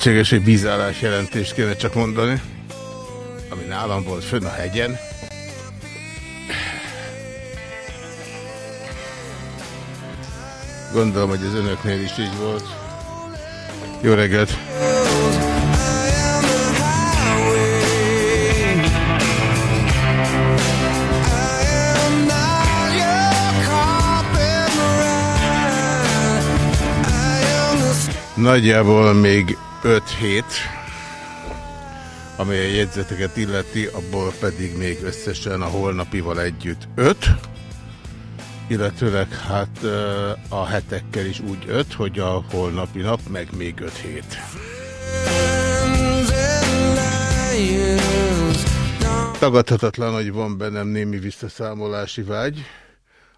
Lehetséges, hogy vízállás jelentést kéne csak mondani, ami nálam volt fönn a hegyen. Gondolom, hogy az önöknél is így volt. Jó reggelt! Nagyjából még 5 hét, amely a jegyzeteket illeti, abból pedig még összesen a holnapival együtt 5, illetőleg hát a hetekkel is úgy 5, hogy a holnapi nap meg még 5 hét. Tagadhatatlan, hogy van bennem némi visszaszámolási vágy.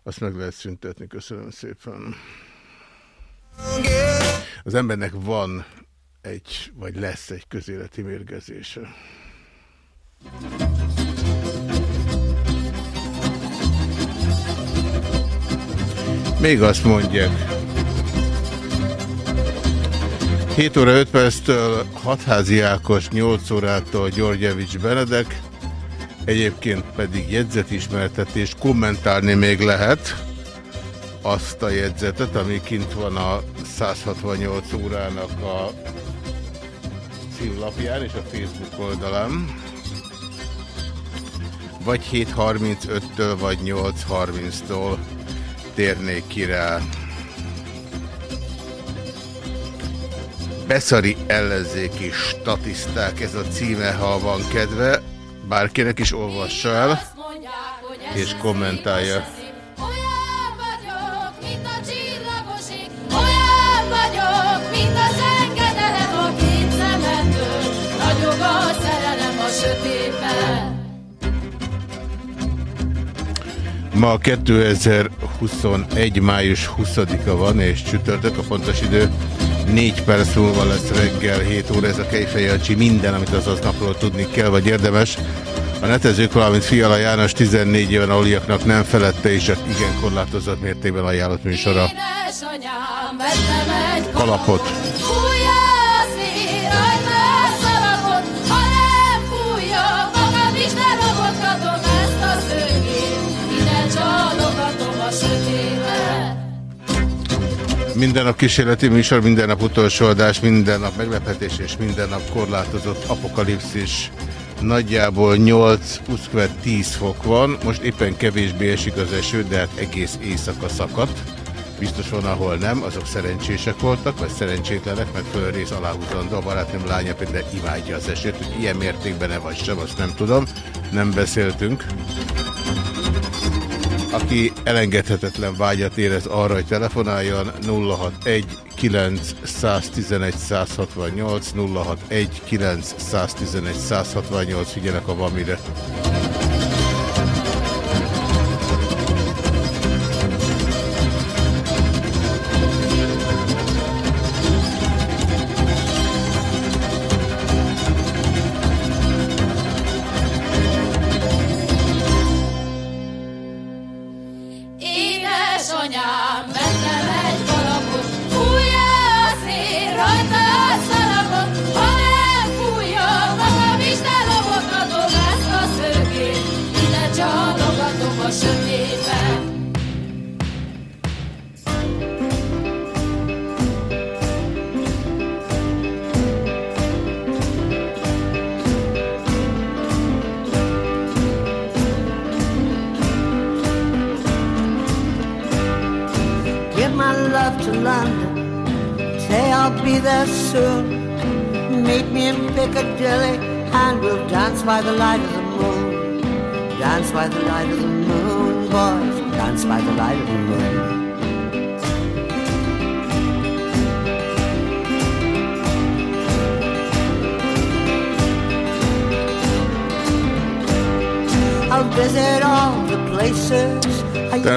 Azt meg lehet szüntetni. Köszönöm szépen. Az embernek van egy, vagy lesz egy közéleti mérgezése. Még azt mondják. 7 óra 5 perctől Hatházi Ákos, 8 órától Györgyevics Benedek, egyébként pedig jegyzetismertetés, kommentálni még lehet azt a jegyzetet, ami kint van a 168 órának a címlapján és a Facebook oldalán. Vagy 7.35-től, vagy 8.30-tól térnék ki rá. Beszari ellenzéki statiszták, ez a címe, ha van kedve. Bárkinek is olvassa el, és kommentálja. Ma 2021. május 20-a van, és csütörtök a pontos idő. 4 perc múlva lesz reggel 7 óra, ez a Kejfejancsi minden, amit az napról tudni kell, vagy érdemes. A netezők, valamint Fiala János 14 éven aluliaknak nem felette, és csak igen korlátozott mértékben ajánlott műsora. Kalapot. Minden nap kísérleti műsor, minden nap utolsó adás, minden nap meglepetés és minden nap korlátozott apokalipszis. Nagyjából 8-10 fok van, most éppen kevésbé esik az eső, de hát egész éjszaka szakadt. Biztos van, ahol nem, azok szerencsések voltak, vagy szerencsétlenek, mert fölrész aláhúzandó. A barátnőm lánya például imádja az esőt, hogy ilyen mértékben ne vagy sem, azt nem tudom. Nem beszéltünk. Aki elengedhetetlen vágyat érez arra, hogy telefonáljon 061 911 168 061 911 168 figyelek a van mire.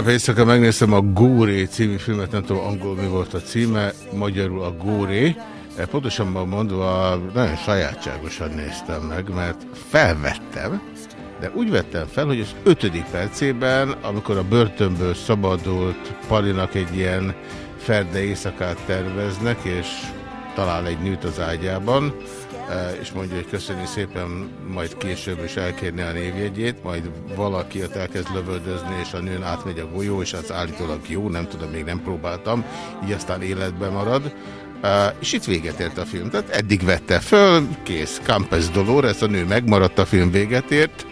Tegnap éjszaka megnéztem a Góré című filmet, nem tudom angol mi volt a címe, magyarul a Góré. E, pontosan mondva nagyon sajátságosan néztem meg, mert felvettem, de úgy vettem fel, hogy az ötödik percében, amikor a börtönből szabadult Palinak egy ilyen ferde éjszakát terveznek, és talál egy nőt az ágyában, és mondja, hogy köszöni szépen, majd később is elkérni a névjegyét, majd valaki ott elkezd lövöldözni, és a nőn átmegy a golyó, és az állítólag jó, nem tudom, még nem próbáltam, így aztán életben marad. És itt véget ért a film. Tehát eddig vette föl, kész, Campes Dolores, a nő megmaradt, a film véget ért.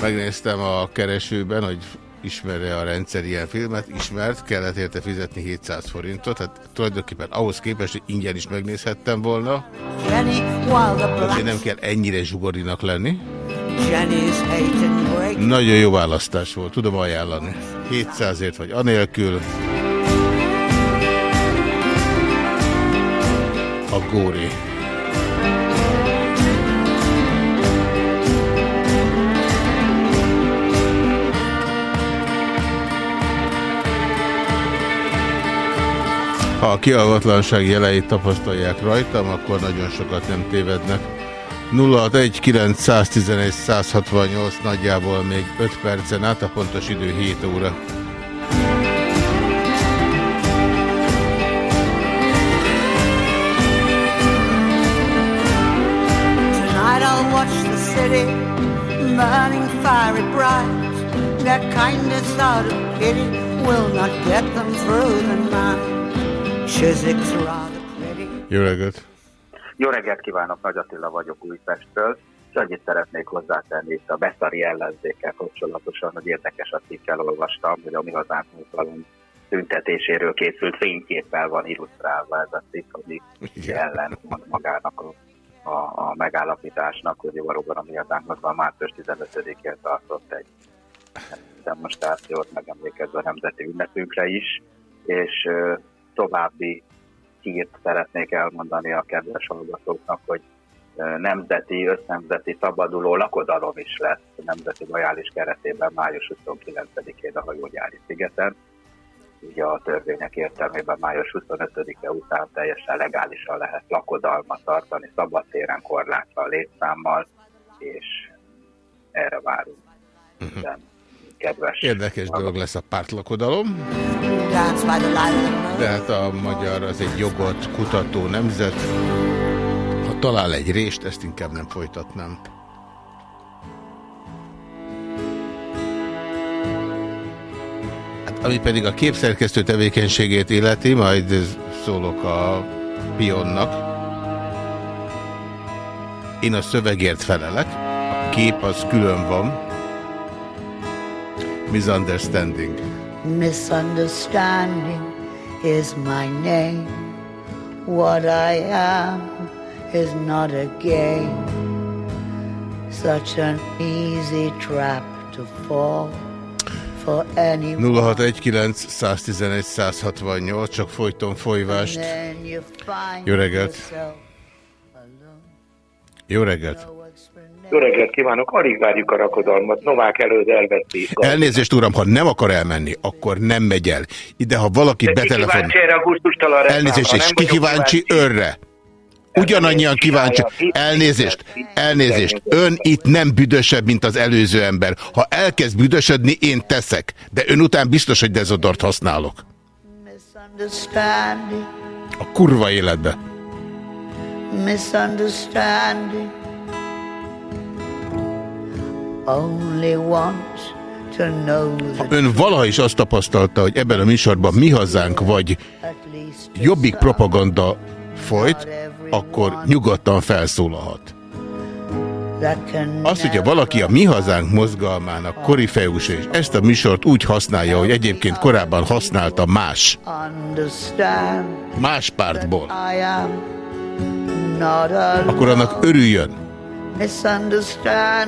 Megnéztem a keresőben, hogy ismerje a rendszer ilyen filmet, ismert, kellett érte fizetni 700 forintot, hát tulajdonképpen ahhoz képest, hogy ingyen is megnézhettem volna. Azért nem kell ennyire zsugorinak lenni. Nagyon jó választás volt, tudom ajánlani. 700ért vagy anélkül. A Góri. Ha a kialvatlanság jeleit tapasztalják rajtam, akkor nagyon sokat nem tévednek. 061 nagyjából még 5 percen át, a pontos idő 7 óra. burning kindness out of pity will not get them through the night. Jó reggelt! Jó reggelt kívánok, Nagy Attila vagyok Újpestről, és annyit szeretnék hozzátenni itt a Beszari ellenzékkel kapcsolatosan, hogy érdekes a cikkel olvastam, hogy a mi hazánk mozgalom tüntetéséről készült fényképpel van illusztrálva ez a cikk, ami ellen mond magának a, a, a megállapításnak, hogy valóban a mi hazánk mozgalom március 15-én tartott egy demonstrációt megemlékezve a nemzeti ünnepünkre is, és további hírt szeretnék elmondani a kedves hallgatóknak, hogy nemzeti, össznemzeti szabaduló lakodalom is lesz a Nemzeti Lojális keretében május 29-én a hajógyári szigeten. Ugye a törvények értelmében május 25-e után teljesen legálisan lehet lakodalmat tartani, szabadtéren korlátlan létszámmal, és erre várunk. Uh-huh kedves. Érdekes dolog lesz a pártlakodalom. De hát a magyar az egy jogot kutató nemzet. Ha talál egy rést, ezt inkább nem folytatnám. Hát, ami pedig a képszerkesztő tevékenységét illeti, majd szólok a pionnak. Én a szövegért felelek, a kép az külön van, Misunderstanding. Misunderstanding is my name. What I am is not a game. Such an easy trap to fall. 061-911-168, csak folyton folyvást. Jó reggelt! Jó reggelt! Jó reggelt kívánok, alig várjuk a rakodalmat, Novák előtt elveszi. Elnézést uram, ha nem akar elmenni, akkor nem megy el. Ide, ha valaki betelefon... Elnézést, és ki kíváncsi önre? Ugyanannyian kíváncsi. Elnézést, elnézést. Ön itt nem büdösebb, mint az előző ember. Ha elkezd büdösödni, én teszek. De ön után biztos, hogy dezodort használok. A kurva életbe. Misunderstanding. Ha ön valaha is azt tapasztalta, hogy ebben a műsorban mi hazánk vagy jobbik propaganda folyt, akkor nyugodtan felszólalhat. Az, hogyha valaki a Mi Hazánk mozgalmának korifeus, és ezt a műsort úgy használja, hogy egyébként korábban használta más, más pártból, akkor annak örüljön.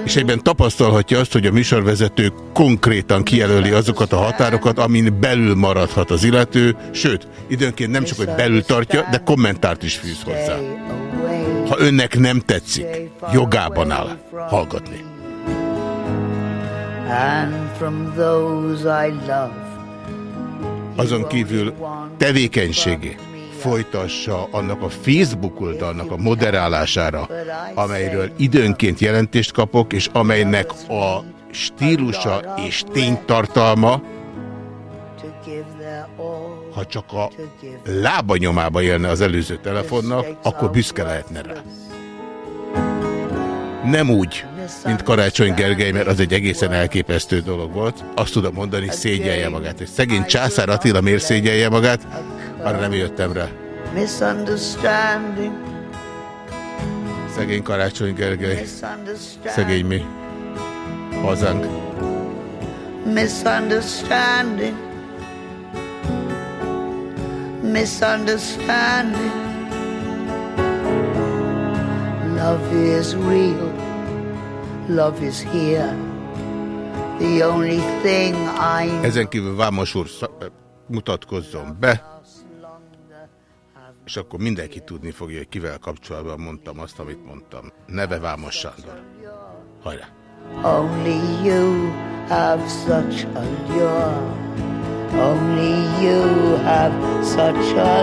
És egyben tapasztalhatja azt, hogy a műsorvezető konkrétan kijelöli azokat a határokat, amin belül maradhat az illető, sőt, időnként nem csak, hogy belül tartja, de kommentárt is fűz hozzá. Ha önnek nem tetszik, jogában áll hallgatni. Azon kívül tevékenységét folytassa annak a Facebook oldalnak a moderálására, amelyről időnként jelentést kapok, és amelynek a stílusa és ténytartalma, ha csak a lábanyomába élne az előző telefonnak, akkor büszke lehetne rá. Nem úgy, mint Karácsony Gergely, mert az egy egészen elképesztő dolog volt. Azt tudom mondani, szégyelje magát. És szegény Császár Attila miért szégyelje magát? Arra nem jöttem rá. Szegény Karácsony Gergely. Szegény mi. Hazánk. Misunderstanding. Misunderstanding. Love is real. Love is here. The only thing I... Ezen kívül Vámos úr mutatkozzon be, és akkor mindenki tudni fogja, hogy kivel kapcsolatban mondtam azt, amit mondtam. Neve Vámos Sándor. Hajrá! Only you have such a lure. Only you have such a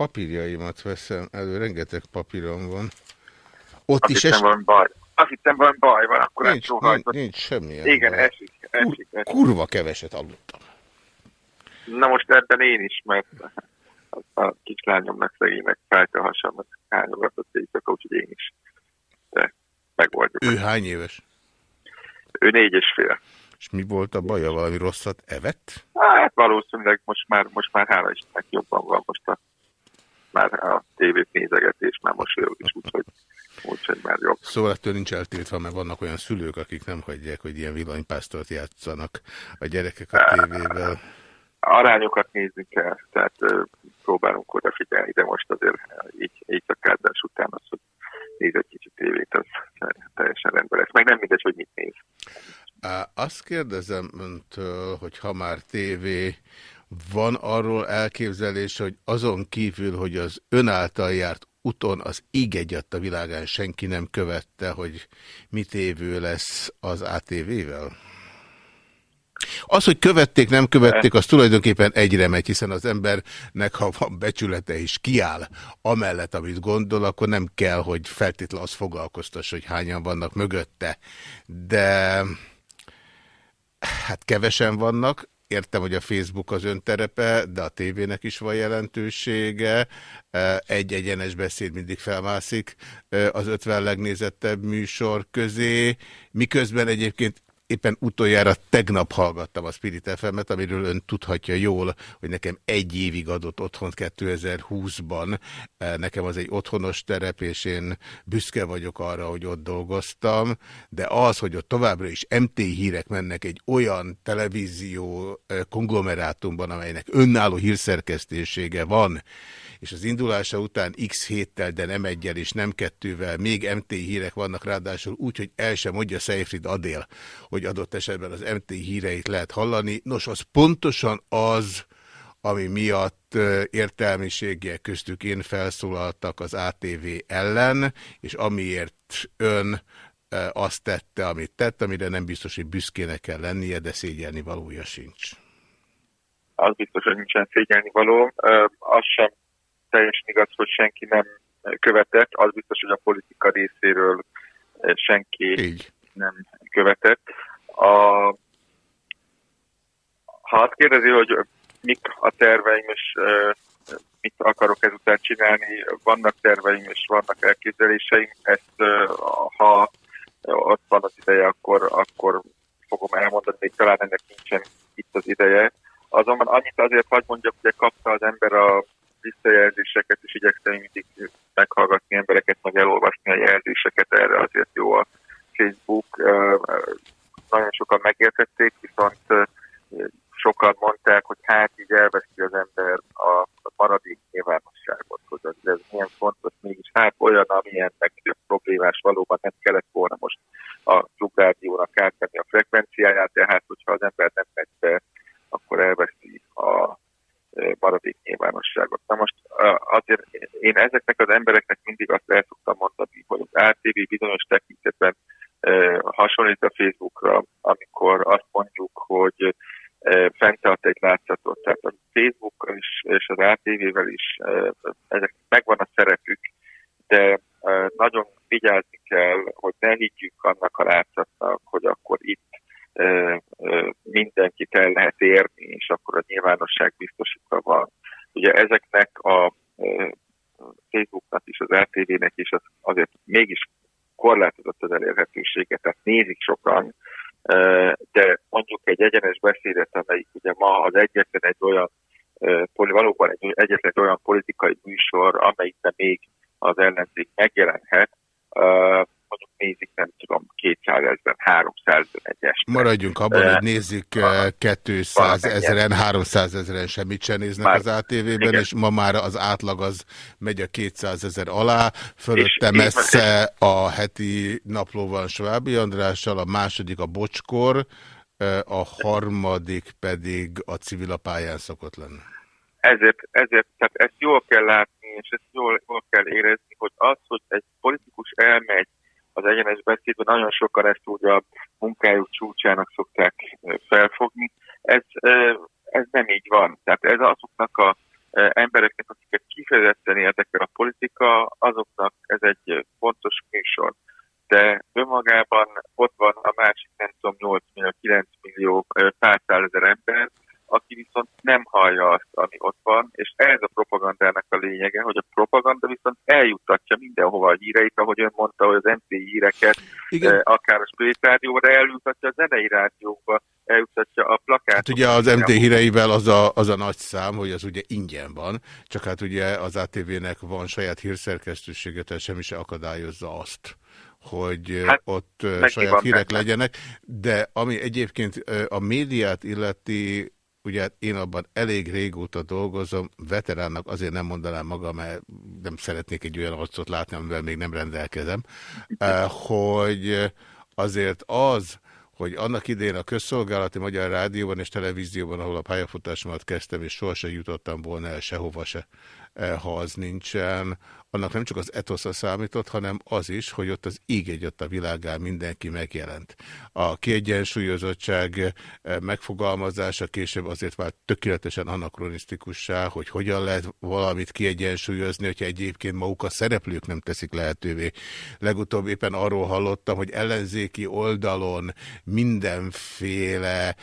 Papírjaimat veszem elő, rengeteg papírom van. Ott Azt is es... van baj. Azt hittem van baj van, akkor nincs, nincs, nincs semmilyen Igen, baj. esik, esik, esik. Kurva keveset aludtam. Na most ebben én is, mert a kislányomnak szegénynek fájt a hasamat, hányogatott éjszaka, úgyhogy én is. De megoldjuk. Ő hány éves? Ő négy és fél. És mi volt a baja? Valami rosszat evett? Hát valószínűleg most már, most már hála Istennek jobban van most a, már a tévét nézegetés, már mosolyog is, úgyhogy úgyhogy már jobb. Szóval ettől nincs eltiltva, mert vannak olyan szülők, akik nem hagyják, hogy ilyen villanypásztort játszanak a gyerekek a tévével. Arányokat nézzünk el, tehát próbálunk odafigyelni, de most azért így, így a kárdás után az, hogy néz egy kicsit tévét, az teljesen rendben lesz. Meg nem mindegy, hogy mit néz. Azt kérdezem öntől, hogy ha már tévé, van arról elképzelés, hogy azon kívül, hogy az ön által járt úton az ég a világán senki nem követte, hogy mit évő lesz az ATV-vel? Az, hogy követték, nem követték, az tulajdonképpen egyre megy, hiszen az embernek, ha van becsülete és kiáll amellett, amit gondol, akkor nem kell, hogy feltétlenül az foglalkoztas, hogy hányan vannak mögötte. De Hát kevesen vannak, értem, hogy a Facebook az önterepe, de a tévének is van jelentősége. Egy egyenes beszéd mindig felmászik az 50 legnézettebb műsor közé, miközben egyébként éppen utoljára tegnap hallgattam a Spirit fm amiről ön tudhatja jól, hogy nekem egy évig adott otthont 2020-ban. E, nekem az egy otthonos terep, és én büszke vagyok arra, hogy ott dolgoztam, de az, hogy ott továbbra is MT hírek mennek egy olyan televízió e, konglomerátumban, amelynek önálló hírszerkesztésége van, és az indulása után x héttel, de nem egyel és nem kettővel, még MT hírek vannak ráadásul úgy, hogy el sem mondja Seyfried Adél, hogy adott esetben az MT híreit lehet hallani. Nos, az pontosan az, ami miatt értelmiségiek köztük én felszólaltak az ATV ellen, és amiért ön azt tette, amit tett, amire nem biztos, hogy büszkének kell lennie, de szégyelni valója sincs. Az biztos, hogy nincsen szégyelni való. Az sem teljesen igaz, hogy senki nem követett, az biztos, hogy a politika részéről senki Így. nem követett. A, ha azt kérdezi, hogy mik a terveim, és uh, mit akarok ezután csinálni, vannak terveim, és vannak elképzeléseim, ezt uh, ha ott van az ideje, akkor, akkor fogom elmondani, még talán ennek nincsen itt az ideje. Azonban annyit azért hagy mondjak, hogy kapta az ember a visszajelzéseket, és igyekszem mindig meghallgatni embereket, meg elolvasni a jelzéseket, erre azért jó a Facebook. Nagyon sokan megértették, viszont sokan mondták, hogy hát így elveszi az ember a, a maradék nyilvánosságot, hogy ez, ez milyen fontos, mégis hát olyan, amilyen meg problémás valóban nem kellett volna most a klubrádiónak átvenni a frekvenciáját, tehát hogyha az ember nem megy be, akkor elveszi a maradék nyilvánosságot. Na most azért én ezeknek az embereknek mindig azt el szoktam mondani, hogy az ATV bizonyos tekintetben hasonlít a Facebookra, amikor azt mondjuk, hogy fenntart egy látszatot. Tehát a Facebook is és az ATV-vel is ezek megvan a szerepük, de nagyon vigyázni kell, hogy ne higgyük annak a látszatnak, hogy akkor itt mindenkit el lehet érni, és akkor a nyilvánosság biztosítva van. Ugye ezeknek a Facebooknak is, az RTV-nek is az azért mégis korlátozott az elérhetősége, tehát nézik sokan, de mondjuk egy egyenes beszédet, amelyik ugye ma az egyetlen egy olyan, valóban egy, egyetlen egy olyan politikai műsor, amelyikben még az ellenzék megjelenhet, nézik, nem tudom, 200 ezeren, 300 egyes. Maradjunk abban, uh, hogy nézik 200 ezeren, 300 ezeren semmit sem néznek már, az ATV-ben, és ma már az átlag az megy a 200 ezer alá, fölötte messze a heti naplóval Svábi Andrással, a második a Bocskor, a harmadik pedig a civil a pályán szokott lenni. Ezért, ezért tehát ezt jól kell látni, és ezt jól, jól kell érezni, hogy az, hogy egy politikus elmegy az egyenes beszédben, nagyon sokan ezt úgy a munkájuk csúcsának szokták felfogni. Ez, ez nem így van. Tehát ez azoknak a embereknek, akiket kifejezetten érdekel a politika, azoknak ez egy fontos műsor. De önmagában ott van a másik, nem tudom, 8 millió, 9 millió, 100 ezer ember, aki viszont nem hallja azt, ami ott van, és ez a propagandának a lényege, hogy a propaganda viszont eljuttatja mindenhova a híreit, ahogy ön mondta, hogy az MT híreket, Igen. Eh, akár a Spirit Rádióra eljuttatja a zenei rádióba, eljuttatja a plakát. Hát ugye az MT híreivel az a, az a nagy szám, hogy az ugye ingyen van, csak hát ugye az ATV-nek van saját hírszerkesztősége, tehát semmi se akadályozza azt hogy hát, ott eh, saját hírek legyenek, de ami egyébként eh, a médiát illeti, ugye én abban elég régóta dolgozom, veteránnak azért nem mondanám magam, mert nem szeretnék egy olyan arcot látni, amivel még nem rendelkezem, eh, hogy azért az, hogy annak idén a közszolgálati Magyar Rádióban és Televízióban, ahol a pályafutásomat kezdtem, és sohasem jutottam volna el sehova se, eh, ha az nincsen, annak nem csak az etosza számított, hanem az is, hogy ott az íg egy a világán mindenki megjelent. A kiegyensúlyozottság eh, megfogalmazása később azért vált tökéletesen anakronisztikussá, hogy hogyan lehet valamit kiegyensúlyozni, hogyha egyébként maguk a szereplők nem teszik lehetővé. Legutóbb éppen arról hallottam, hogy ellenzéki oldalon mindenféle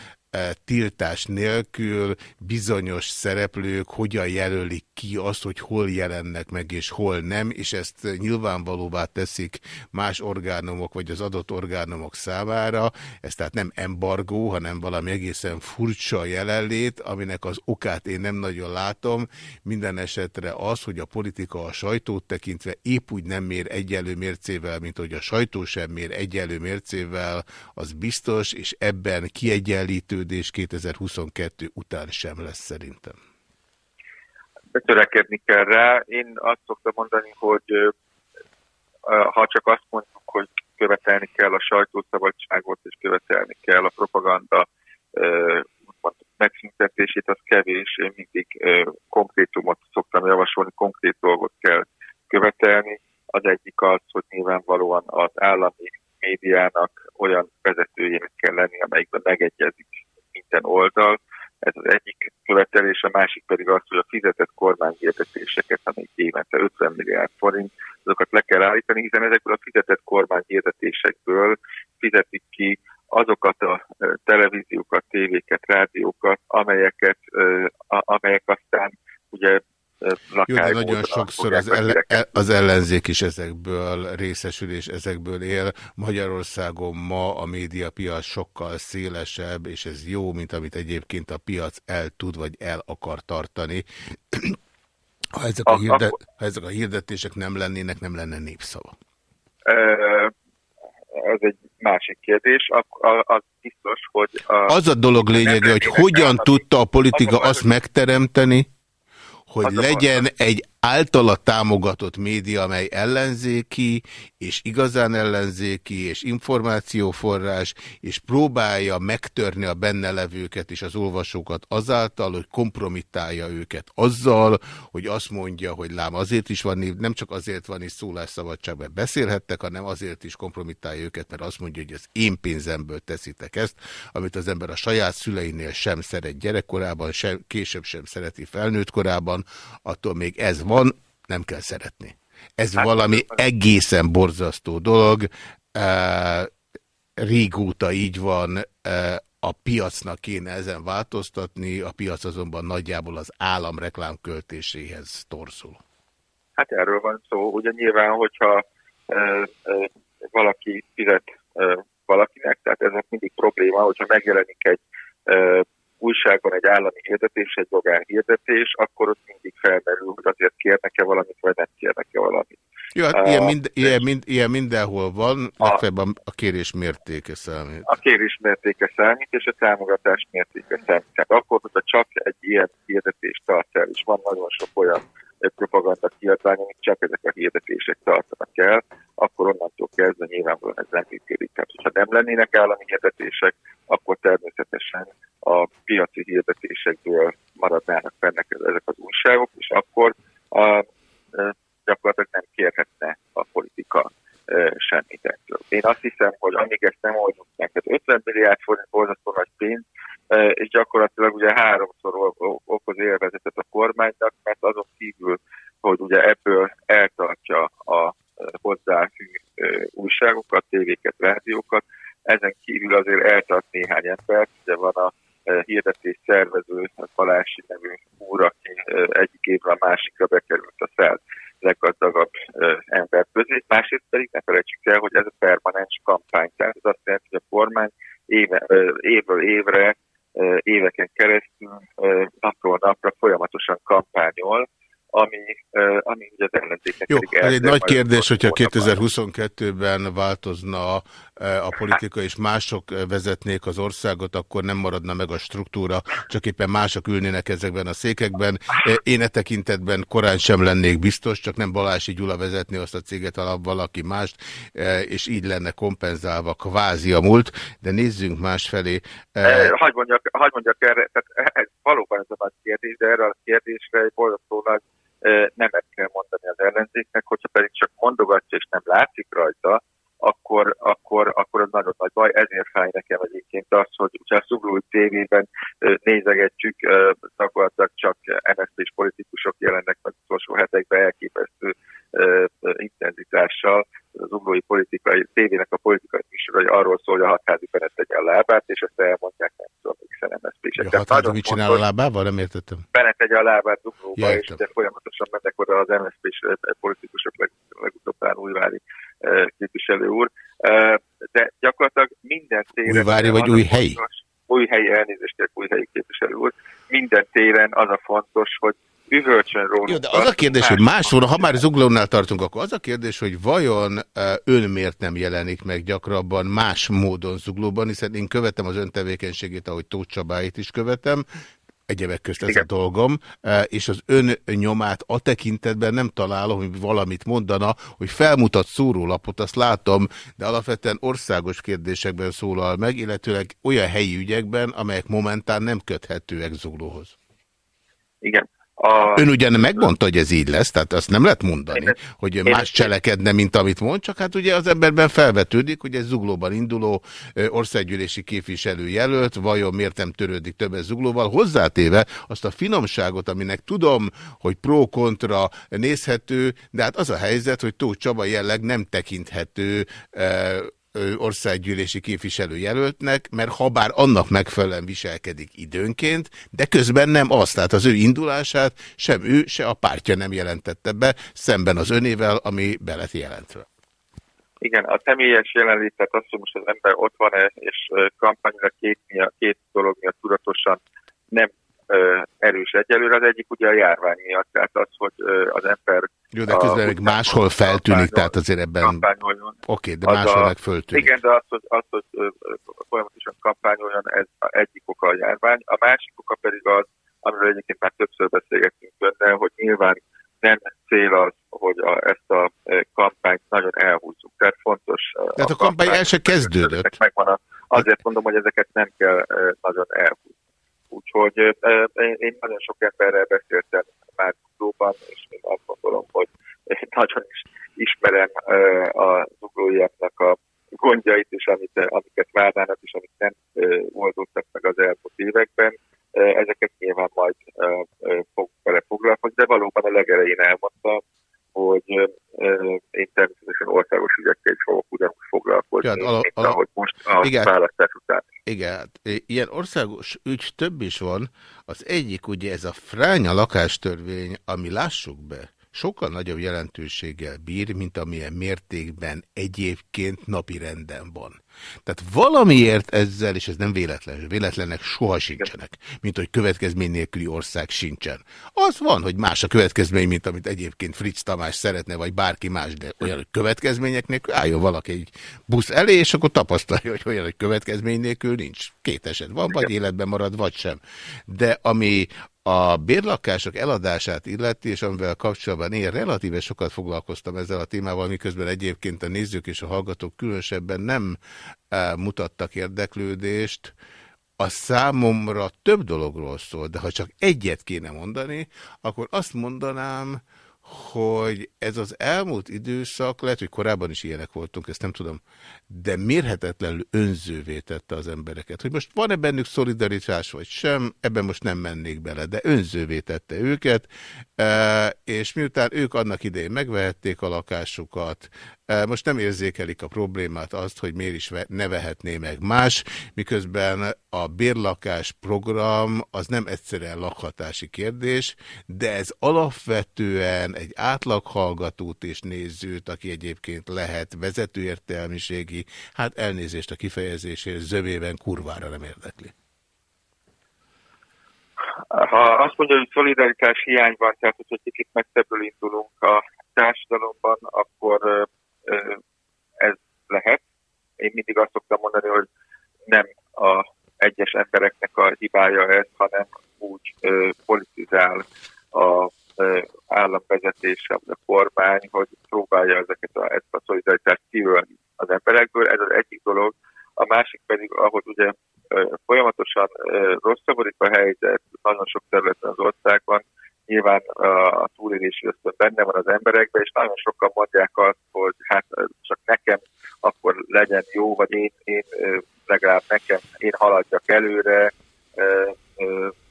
tiltás nélkül bizonyos szereplők hogyan jelölik ki azt, hogy hol jelennek meg és hol nem, és ezt nyilvánvalóvá teszik más orgánumok vagy az adott orgánumok számára. Ez tehát nem embargó, hanem valami egészen furcsa jelenlét, aminek az okát én nem nagyon látom. Minden esetre az, hogy a politika a sajtót tekintve épp úgy nem mér egyelő mércével, mint hogy a sajtó sem mér egyelő mércével, az biztos, és ebben kiegyenlítő fejlődés 2022 után sem lesz szerintem. Betörekedni kell rá. Én azt szoktam mondani, hogy ha csak azt mondjuk, hogy követelni kell a sajtószabadságot, és követelni kell a propaganda megszüntetését, az kevés. Én mindig konkrétumot szoktam javasolni, konkrét dolgot kell követelni. Az egyik az, hogy nyilvánvalóan az állami médiának olyan vezetőjének kell lenni, amelyikben megegyezik minden oldal. Ez az egyik követelés, a másik pedig az, hogy a fizetett kormányhirdetéseket, amik évente 50 milliárd forint, azokat le kell állítani, hiszen ezekből a fizetett kormányhirdetésekből fizetik ki azokat a televíziókat, tévéket, rádiókat, amelyeket, amelyek aztán ugye Jó, de nagyon sokszor az, el, az ellenzék is ezekből részesül és ezekből él. Magyarországon ma a médiapiac sokkal szélesebb, és ez jó, mint amit egyébként a piac el tud vagy el akar tartani. Ha ezek a, hirdet, ha ezek a hirdetések nem lennének, nem lenne népszava. Ez egy másik kérdés. Az biztos, hogy... A, az a dolog lényege, hogy hogyan tudta a politika azt megteremteni, hogy legyen egy általa támogatott média, amely ellenzéki, és igazán ellenzéki, és információforrás, és próbálja megtörni a benne levőket és az olvasókat azáltal, hogy kompromittálja őket azzal, hogy azt mondja, hogy lám azért is van, nem csak azért van is szólásszabadság, mert beszélhettek, hanem azért is kompromittálja őket, mert azt mondja, hogy az én pénzemből teszitek ezt, amit az ember a saját szüleinél sem szeret gyerekkorában, sem, később sem szereti felnőtt korában, attól még ez van, nem kell szeretni. Ez hát, valami egészen borzasztó dolog. Régóta így van, a piacnak kéne ezen változtatni, a piac azonban nagyjából az állam reklámköltéséhez torzul. Hát erről van szó. Ugye nyilván, hogyha e, e, valaki fizet e, valakinek, tehát ez mindig probléma, hogyha megjelenik egy újságon egy állami hirdetés, egy magán hirdetés, akkor ott mindig felmerül, hogy azért kérnek-e valamit, vagy nem kérnek-e valamit. Jó, hát uh, ilyen, mind, ilyen, mind, ilyen mindenhol van, legfeljebb a, a kérés mértéke számít. A kérés mértéke számít, és a támogatás mértéke számít. Tehát akkor, hogyha csak egy ilyen hirdetést tart el, és van nagyon sok olyan propaganda kiadvány, amit csak ezek a hirdetések tartanak el, akkor onnantól kezdve nyilvánvalóan ez nem működik. Tehát, hogyha nem lennének állami hirdetések, akkor természetesen a piaci hirdetésekből maradnának fennek ezek az újságok, és akkor a, a, gyakorlatilag nem kérhetne a politika semmit ettől. Én azt hiszem, hogy amíg ezt nem oldjuk meg, tehát 50 milliárd forint borzasztó nagy pénz, és gyakorlatilag ugye háromszor okoz élvezetet a kormánynak, mert azon kívül, hogy ugye ebből eltartja a hozzáfű újságokat, tévéket, rádiókat, ezen kívül azért eltart néhány ember, ugye van a hirdetés szervező, a Palási nevű úr, aki egyik évre a másikra bekerült a fel leggazdagabb ember közé. Másrészt pedig ne felejtsük el, hogy ez a permanens kampány. Tehát ez azt jelenti, hogy a kormány éve, évről évre, éveken keresztül, napról napra folyamatosan kampányol, ami, ami ugye az ellenzéknek Jó, ez egy nagy kérdés, hogyha 2022-ben változna a politika, és mások vezetnék az országot, akkor nem maradna meg a struktúra, csak éppen mások ülnének ezekben a székekben. Én e tekintetben korán sem lennék biztos, csak nem Balási Gyula vezetni azt a céget alap valaki mást, és így lenne kompenzálva kvázi a múlt, de nézzünk másfelé. Hagy mondjak, hagy mondjak erre, tehát ez valóban ez a nagy kérdés, de erre a kérdésre egy borzasztólag nemet kell mondani az ellenzéknek, hogyha pedig csak mondogatja és nem látszik rajta, akkor, akkor, akkor az nagyon nagy baj. Ezért fáj nekem egyébként az, hogy a Szuglói tévében nézegetjük, gyakorlatilag csak MSZP-s politikusok jelennek meg utolsó hetekben elképesztő intenzitással. Az uglói politikai, tévének a politikai műsorai arról szól, hogy a hatházi Bennett tegye a lábát, és ezt elmondják, nem tudom, hiszen MSZP-sek. A hatházi mit csinál a lábával? Nem értettem. Bennett tegye a lábát zuglóba, és de folyamatosan mennek oda az MSZP-s politikusok, legutóbb újvári képviselő úr. De gyakorlatilag minden téren... Újvári vagy új helyi? Új helyi elnézést, új helyi képviselő úr. Minden téren az a fontos, hogy üvölcsön róla. Jó, de az a kérdés, hogy máshol, ha már Zuglónál tartunk, akkor az a kérdés, hogy vajon ön miért nem jelenik meg gyakrabban más módon Zuglóban, hiszen én követem az ön tevékenységét, ahogy Tóth Csabáit is követem, egyebek közt ez Igen. a dolgom, és az ön nyomát a tekintetben nem találom, hogy valamit mondana, hogy felmutat szórólapot, azt látom, de alapvetően országos kérdésekben szólal meg, illetőleg olyan helyi ügyekben, amelyek momentán nem köthetőek Zuglóhoz. Igen. A... Ön ugyan megmondta, hogy ez így lesz, tehát azt nem lehet mondani, én, hogy én más cselekedne, mint amit mond, csak hát ugye az emberben felvetődik, hogy egy zuglóban induló országgyűlési képviselő jelölt, vajon miért nem törődik többet zuglóval, hozzátéve azt a finomságot, aminek tudom, hogy pro-kontra nézhető, de hát az a helyzet, hogy Tóth Csaba jelleg nem tekinthető országgyűlési képviselőjelöltnek, mert ha bár annak megfelelően viselkedik időnként, de közben nem az, tehát az ő indulását sem ő, se a pártja nem jelentette be, szemben az önével, ami be lett jelentve. Igen, a személyes jelenlét, tehát azt, hogy most az ember ott van-e, és kampányra két, két dolog miatt tudatosan nem erős egyelőre. Az egyik ugye a járvány miatt, tehát az, hogy az ember... Jó, de közben még máshol feltűnik, tehát azért ebben... Oké, okay, de máshol meg föltűnik. Igen, de az, hogy, az, hogy folyamatosan kampányoljon, ez egyik oka a járvány. A másik oka pedig az, amiről egyébként már többször beszélgettünk benne, hogy nyilván nem cél az, hogy a, ezt a kampányt nagyon elhúzzuk. Tehát fontos... Tehát a, a kampány el se kezdődött. Megvan a, azért mondom, hogy ezeket nem kell nagyon elhúzni. Úgyhogy én nagyon sok emberrel beszéltem már zuglóban, és én azt gondolom, hogy én nagyon is ismerem a zuglóiaknak a gondjait, és amit, amiket várnának, és amit nem oldottak meg az elmúlt években. Ezeket nyilván majd fog vele foglalkozni, de valóban a legelején elmondta, hogy én természetesen országos ügyekkel is fogok ugyanúgy foglalkozni, ja, mint ahogy most a igen, választás után. Igen, hát, ilyen országos ügy több is van. Az egyik ugye ez a fránya lakástörvény, ami lássuk be, sokkal nagyobb jelentőséggel bír, mint amilyen mértékben egyébként napi renden van. Tehát valamiért ezzel, és ez nem véletlen, véletlenek soha sincsenek, mint hogy következmény nélküli ország sincsen. Az van, hogy más a következmény, mint amit egyébként Fritz Tamás szeretne, vagy bárki más, de olyan, hogy következmények nélkül álljon valaki egy busz elé, és akkor tapasztalja, hogy olyan, hogy következmény nélkül nincs. Két eset van, vagy életben marad, vagy sem. De ami a bérlakások eladását illeti, és amivel kapcsolatban én relatíve sokat foglalkoztam ezzel a témával, miközben egyébként a nézők és a hallgatók különösebben nem e, mutattak érdeklődést, a számomra több dologról szól, de ha csak egyet kéne mondani, akkor azt mondanám, hogy ez az elmúlt időszak, lehet, hogy korábban is ilyenek voltunk, ezt nem tudom, de mérhetetlenül önzővé tette az embereket. Hogy most van-e bennük szolidaritás, vagy sem, ebben most nem mennék bele, de önzővé tette őket, e, és miután ők annak idején megvehették a lakásukat, most nem érzékelik a problémát azt, hogy miért is ne vehetné meg más, miközben a bérlakás program az nem egyszerűen lakhatási kérdés, de ez alapvetően egy átlaghallgatót és nézőt, aki egyébként lehet vezetőértelmiségi, hát elnézést a kifejezésért zövében kurvára nem érdekli. Ha azt mondja, hogy szolidaritás hiány van, tehát hogy egy kicsit megszebből indulunk a társadalomban, akkor ez lehet. Én mindig azt szoktam mondani, hogy nem a egyes embereknek a hibája ez, hanem úgy politizál a államvezetése, a kormány, hogy próbálja ezeket a, ezt a szolidaritást kívülni az emberekből, ez az egyik dolog. A másik pedig, ahogy ugye folyamatosan rosszabbodik a helyzet nagyon sok területen az országban, nyilván a túlélési ösztön benne van az emberekben, és nagyon sokan mondják azt, hogy hát csak nekem akkor legyen jó, vagy én, én legalább nekem, én haladjak előre,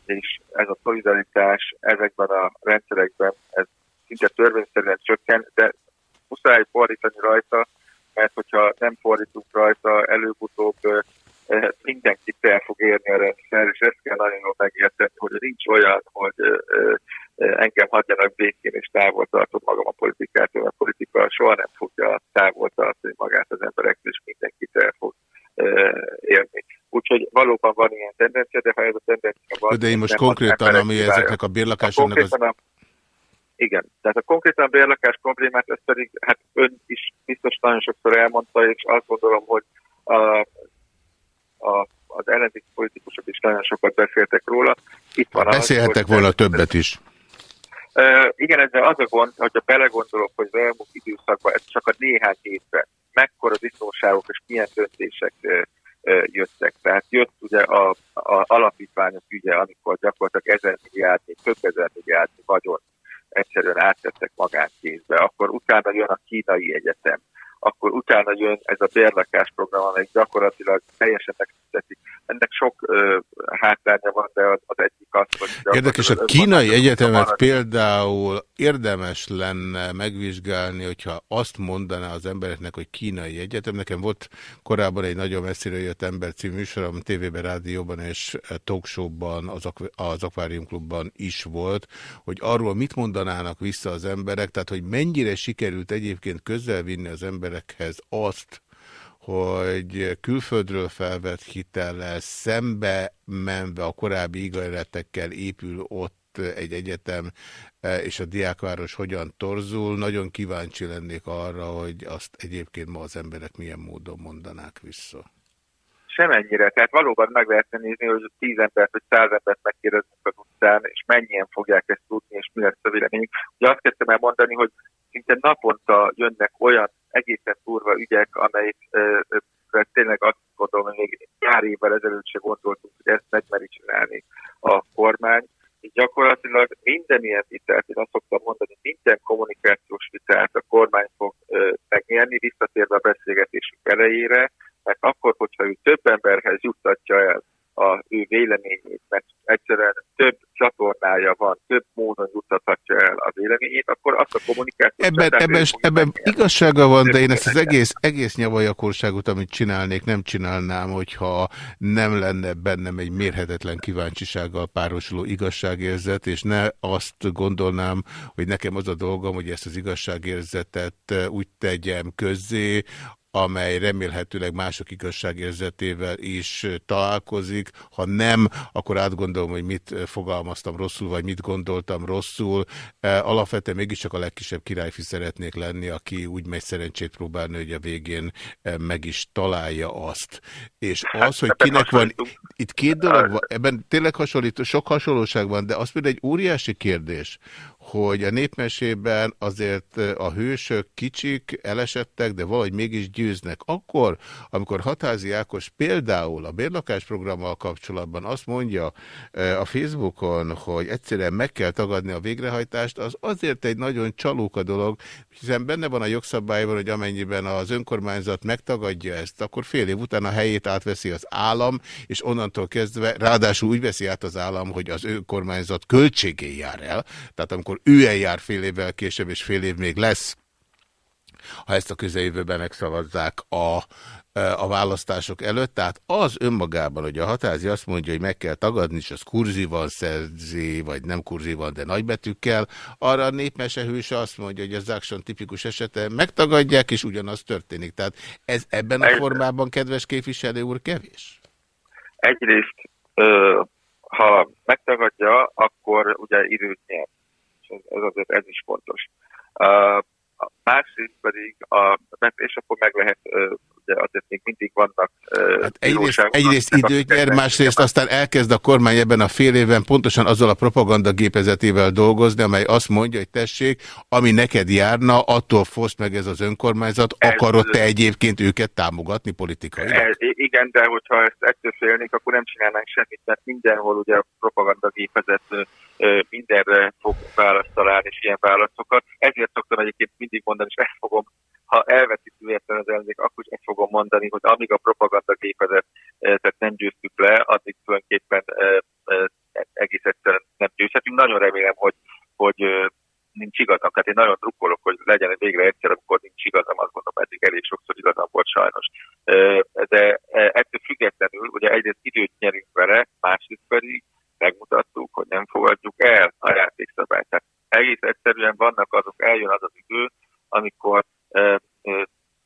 és ez a szolidaritás ezekben a rendszerekben, ez szinte törvényszerűen csökken, de muszáj fordítani rajta, mert hogyha nem fordítunk rajta, előbb-utóbb mindenkit el fog érni a rendszer, és ezt kell nagyon jól megérteni, hogy nincs olyan, hogy engem hagyjanak békén, és távol tartom magam a politikától, a politika soha nem fogja távol tartani magát az emberektől, és mindenkit el fog érni. Úgyhogy valóban van ilyen tendencia, de ha ez a tendencia van... De én most konkrétan, ami ezeknek a bérlakásoknak az... A, igen, tehát a konkrétan bérlakás problémát, ezt pedig hát ön is biztos nagyon sokszor elmondta, és azt gondolom, hogy a, a, az ellenzéki politikusok is nagyon sokat beszéltek róla. Itt van Beszélhetek az, volna többet is. Igen, ezzel az a gond, hogyha belegondolok, hogy az elmúlt időszakban, ez csak a néhány évben, mekkora disznóságok és milyen döntések jöttek. Tehát jött ugye a, a alapítványok ügye, amikor gyakorlatilag ezer milliárdnyi, több ezer milliárdnyi vagyon egyszerűen áttettek magánkézbe. Akkor utána jön a kínai egyetem, akkor utána jön ez a bérlakás program, amely gyakorlatilag teljesen megszüntetik. Ennek sok ö, hátránya van, de az, az egyik az, hogy... Érdekes, a kínai egyetemet például érdemes lenne megvizsgálni, hogyha azt mondaná az embereknek, hogy kínai egyetem. Nekem volt korábban egy nagyon messzire jött ember című műsorom, tévében, rádióban és talkshowban, az, az Aquarium Klubban is volt, hogy arról mit mondanának vissza az emberek, tehát hogy mennyire sikerült egyébként közelvinni az emberekhez azt, hogy külföldről felvett hitellel szembe menve a korábbi ígéretekkel épül ott egy egyetem, és a diákváros hogyan torzul. Nagyon kíváncsi lennék arra, hogy azt egyébként ma az emberek milyen módon mondanák vissza. Semennyire. Tehát valóban meg lehetne nézni, hogy tíz embert vagy száz embert megkérdezünk az utcán, és mennyien fogják ezt tudni, és mi lesz a véleményük. Ugye azt kezdtem el mondani, hogy szinte naponta jönnek olyan egészen durva ügyek, amelyik tényleg azt gondolom, hogy még pár évvel ezelőtt se gondoltuk, hogy ezt megmeri csinálni a kormány. És gyakorlatilag minden ilyen vitát, én azt szoktam mondani, minden kommunikációs vitát a kormány fog megnyerni, visszatérve a beszélgetésünk elejére, mert akkor, hogyha ő több emberhez juttatja el a ő véleményét, mert egyszerűen több csatornája van, több módon juttathatja el a véleményét, akkor azt a kommunikációt... Ebben, ebben, ebben igazsága van, de én ezt az egész, egész nyavajakorságot, amit csinálnék, nem csinálnám, hogyha nem lenne bennem egy mérhetetlen kíváncsisággal párosuló igazságérzet, és ne azt gondolnám, hogy nekem az a dolgom, hogy ezt az igazságérzetet úgy tegyem közzé, amely remélhetőleg mások igazságérzetével is találkozik. Ha nem, akkor átgondolom, hogy mit fogalmaztam rosszul, vagy mit gondoltam rosszul. Alapvetően mégiscsak a legkisebb királyfi szeretnék lenni, aki úgy megy szerencsét próbálni, hogy a végén meg is találja azt. És hát, az, hogy kinek van... Itt két dolog van, ebben tényleg hasonlít, sok hasonlóság van, de az például egy óriási kérdés, hogy a népmesében azért a hősök kicsik, elesettek, de valahogy mégis győznek. Akkor, amikor Hatázi Ákos például a bérlakásprogrammal kapcsolatban azt mondja a Facebookon, hogy egyszerűen meg kell tagadni a végrehajtást, az azért egy nagyon csalóka dolog, hiszen benne van a jogszabályban, hogy amennyiben az önkormányzat megtagadja ezt, akkor fél év után a helyét átveszi az állam, és onnantól kezdve, ráadásul úgy veszi át az állam, hogy az önkormányzat költségé jár el. Tehát amikor akkor ő eljár fél évvel később, és fél év még lesz, ha ezt a közeljövőben megszavazzák a, a választások előtt. Tehát az önmagában, hogy a hatázi azt mondja, hogy meg kell tagadni, és az kurzívan szerzi, vagy nem kurzívan, de nagybetűkkel, arra a népmesehőse azt mondja, hogy az Action tipikus esete megtagadják, és ugyanaz történik. Tehát ez ebben a formában, kedves képviselő úr, kevés? Egyrészt, ha megtagadja, akkor ugye időt nyer ez azért ez is fontos. Uh, másrészt pedig, a, és akkor meg lehet de azért még mindig vannak hát egyrészt, egyrészt időt nyer, másrészt aztán elkezd a kormány ebben a fél évben pontosan azzal a propaganda gépezetével dolgozni, amely azt mondja, hogy tessék, ami neked járna, attól foszt meg ez az önkormányzat, akarod-te egyébként őket támogatni politikai? Igen, de hogyha ezt ettől félnék, akkor nem csinálnánk semmit, mert mindenhol ugye a propaganda gépezet mindenre fog választ találni, és ilyen válaszokat. Ezért szoktam egyébként mindig mondani, és ezt fogom ha elveszik véletlen az ellenzék, akkor is ezt fogom mondani, hogy amíg a propaganda gépezet tehát nem győztük le, addig tulajdonképpen egész egyszerűen nem győzhetünk. Nagyon remélem, hogy, hogy nincs igazam. Tehát én nagyon drukkolok, hogy legyen végre egyszer, amikor nincs igazam, azt gondolom, eddig elég sokszor igazam volt sajnos. De ettől függetlenül, ugye egyrészt időt nyerünk vele, másrészt pedig megmutattuk, hogy nem fogadjuk el a játékszabályt. Tehát egész egyszerűen vannak azok, eljön az az idő, amikor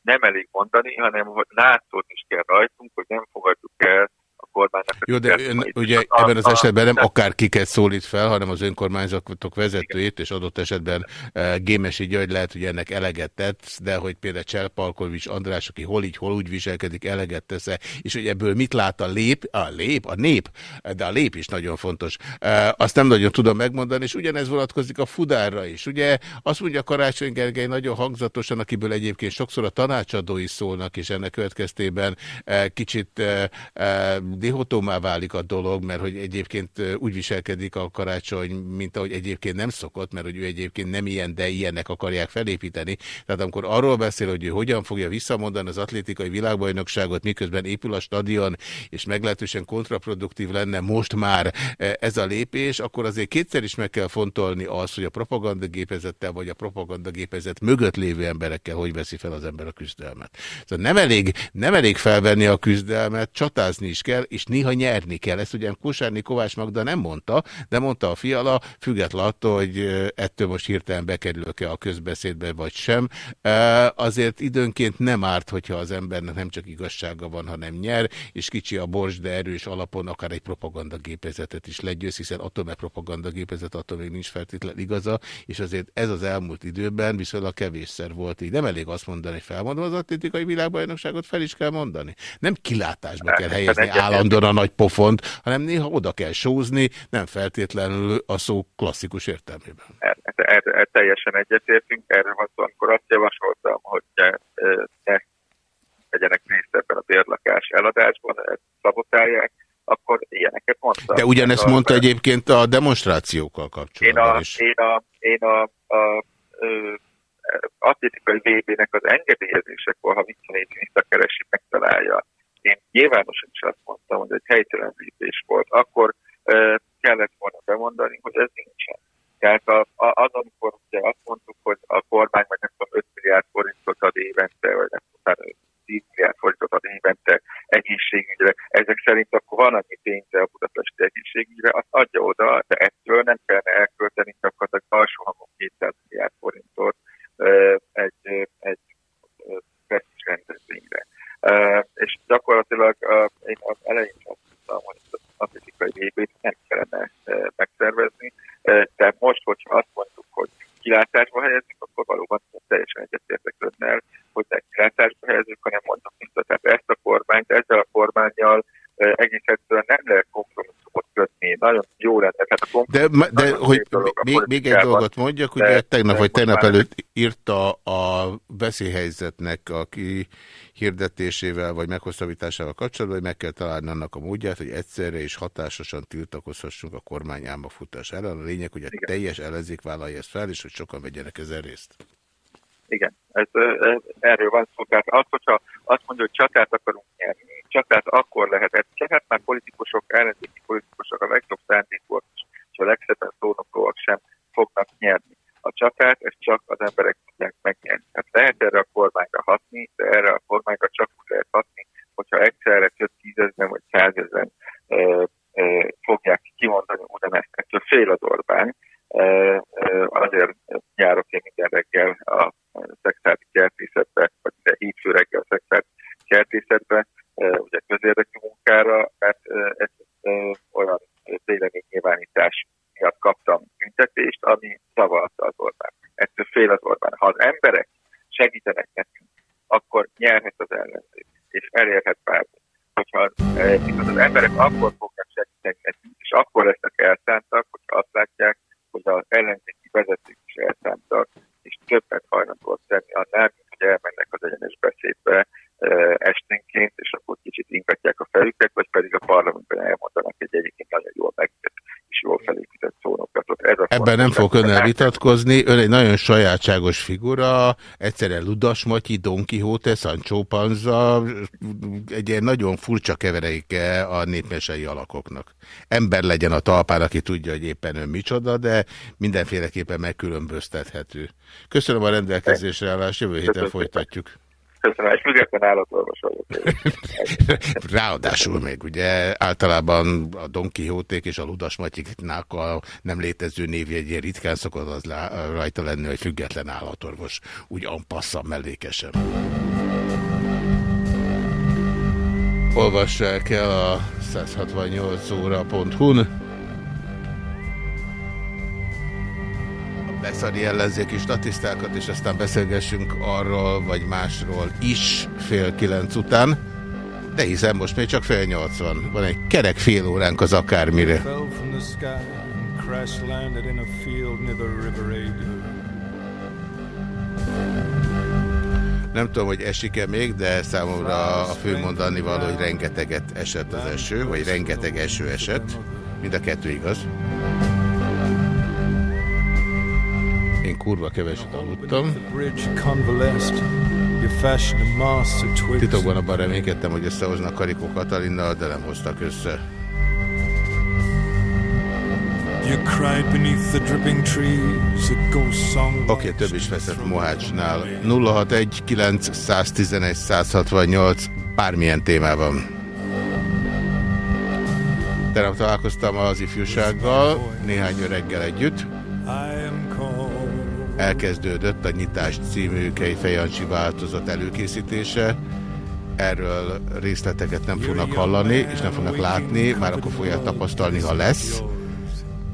nem elég mondani, hanem hogy látszódni is kell rajtunk, hogy nem fogadjuk el kormánynak. Jó, de ön, ugye a, ebben az esetben nem akár kiket szólít fel, hanem az önkormányzatok vezetőjét, és adott esetben e, Gémesi György lehet, hogy ennek eleget tett, de hogy például Cselpalkovics András, aki hol így, hol úgy viselkedik, eleget tesz -e, és hogy ebből mit lát a lép, a lép, a nép, de a lép is nagyon fontos. E, azt nem nagyon tudom megmondani, és ugyanez vonatkozik a fudárra is. Ugye azt mondja Karácsony Gergely nagyon hangzatosan, akiből egyébként sokszor a tanácsadói szólnak, és ennek következtében e, kicsit dihotómá válik a dolog, mert hogy egyébként úgy viselkedik a karácsony, mint ahogy egyébként nem szokott, mert hogy ő egyébként nem ilyen, de ilyennek akarják felépíteni. Tehát amikor arról beszél, hogy ő hogyan fogja visszamondani az atlétikai világbajnokságot, miközben épül a stadion, és meglehetősen kontraproduktív lenne most már ez a lépés, akkor azért kétszer is meg kell fontolni azt, hogy a propagandagépezettel vagy a propagandagépezet mögött lévő emberekkel hogy veszi fel az ember a küzdelmet. Szóval nem elég, nem elég felvenni a küzdelmet, csatázni is kell, és néha nyerni kell. Ezt ugye Kosárni Kovács Magda nem mondta, de mondta a fiala, független attól, hogy ettől most hirtelen bekerülök-e a közbeszédbe, vagy sem. Azért időnként nem árt, hogyha az embernek nem csak igazsága van, hanem nyer, és kicsi a bors, de erős alapon akár egy propagandagépezetet is legyőz, hiszen attól, mert propagandagépezet, attól még nincs feltétlen igaza, és azért ez az elmúlt időben viszonylag kevésszer volt így. Nem elég azt mondani, hogy felmondom az atlétikai világbajnokságot, fel is kell mondani. Nem kilátásba kell helyezni állandóan a nagy pofont, hanem néha oda kell sózni, nem feltétlenül a szó klasszikus értelmében. Erre, erre, erre teljesen egyetértünk, erre van szó, amikor azt javasoltam, hogy ne, ne vegyenek részt ebben a bérlakás eladásban, ezt szabotálják, akkor ilyeneket mondtam. De ugyanezt a, mondta egyébként a demonstrációkkal kapcsolatban én a, is. Én a, én a, a, a atlétikai VB-nek az engedélyezésekor, ha visszanézni, visszakeresi, megtalálja. Én nyilvánosan is azt mondtam, hogy egy helytelen lépés volt. Akkor kellett volna bemondani, hogy ez nincsen. Tehát a, a, az, amikor ugye azt mondtuk, hogy a kormány meg nem tudom, 5 milliárd forintot ad évente, vagy nem tudom, 10 milliárd forintot ad évente egészségügyre, ezek szerint akkor van annyi pénze a budapesti egészségügyre, azt adja oda, de ettől nem kellene elkölteni csak az alsó hangon 200 milliárd forintot egy, egy presztis rendezvényre. És gyakorlatilag én az elején azt mondtam, hogy az atlétikai vb nem kellene megszervezni, de most, hogyha azt mondjuk, hogy kilátásba helyezni, akkor valóban teljesen egyetértek önnel, hogy ne kilátásba helyezzük, hanem mondom vissza. Tehát ezt a kormányt, ezzel a kormányjal egész egyszerűen nem lehet kompromisszumot kötni. Nagyon jó lenne. Tehát a de, de hogy még, még egy dolgot mondjak, ugye tegnap vagy tegnap előtt írta a veszélyhelyzetnek a kihirdetésével vagy meghosszabbításával kapcsolatban, hogy meg kell találni annak a módját, hogy egyszerre és hatásosan tiltakozhassunk a kormány álmafutás ellen. A lényeg, hogy a Igen. teljes ellenzék vállalja ezt fel, és hogy sokan vegyenek ezen részt. Igen, ez, ez, erről van szó. Tehát az, hogyha azt mondja, hogy csatát akarunk nyerni, csatát akkor lehet, ez már politikusok, ellenzéki politikusok a legjobb szándékúak és a legszebben szónoklóak sem fognak nyerni. A csatát ez csak az emberek tudják megnyerni. Tehát lehet erre a kormányra hatni, de erre a kormányra csak úgy lehet hatni, hogyha egyszerre több tízezben vagy százezben fogják kimondani ugyanezt. Ettől fél az Orbán. E, e, azért járok én minden reggel a szexádi kertészetbe, vagy minden hétfő reggel a szexádi kertészetbe, ugye közérdekű munkára, mert ez olyan véleménynyilvánítás miatt kaptam büntetést, ami zavarta az Orbán. Ettől fél az Orbán. Ha az emberek segítenek nekünk, akkor nyerhet az ellenzék, és elérhet bármi. Hogyha az, az emberek akkor fognak segíteni nekünk, és akkor lesznek elszántak, hogyha azt látják, hogy az ellenzéki vezetők is elszántak, és többet hajlandóak tenni annál, mint hogy elmennek az egyenes beszédbe, esténként, és akkor kicsit ingatják a felüket, vagy pedig a parlamentben elmondanak egy egyébként nagyon jól megtett és jól felépített szónokatot. Ez Ebben nem fog önnel vitatkozni. Ön egy nagyon sajátságos figura, egyszerre Ludas Matyi, Don Quixote, Sancho Panza, egy ilyen nagyon furcsa kevereike a népmesei alakoknak. Ember legyen a talpán, aki tudja, hogy éppen ön micsoda, de mindenféleképpen megkülönböztethető. Köszönöm a rendelkezésre állást, jövő héten folytatjuk. Köszönöm, és független állatorvos vagyok. Ráadásul még ugye általában a Don Quixote és a Ludas Matyiknák a nem létező névjegyén ritkán szokott az rajta lenni, hogy független állatorvos, úgy ampasszam mellékesen. Olvassák el a 168 óra.hu-n. leszari ellenzéki statisztákat, és aztán beszélgessünk arról, vagy másról is fél kilenc után. De hiszen most még csak fél nyolc van. Van egy kerek fél óránk az akármire. Nem tudom, hogy esik-e még, de számomra a fő mondani való, hogy rengeteget esett az eső, vagy rengeteg eső esett. Mind a kettő igaz. Én kurva keveset aludtam. Titokban abban reménykedtem, hogy összehoznak Karikó Katalinnal, de nem hoztak össze. Oké, okay, több is veszett Mohácsnál. 061 911 168 bármilyen témában. Tegnap találkoztam az ifjúsággal, néhány öreggel együtt. Elkezdődött a Nyitás című Kejfejancsi változat előkészítése. Erről részleteket nem fognak hallani, és nem fognak látni, már akkor fogják tapasztalni, ha lesz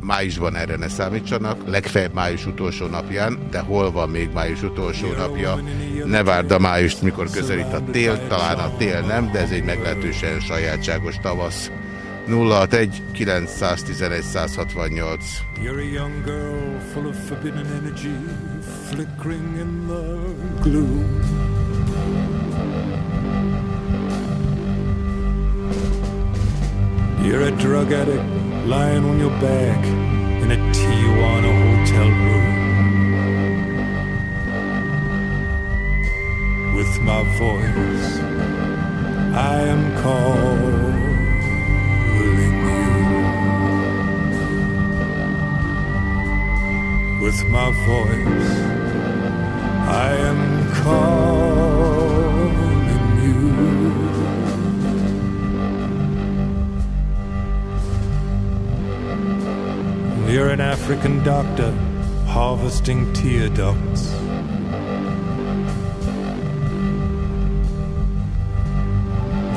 májusban erre ne számítsanak, legfeljebb május utolsó napján, de hol van még május utolsó napja? Ne várd a májust, mikor közelít a tél, talán a tél nem, de ez egy meglehetősen sajátságos tavasz. 061 911 168 You're a young girl full of forbidden energy flickering in the gloom. You're a drug addict lying on your back in a Tijuana hotel room. With my voice, I am calling voice, I am calling. You're an African doctor harvesting tear ducts.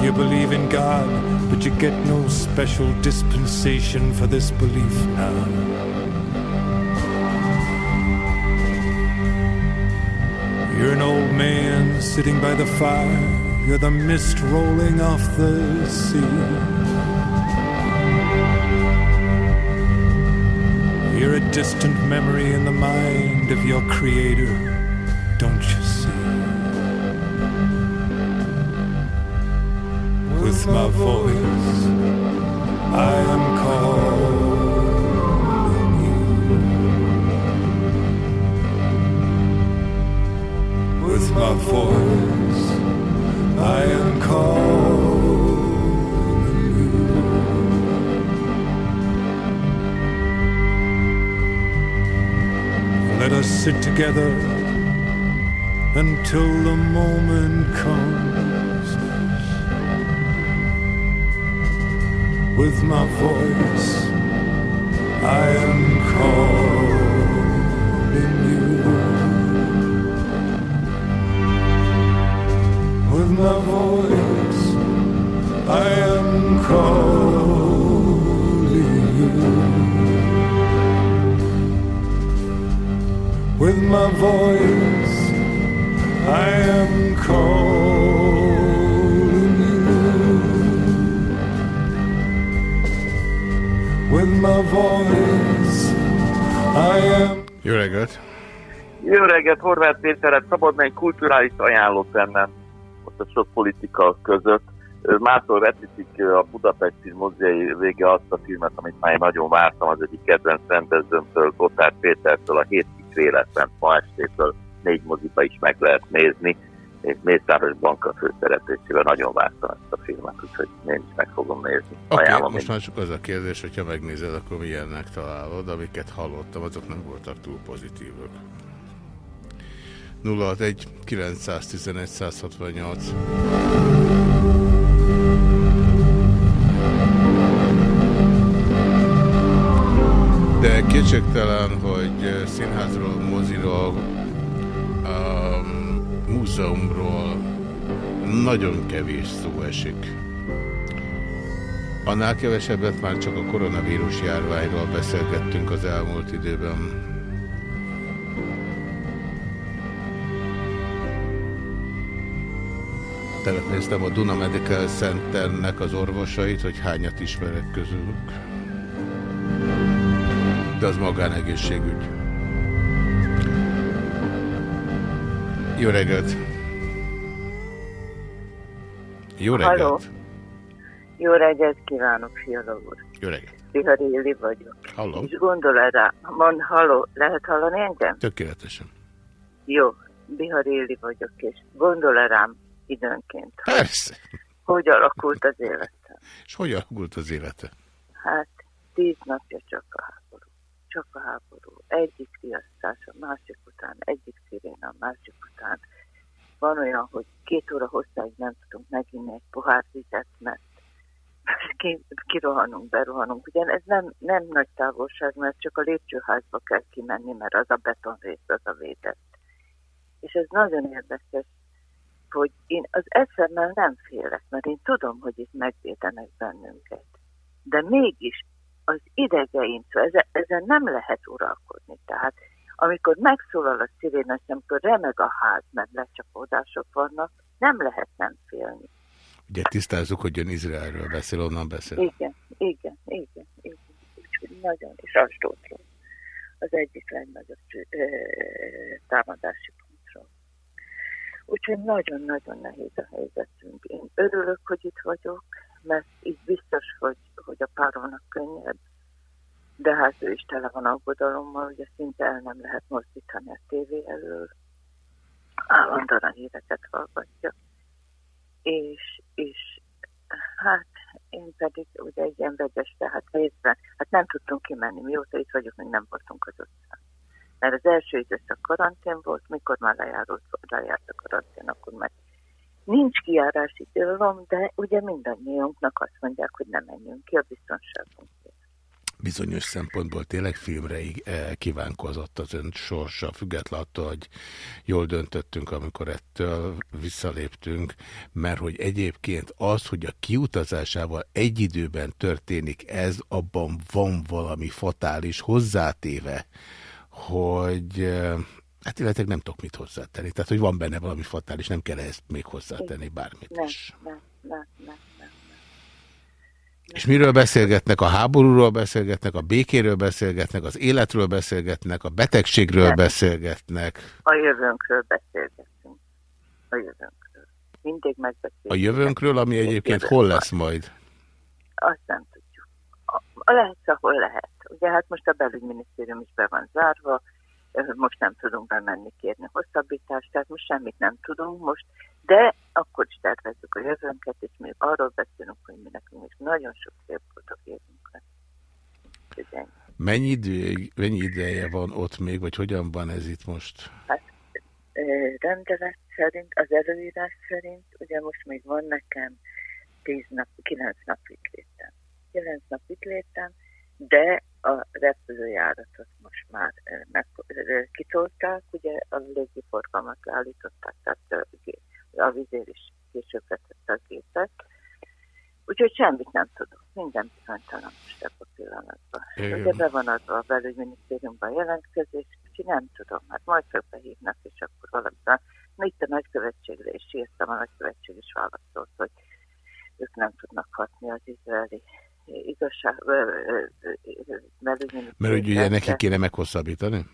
You believe in God, but you get no special dispensation for this belief now. You're an old man sitting by the fire. You're the mist rolling off the sea. You're a distant memory in the mind of your creator, don't you see? With my voice, I am calling my voice, I am calling. Let us sit together until the moment comes. With my voice, I am calling With my voice, I am calling you. with my voice I am calling you with my voice I am Jó reggelt! Jó reggelt, Horváth Péteret, szabadna egy kulturális ajánlót tennem a sok politika között. Mától vetítik a Budapesti Moziai vége azt a filmet, amit már én nagyon vártam, az egyik kedvenc rendezőmtől, Gotthard Pétertől, a hét véletlen ma estétől négy moziba is meg lehet nézni, és Mészáros Banka főszereplésével nagyon vártam ezt a filmet, úgyhogy én is meg fogom nézni. Okay, most már csak az a kérdés, hogyha megnézed, akkor milyennek találod, amiket hallottam, azok nem voltak túl pozitívok. 061 911 168 De kétségtelen, hogy színházról, moziról, um, múzeumról nagyon kevés szó esik. Annál kevesebbet már csak a koronavírus járványról beszélgettünk az elmúlt időben. Tehát néztem a Duna Medical Centernek az orvosait, hogy hányat ismerek közülük de az magánegészségügy. Jó reggelt! Jó reggelt! Halló. Jó reggelt kívánok, Fiala úr. Jó reggelt! Bihari Éli vagyok. Hallom. És gondol erre, mond, halló, lehet hallani engem? Tökéletesen. Jó, Bihari Éli vagyok, és gondol rám időnként, Persze. hogy alakult az életem. És hogy alakult az élete? Hát, tíz napja csak a háború. Csak a háború. Egyik riasztás a másik után, egyik sziréna a másik után. Van olyan, hogy két óra hosszáig nem tudunk meginni egy pohár vizet, mert ki, kirohanunk, berohanunk. Ugye ez nem, nem nagy távolság, mert csak a lépcsőházba kell kimenni, mert az a betonrész, az a védett. És ez nagyon érdekes, hogy én az eszemmel nem félek, mert én tudom, hogy itt megvédenek bennünket. De mégis az idegeim, szóval ezen, ezen nem lehet uralkodni. Tehát amikor megszólal a sziréna, és amikor remeg a ház, mert lecsapódások vannak, nem lehet nem félni. Ugye tisztázzuk, hogy ön Izraelről beszél, onnan beszél. Igen, igen, igen, igen. Úgyhogy nagyon, és Asdótról. Az egyik legnagyobb támadási. Úgyhogy nagyon-nagyon nehéz a helyzetünk. Én örülök, hogy itt vagyok, mert itt biztos, hogy, hogy a páromnak könnyebb, de hát ő is tele van aggodalommal, ugye szinte el nem lehet mozdítani a tévé elől. Állandóan a híreket hallgatja. És, és hát én pedig ugye egy ilyen vegyes, tehát részben, hát nem tudtunk kimenni, mióta itt vagyok, még nem voltunk az utcán. Mert az első időszak karantén volt, mikor már lejárult, lejárt a karantén, akkor meg nincs kijárási tilalom, de ugye mindannyiunknak azt mondják, hogy nem menjünk ki a biztonságunkért. Bizonyos szempontból tényleg filmre eh, kívánkozott az ön sorsa, független attól, hogy jól döntöttünk, amikor ettől visszaléptünk, mert hogy egyébként az, hogy a kiutazásával egy időben történik ez, abban van valami fatális hozzátéve, hogy hát illetve nem tudok mit hozzátenni. Tehát, hogy van benne valami fatális, nem kell ezt még hozzátenni bármit Nem, is. nem, nem, nem, nem. És miről beszélgetnek? A háborúról beszélgetnek, a békéről beszélgetnek, az életről beszélgetnek, a betegségről Nem. beszélgetnek. A jövőnkről beszélgetünk. A jövőnkről. Mindig megbeszéljük. A jövőnkről, ami egyébként hol lesz majd? Azt nem tudjuk. A, a lehet, ahol lehet. Ugye hát most a belügyminisztérium is be van zárva, ö, most nem tudunk bemenni kérni hosszabbítást, tehát most semmit nem tudunk most, de akkor is tervezzük a jövőnket, és még arról beszélünk, hogy mi nekünk is nagyon sok szép boldog évünk lesz. Mennyi, idő, mennyi ideje van ott még, vagy hogyan van ez itt most? Ö, rendelet szerint, az előírás szerint, ugye most még van nekem 10 nap, 9 nap itt létem. 9 nap itt létem, de a repülőjáratot most már meg, kitolták, ugye a légiforgalmat leállították, tehát a vizér is később a gépet. Úgyhogy semmit nem tudok. Minden bizonytalan most ebben a pillanatban. Ö, Ugye be van adva a belügyminisztériumban jelentkezés, úgyhogy nem tudom, hát majd csak behívnak, és akkor valamivel. Itt a nagykövetségre is írtam, a nagykövetség is válaszolt, hogy ők nem tudnak hatni az izraeli igazság belügyminisztérium. Mert hogy ugye neki kéne meghosszabbítani?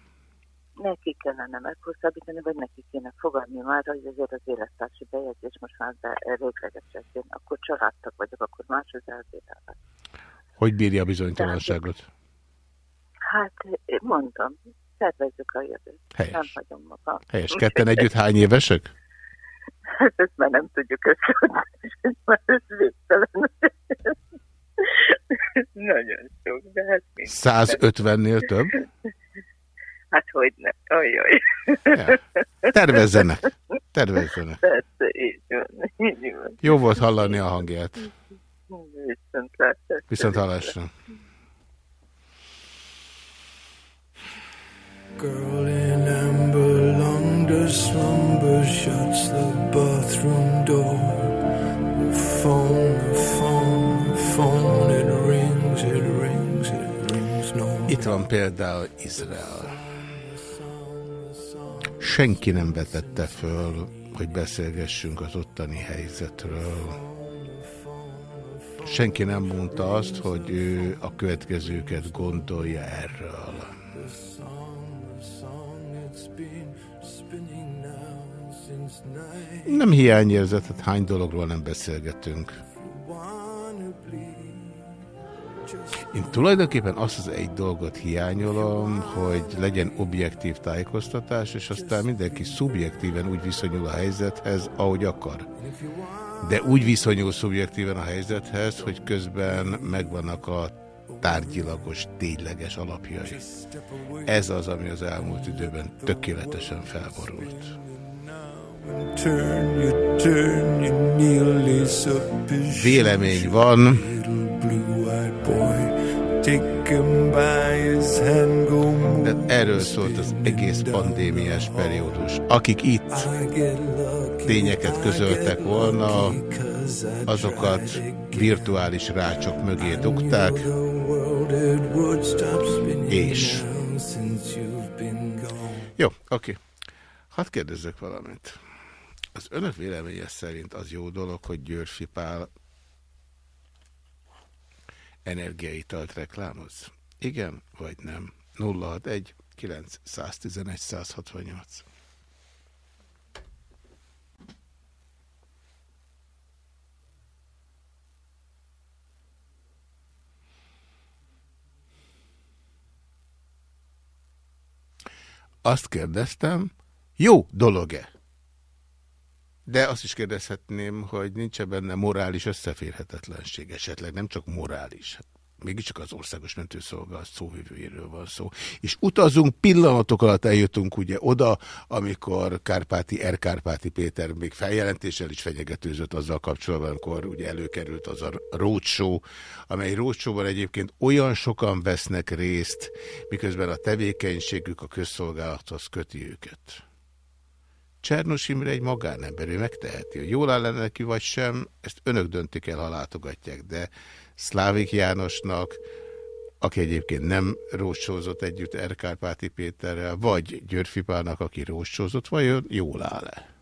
Neki kellene meghosszabbítani, vagy neki kéne fogadni már, hogy azért az élettársi bejegyzés most már be végleges én akkor családtag vagyok, akkor más az elvételek. Hogy bírja a bizonytalanságot? Hát mondom, szervezzük a jövőt. Helyes. Nem hagyom magam. Helyes. Ketten együtt hány évesek? Hát ezt már nem tudjuk összeadni, ez már ez végtelen. Nagyon sok, de hát mind. 150-nél több? Hát hogy ne, ajaj. Ja. Tervezzenek. Tervezzenek. Persze, így van, így van. Jó volt hallani a hangját. Viszont hallásra. Girl in amber, long slumber shuts the bathroom door. The phone, the phone, the phone, Itt van például Izrael. Senki nem vetette föl, hogy beszélgessünk az ottani helyzetről. Senki nem mondta azt, hogy ő a következőket gondolja erről. Nem hiányérzet, hát hány dologról nem beszélgetünk. Én tulajdonképpen azt az egy dolgot hiányolom, hogy legyen objektív tájékoztatás, és aztán mindenki szubjektíven úgy viszonyul a helyzethez, ahogy akar. De úgy viszonyul szubjektíven a helyzethez, hogy közben megvannak a tárgyilagos, tényleges alapjai. Ez az, ami az elmúlt időben tökéletesen felborult. Vélemény van. De erről szólt az egész pandémiás periódus. Akik itt tényeket közöltek volna, azokat virtuális rácsok mögé dugták, és... Jó, oké. Hadd kérdezzek valamit. Az önök véleménye szerint az jó dolog, hogy Györfi Pál energiaitalt reklámoz? Igen, vagy nem? 061 911 168 Azt kérdeztem, jó dolog-e? De azt is kérdezhetném, hogy nincs -e benne morális összeférhetetlenség esetleg, nem csak morális. Hát mégiscsak az országos mentőszolgálat szóvivőjéről van szó. És utazunk, pillanatok alatt eljutunk ugye oda, amikor Kárpáti, Erkárpáti Péter még feljelentéssel is fenyegetőzött azzal kapcsolatban, amikor ugye előkerült az a roadshow, amely roadshowban egyébként olyan sokan vesznek részt, miközben a tevékenységük a közszolgálathoz köti őket. Csernos Imre egy magánember, ő megteheti, hogy jól áll neki vagy sem, ezt önök döntik el, ha látogatják, de Szlávik Jánosnak, aki egyébként nem rócsózott együtt Erkárpáti Péterrel, vagy Györfi Pálnak, aki rócsózott, vajon jól áll-e?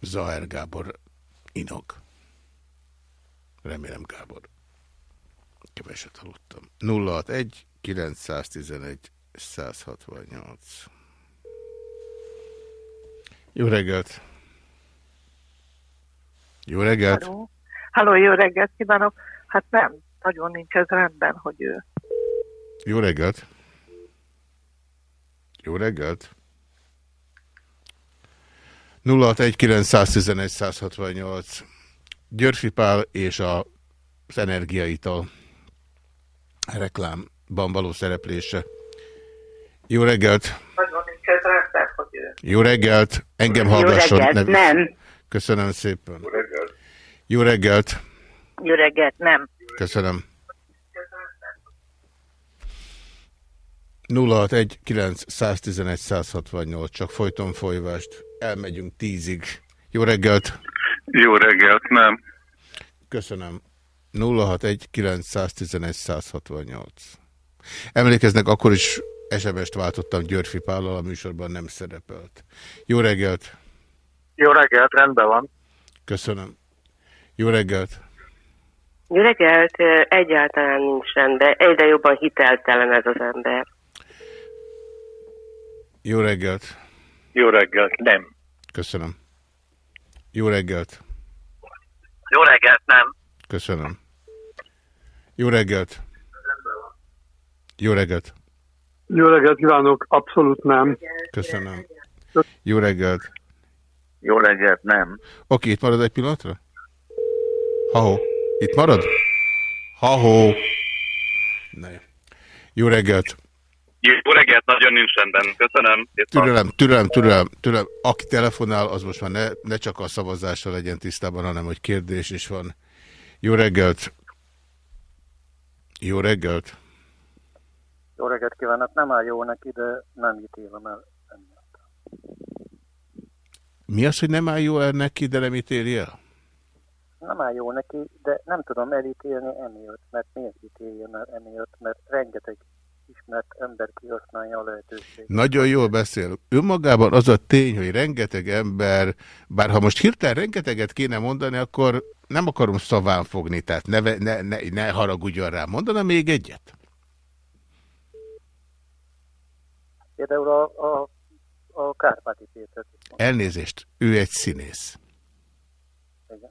Zaher Gábor inog. Remélem Gábor. Keveset hallottam. 061 911 168 Jó reggelt! Jó reggelt! Halló. Halló, jó reggelt kívánok! Hát nem, nagyon nincs ez rendben, hogy ő. Jó reggelt! Jó reggelt! 061 Györfi Pál és a, az energiaital reklámban való szereplése. Jó reggelt! Jó reggelt! Engem hallgasson. Jó reggelt, nem. Köszönöm szépen. Jó reggelt! Jó reggelt! Jó reggelt, nem. Köszönöm. 061 911 168, csak folyton folyvást. Elmegyünk tízig. Jó reggelt! Jó reggelt, nem. Köszönöm. 061 911 168. Emlékeznek, akkor is SMS-t váltottam Györfi Pállal, a műsorban nem szerepelt. Jó reggelt! Jó reggelt, rendben van. Köszönöm. Jó reggelt! Jó reggelt, egyáltalán nincs rendben. Egyre jobban hiteltelen ez az ember. Jó reggelt! Jó reggelt, nem. Köszönöm. Jó reggelt! Jó reggelt, nem. Köszönöm. Jó reggelt! Jó reggelt! Jó reggelt kívánok, abszolút nem. Köszönöm. Jó reggelt! Jó reggelt, nem. Oké, itt marad egy pillanatra? Ha-ho. Itt marad? Ha-ho. Ne. Jó reggelt! Jó reggelt, nagyon nincs rendben. Köszönöm. Türelem, türelem, türelem, türelem. Aki telefonál, az most már ne, ne csak a szavazással legyen tisztában, hanem hogy kérdés is van. Jó reggelt! Jó reggelt! Jó reggelt kívánok, nem áll jó neki, de nem ítélem el. Mi az, hogy nem áll jó el neki, de nem ítéli el? Nem áll jó neki, de nem tudom elítélni emiatt, mert miért ítéljen el emiatt, mert rengeteg ismert ember kihasználja a lehetőséget. Nagyon jól beszél. Önmagában az a tény, hogy rengeteg ember, bár ha most hirtelen rengeteget kéne mondani, akkor nem akarom szaván fogni, tehát ne, ne, ne, ne haragudjon rá. Mondana még egyet? Például a, a, a Kárpáti Péter. Elnézést, ő egy színész. Igen.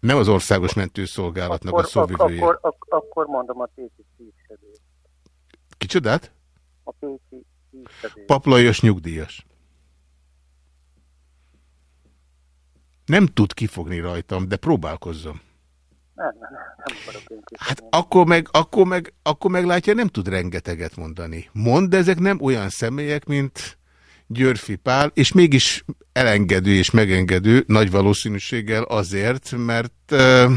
Nem az országos mentőszolgálatnak Akkor, a szóvivője. akkor, ak, akkor mondom a Pécsi szívsedést. Kicsodát? A Pécsi szívsedést. Paplajos nyugdíjas. Nem tud kifogni rajtam, de próbálkozzom. Nem, nem, nem, akarok én Hát akkor meg, akkor meg, akkor meg látja, nem tud rengeteget mondani. Mond, de ezek nem olyan személyek, mint Györfi Pál, és mégis elengedő és megengedő nagy valószínűséggel azért, mert uh,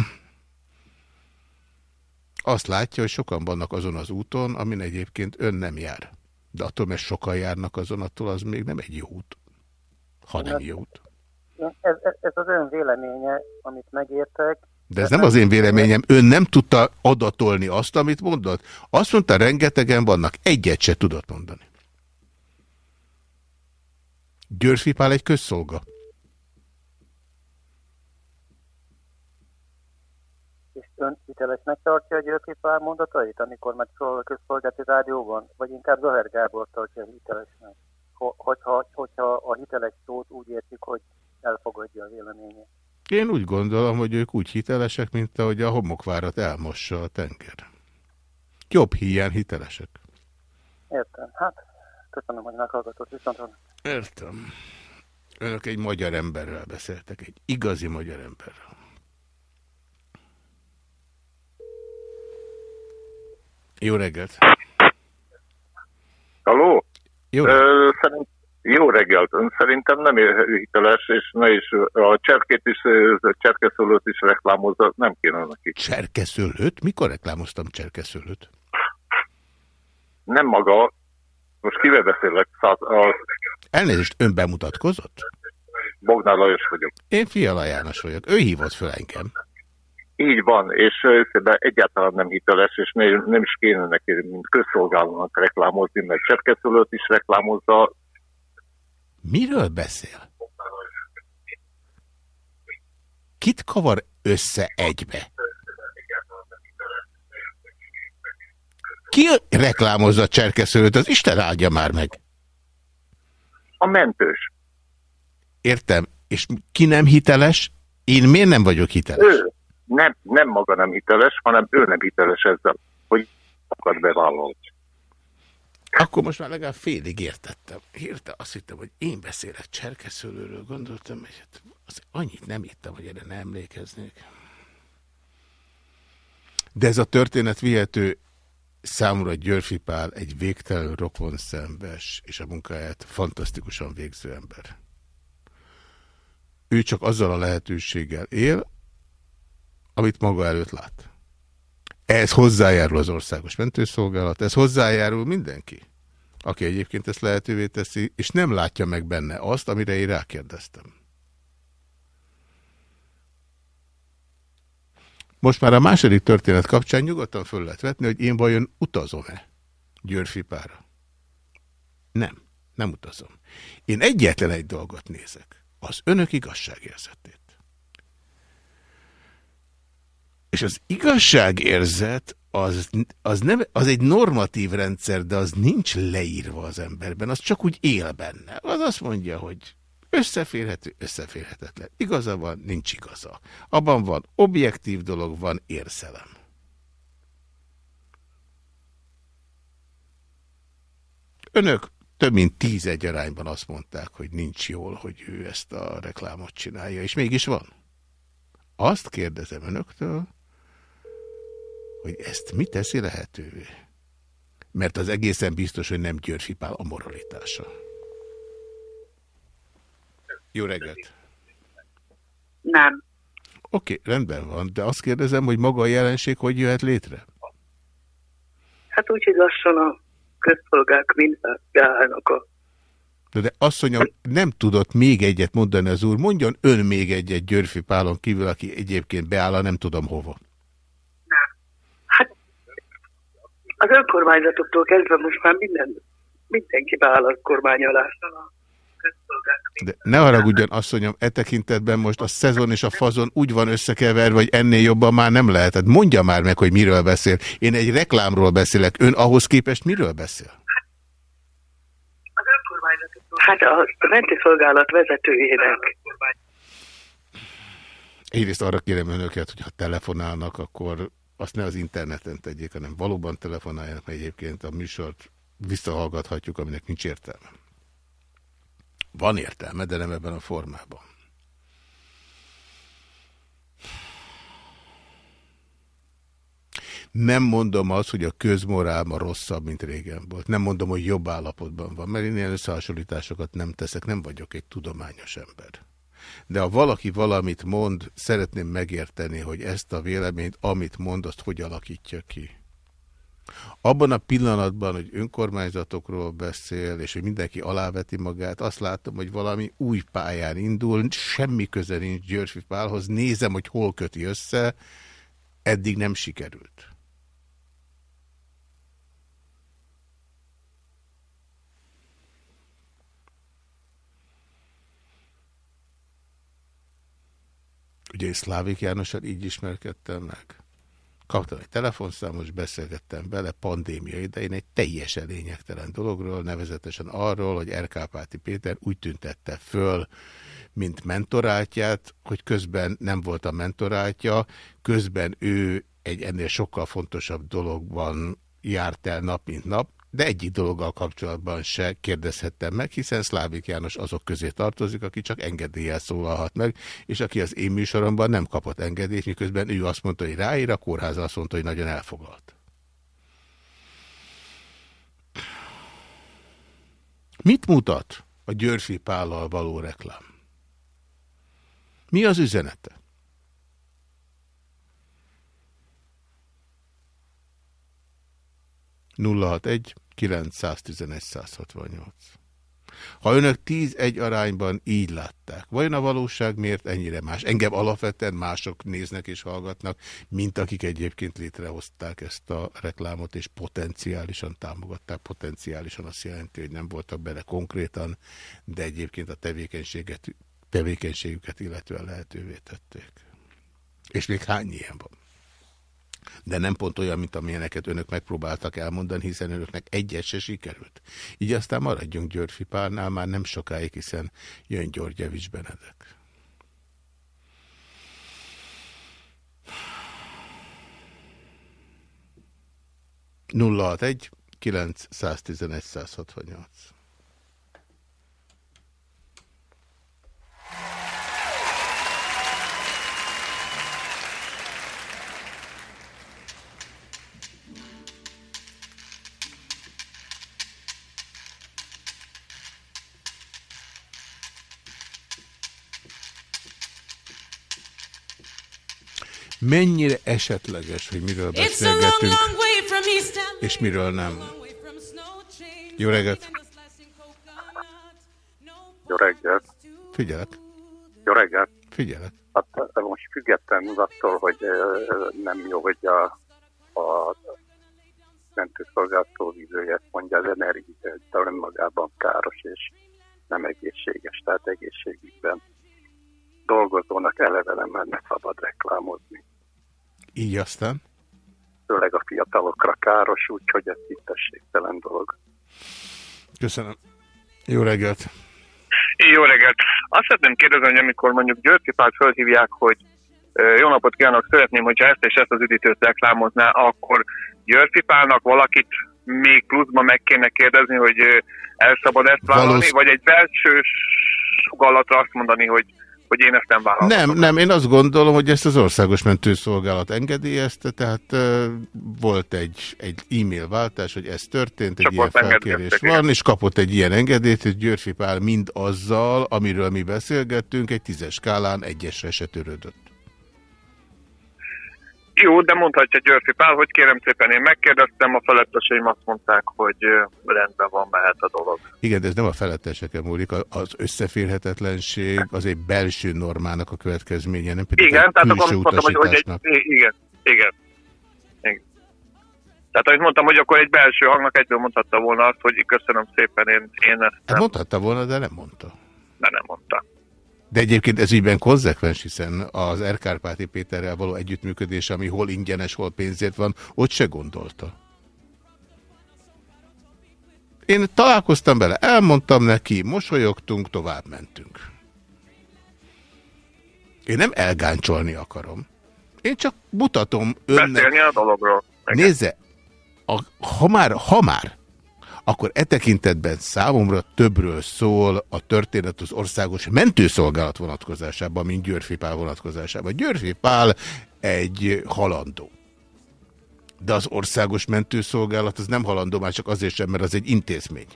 azt látja, hogy sokan vannak azon az úton, amin egyébként ön nem jár. De attól, mert sokan járnak azon, attól az még nem egy jó út. Ha nem jó út. Én- Ez, ez, az ön véleménye, amit megértek. De ez nem az én véleményem. Ön nem tudta adatolni azt, amit mondott. Azt mondta, rengetegen vannak. Egyet se tudott mondani. Györfi Pál egy közszolga. És ön hitelesnek tartja a Györfi Pál mondatait, amikor megszólal a közszolgálati rádióban? Vagy inkább Zahár Gábor tartja hitelesnek? Ho- Hogyha, hogyha a hiteles szót úgy értik, hogy elfogadja a véleményét. Én úgy gondolom, hogy ők úgy hitelesek, mint ahogy a homokvárat elmossa a tenger. Jobb hiány hitelesek. Értem. Hát, köszönöm, hogy meghallgatott. Viszont Értem. Önök egy magyar emberrel beszéltek, egy igazi magyar emberrel. Jó reggelt! Halló? Jó, Ö, szerint, jó reggelt. Szerintem nem hiteles, és ne is a cserkét is, a cserkeszólót is reklámozza, nem kéne neki. Cserkeszőlőt? Mikor reklámoztam cserkeszőlőt? Nem maga, most kivel beszélek? Száz, a Elnézést, ön bemutatkozott? Bognár Lajos vagyok. Én Fiala János vagyok. Ő hívott föl engem. Így van, és de egyáltalán nem hiteles, és ne, nem is kéne neki, mint közszolgálónak reklámozni, mert cserkeszólót is reklámozza. Miről beszél? Kit kavar össze egybe? Ki reklámozza a cserkeszőlőt? Az Isten áldja már meg. A mentős. Értem. És ki nem hiteles? Én miért nem vagyok hiteles? Ő nem, nem maga nem hiteles, hanem ő nem hiteles ezzel, hogy akar bevállalni. Akkor most már legalább félig értettem. Érte, azt hittem, hogy én beszélek cserkeszőlőről, gondoltam, hogy hát az annyit nem hittem, hogy erre nem emlékeznék. De ez a történet vihető számomra Györfi Pál egy végtelen rokon szembes, és a munkáját fantasztikusan végző ember. Ő csak azzal a lehetőséggel él, amit maga előtt lát. Ez hozzájárul az országos mentőszolgálat, ez hozzájárul mindenki, aki egyébként ezt lehetővé teszi, és nem látja meg benne azt, amire én rákérdeztem. Most már a második történet kapcsán nyugodtan föl lehet vetni, hogy én vajon utazom-e Győrfipára. Nem, nem utazom. Én egyetlen egy dolgot nézek, az önök igazságérzetét. És az igazságérzet az, az, nem, az egy normatív rendszer, de az nincs leírva az emberben, az csak úgy él benne. Az azt mondja, hogy összeférhető, összeférhetetlen. Igaza van, nincs igaza. Abban van objektív dolog, van érzelem. Önök több mint tízegy arányban azt mondták, hogy nincs jól, hogy ő ezt a reklámot csinálja, és mégis van. Azt kérdezem önöktől, hogy ezt mi teszi lehetővé? Mert az egészen biztos, hogy nem Györfi Pál a moralitása. Jó reggelt! Nem. Oké, okay, rendben van, de azt kérdezem, hogy maga a jelenség hogy jöhet létre? Hát úgy, hogy lassan a közszolgák mind beállnak a... De, de asszonyom, nem tudott még egyet mondani az úr. Mondjon ön még egyet Györfi Pálon kívül, aki egyébként beáll, nem tudom hova. Az önkormányzatoktól kezdve most már minden, mindenki beáll a kormány alá. De ne haragudjon, asszonyom, e tekintetben most a szezon és a fazon úgy van összekeverve, hogy ennél jobban már nem lehet. Hát mondja már meg, hogy miről beszél. Én egy reklámról beszélek. Ön ahhoz képest miről beszél? Hát a mentőszolgálat vezetőjének. Egyrészt arra kérem önöket, hogy ha telefonálnak, akkor azt ne az interneten tegyék, hanem valóban telefonáljanak, mert egyébként a műsort visszahallgathatjuk, aminek nincs értelme. Van értelme, de nem ebben a formában. Nem mondom azt, hogy a közmorál ma rosszabb, mint régen volt. Nem mondom, hogy jobb állapotban van, mert én ilyen összehasonlításokat nem teszek, nem vagyok egy tudományos ember. De ha valaki valamit mond, szeretném megérteni, hogy ezt a véleményt, amit mond, azt hogy alakítja ki. Abban a pillanatban, hogy önkormányzatokról beszél, és hogy mindenki aláveti magát, azt látom, hogy valami új pályán indul, semmi köze nincs Györfi Pálhoz, nézem, hogy hol köti össze, eddig nem sikerült. Ugye és Szlávik Jánossal így ismerkedtem meg. Kaptam egy telefonszámos, beszélgettem bele pandémia idején egy teljesen lényegtelen dologról, nevezetesen arról, hogy Erkápáti Péter úgy tüntette föl, mint mentoráltját, hogy közben nem volt a mentoráltja, közben ő egy ennél sokkal fontosabb dologban járt el nap, mint nap, de egyik dologgal kapcsolatban se kérdezhettem meg, hiszen Szlávik János azok közé tartozik, aki csak engedéllyel szólalhat meg, és aki az én műsoromban nem kapott engedélyt, miközben ő azt mondta, hogy ráír, a kórház azt mondta, hogy nagyon elfoglalt. Mit mutat a Györfi Pállal való reklám? Mi az üzenete? nulla egy 911 168. Ha önök 10-1 arányban így látták, vajon a valóság miért ennyire más? Engem alapvetően mások néznek és hallgatnak, mint akik egyébként létrehozták ezt a reklámot, és potenciálisan támogatták. Potenciálisan azt jelenti, hogy nem voltak bele konkrétan, de egyébként a tevékenységet, tevékenységüket illetően lehetővé tették. És még hány ilyen van? De nem pont olyan, mint amilyeneket önök megpróbáltak elmondani, hiszen önöknek egyet se sikerült. Így aztán maradjunk Györfi Pálnál már nem sokáig, hiszen jön Györgyevics Benedek. nulla egy 911 168 mennyire esetleges, hogy miről beszélgetünk, és miről nem. Jó reggelt! Jó reggelt! Figyelek! Jó reggelt! Figyelek! Hát most függetlenül attól, hogy nem jó, hogy a, a mentőszolgáltató vizője mondja, az energia önmagában káros és nem egészséges, tehát egészségügyben dolgozónak eleve nem lenne szabad reklámozni. Így aztán? Főleg a fiatalokra káros, úgyhogy ez tisztességtelen dolog. Köszönöm. Jó reggelt! Jó reggelt! Azt szeretném kérdezni, hogy amikor mondjuk Györgyi Pált fölhívják, hogy jó napot kívánok, szeretném, hogyha ezt és ezt az üdítőt reklámozná, akkor Györgyi Pálnak valakit még pluszban meg kéne kérdezni, hogy el szabad ezt vállalni, Valósz... vagy egy belső sugallatra azt mondani, hogy hogy én ezt nem vállalom. Nem, nem, én azt gondolom, hogy ezt az országos mentőszolgálat engedélyezte, tehát uh, volt egy, egy e-mail váltás, hogy ez történt, egy Csak ilyen felkérés van, és kapott egy ilyen engedélyt, hogy Györfi Pál mind azzal, amiről mi beszélgettünk, egy tízes skálán egyesre se törődött. Jó, de mondhatja Györfi Pál, hogy kérem szépen, én megkérdeztem, a feletteseim azt mondták, hogy rendben van, mehet a dolog. Igen, de ez nem a feletteseken múlik, az összeférhetetlenség az egy belső normának a következménye, nem pedig igen, egy tehát akkor mondtam, hogy, hogy egy, igen, igen. igen. Tehát ahogy mondtam, hogy akkor egy belső hangnak egyből mondhatta volna azt, hogy köszönöm szépen, én, én ezt Hát mondhatta volna, de nem mondta. de nem mondta. De egyébként ez ügyben konzekvens, hiszen az Erkárpáti Péterrel való együttműködés, ami hol ingyenes, hol pénzért van, ott se gondolta. Én találkoztam vele, elmondtam neki, mosolyogtunk, tovább mentünk. Én nem elgáncsolni akarom. Én csak mutatom önnek. Beszélni a dologról. Nézze, a, ha, már, ha már, akkor e tekintetben számomra többről szól a történet az országos mentőszolgálat vonatkozásában, mint Györfi Pál vonatkozásában. Györfi Pál egy halandó. De az országos mentőszolgálat az nem halandó már csak azért sem, mert az egy intézmény.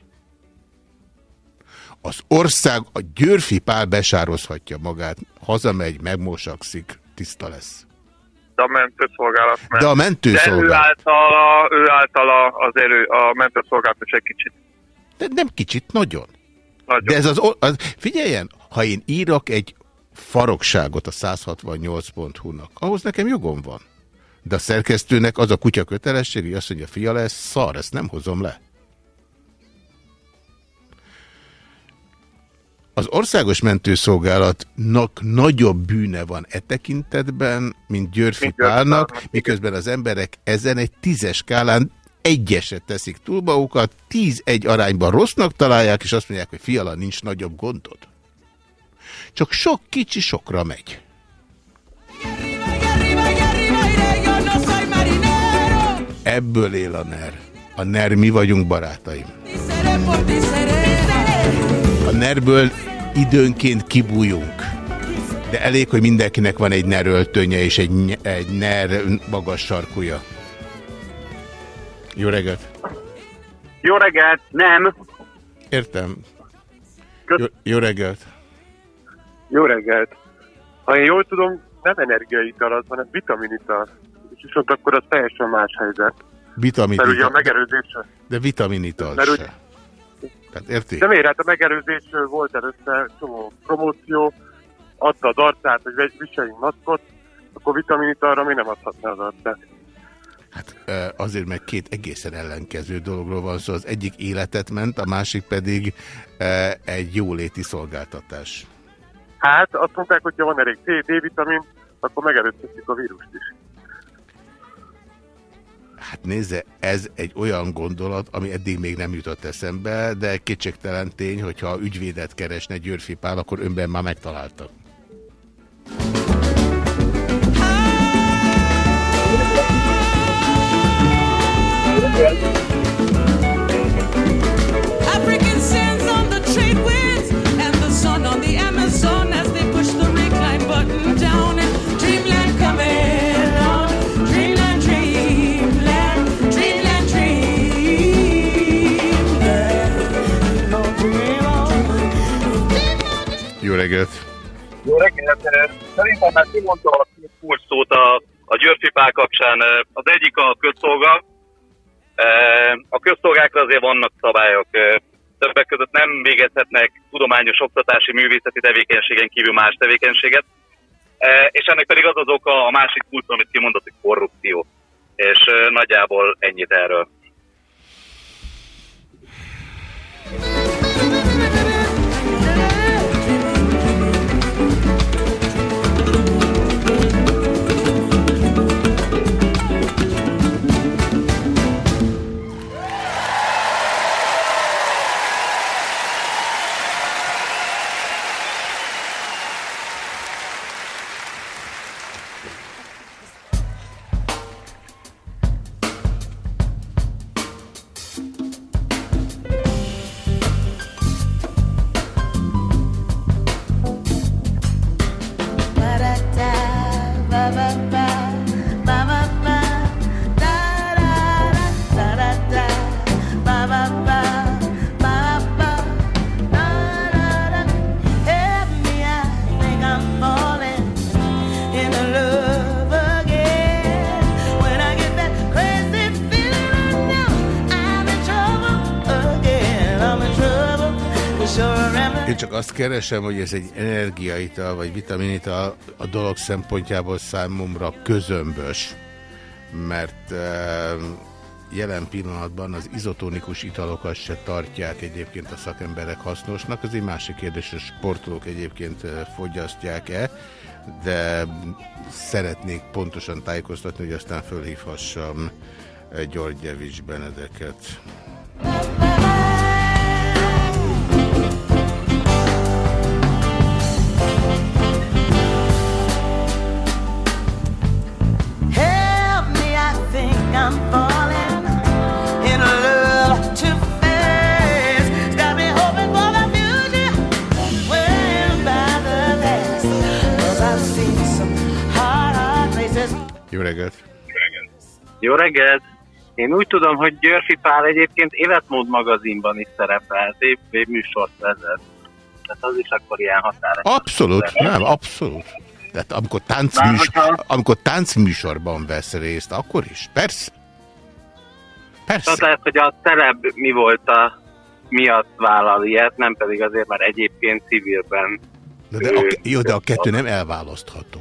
Az ország, a Györfi Pál besározhatja magát, hazamegy, megmosakszik, tiszta lesz. De a mentőszolgálat nem. De a mentőszolgálat. De ő által, ő által az erő, a mentőszolgálat is egy kicsit. De nem kicsit, nagyon. Nagyon. De ez az, az, figyeljen, ha én írok egy farokságot a 168.hu-nak, ahhoz nekem jogom van. De a szerkesztőnek az a kutya kötelesség, hogy azt mondja, fia lesz, szar, ezt nem hozom le. Az országos mentőszolgálatnak nagyobb bűne van e tekintetben, mint Györfi Pálnak, miközben az emberek ezen egy tízes skálán egyeset teszik túl magukat, tíz-egy arányban rossznak találják, és azt mondják, hogy fiala, nincs nagyobb gondod. Csak sok kicsi sokra megy. Ebből él a NER. A NER mi vagyunk barátaim. A NER-ből időnként kibújunk. De elég, hogy mindenkinek van egy NER öltönye és egy, egy NER magas sarkuja. Jó reggelt! Jó reggelt, nem. Értem. Jó, jó reggelt! Jó reggelt! Ha én jól tudom, nem energiaital az, hanem vitaminital. És viszont akkor az teljesen más helyzet. Vitamit Mert ugye a ital. megerőzés... De vitaminital Mert se. úgy- Tehát érti? De miért? Hát a megerőzés volt előtte csomó promóció, adta az arcát, hogy vegy- viseljünk maszkot, akkor vitaminitalra mi nem adhatná az arcát. Ö, Azért, mert két egészen ellenkező dologról van szó. Az egyik életet ment, a másik pedig egy jóléti szolgáltatás. Hát azt mondták, hogy ha van elég C, D-vitamin, akkor megerősítjük a vírust is. Hát nézze, ez egy olyan gondolat, ami eddig még nem jutott eszembe, de kétségtelen tény, hogyha ügyvédet keresne Györfi Pál, akkor önben már megtalálta. African reggelt! Jó reggelt! Szerintem már kimondta a két kulcs szót a, a Györfi Pál kapcsán. Az egyik a közszolga. A közszolgákra azért vannak szabályok. Többek között nem végezhetnek tudományos oktatási művészeti tevékenységen kívül más tevékenységet. És ennek pedig az az oka a másik kulcs, amit kimondott, hogy korrupció. És nagyjából ennyit erről. Keresem, hogy ez egy energiaital vagy vitaminital a dolog szempontjából számomra közömbös. Mert uh, jelen pillanatban az izotonikus italokat se tartják egyébként a szakemberek hasznosnak. Ez egy másik kérdés, hogy sportolók egyébként ö, fogyasztják-e, de szeretnék pontosan tájékoztatni, hogy aztán fölhívhassam ö, Györgyevics Benedeket. Help Jó reggelt! Jó reggelt! Én úgy tudom, hogy Györfi Pál egyébként életmód magazinban is szerepelt, épp, épp műsort vezet. Tehát az is akkor ilyen határa. Abszolút, nem, abszolút. Tehát amikor, táncműs, amikor táncműsorban vesz részt, akkor is, persze. Persze. Tehát lehet, hogy a celeb mi volt a miatt vállal ilyet, nem pedig azért, mert egyébként civilben. De, de a, jó, de a kettő nem elválasztható.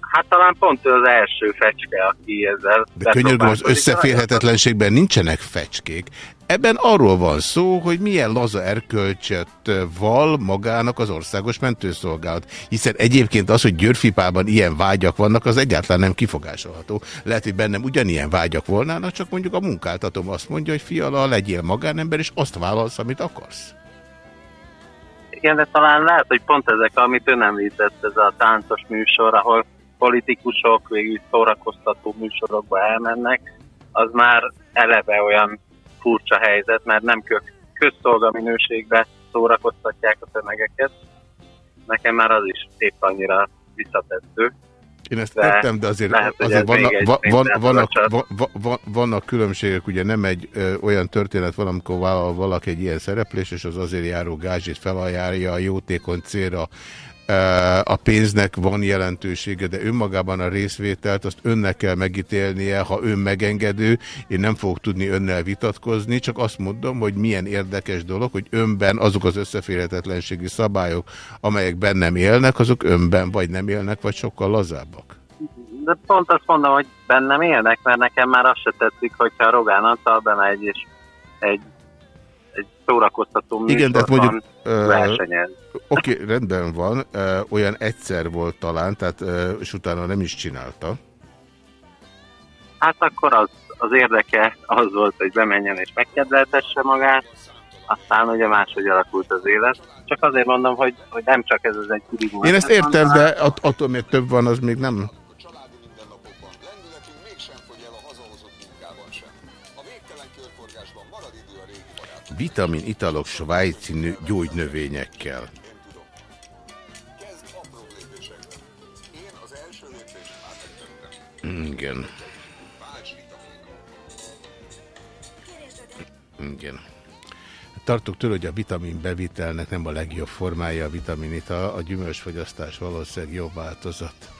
Hát talán pont az első fecske, aki ezzel... De könyörgöm, az összeférhetetlenségben nincsenek fecskék. Ebben arról van szó, hogy milyen laza erkölcsöt val magának az országos mentőszolgálat. Hiszen egyébként az, hogy Györfipában ilyen vágyak vannak, az egyáltalán nem kifogásolható. Lehet, hogy bennem ugyanilyen vágyak volnának, csak mondjuk a munkáltatom azt mondja, hogy fiala, legyél magánember, és azt vállalsz, amit akarsz. Igen, de talán lehet, hogy pont ezek, amit ön említett, ez a táncos műsor, ahol politikusok végül szórakoztató műsorokba elmennek, az már eleve olyan furcsa helyzet, mert nem kö közszolga minőségbe szórakoztatják a tömegeket. Nekem már az is épp annyira visszatetsző. Én ezt De értem, de azért, lehet, azért vannak, van, szinten vannak, magasabb. va, va, vannak különbségek, ugye nem egy ö, olyan történet van, amikor vállal valaki egy ilyen szereplés, és az azért járó gázsit felajánlja a jótékony célra. A pénznek van jelentősége, de önmagában a részvételt azt önnek kell megítélnie, ha ön megengedő, én nem fogok tudni önnel vitatkozni, csak azt mondom, hogy milyen érdekes dolog, hogy önben azok az összeférhetetlenségi szabályok, amelyek bennem élnek, azok önben vagy nem élnek, vagy sokkal lazábbak. De pont azt mondom, hogy bennem élnek, mert nekem már azt se tetszik, hogyha Rogán Antal bemegy és egy, egy szórakoztató Igen, de hát mondjuk... versenyez. Oké, rendben van, olyan egyszer volt talán, tehát, és utána nem is csinálta. Hát akkor az, az érdeke az volt, hogy bemenjen és megkedveltesse magát, aztán ugye máshogy alakult az élet. Csak azért mondom, hogy, hogy nem csak ez az egy turizmus. Én ezt értem, de at attól, mert több van, az még nem... Vitamin italok svájci gyógynövényekkel. Igen. Igen. Tartok tőle, hogy a vitamin bevitelnek nem a legjobb formája a vitaminita, a gyümölcsfogyasztás valószínűleg jobb változat.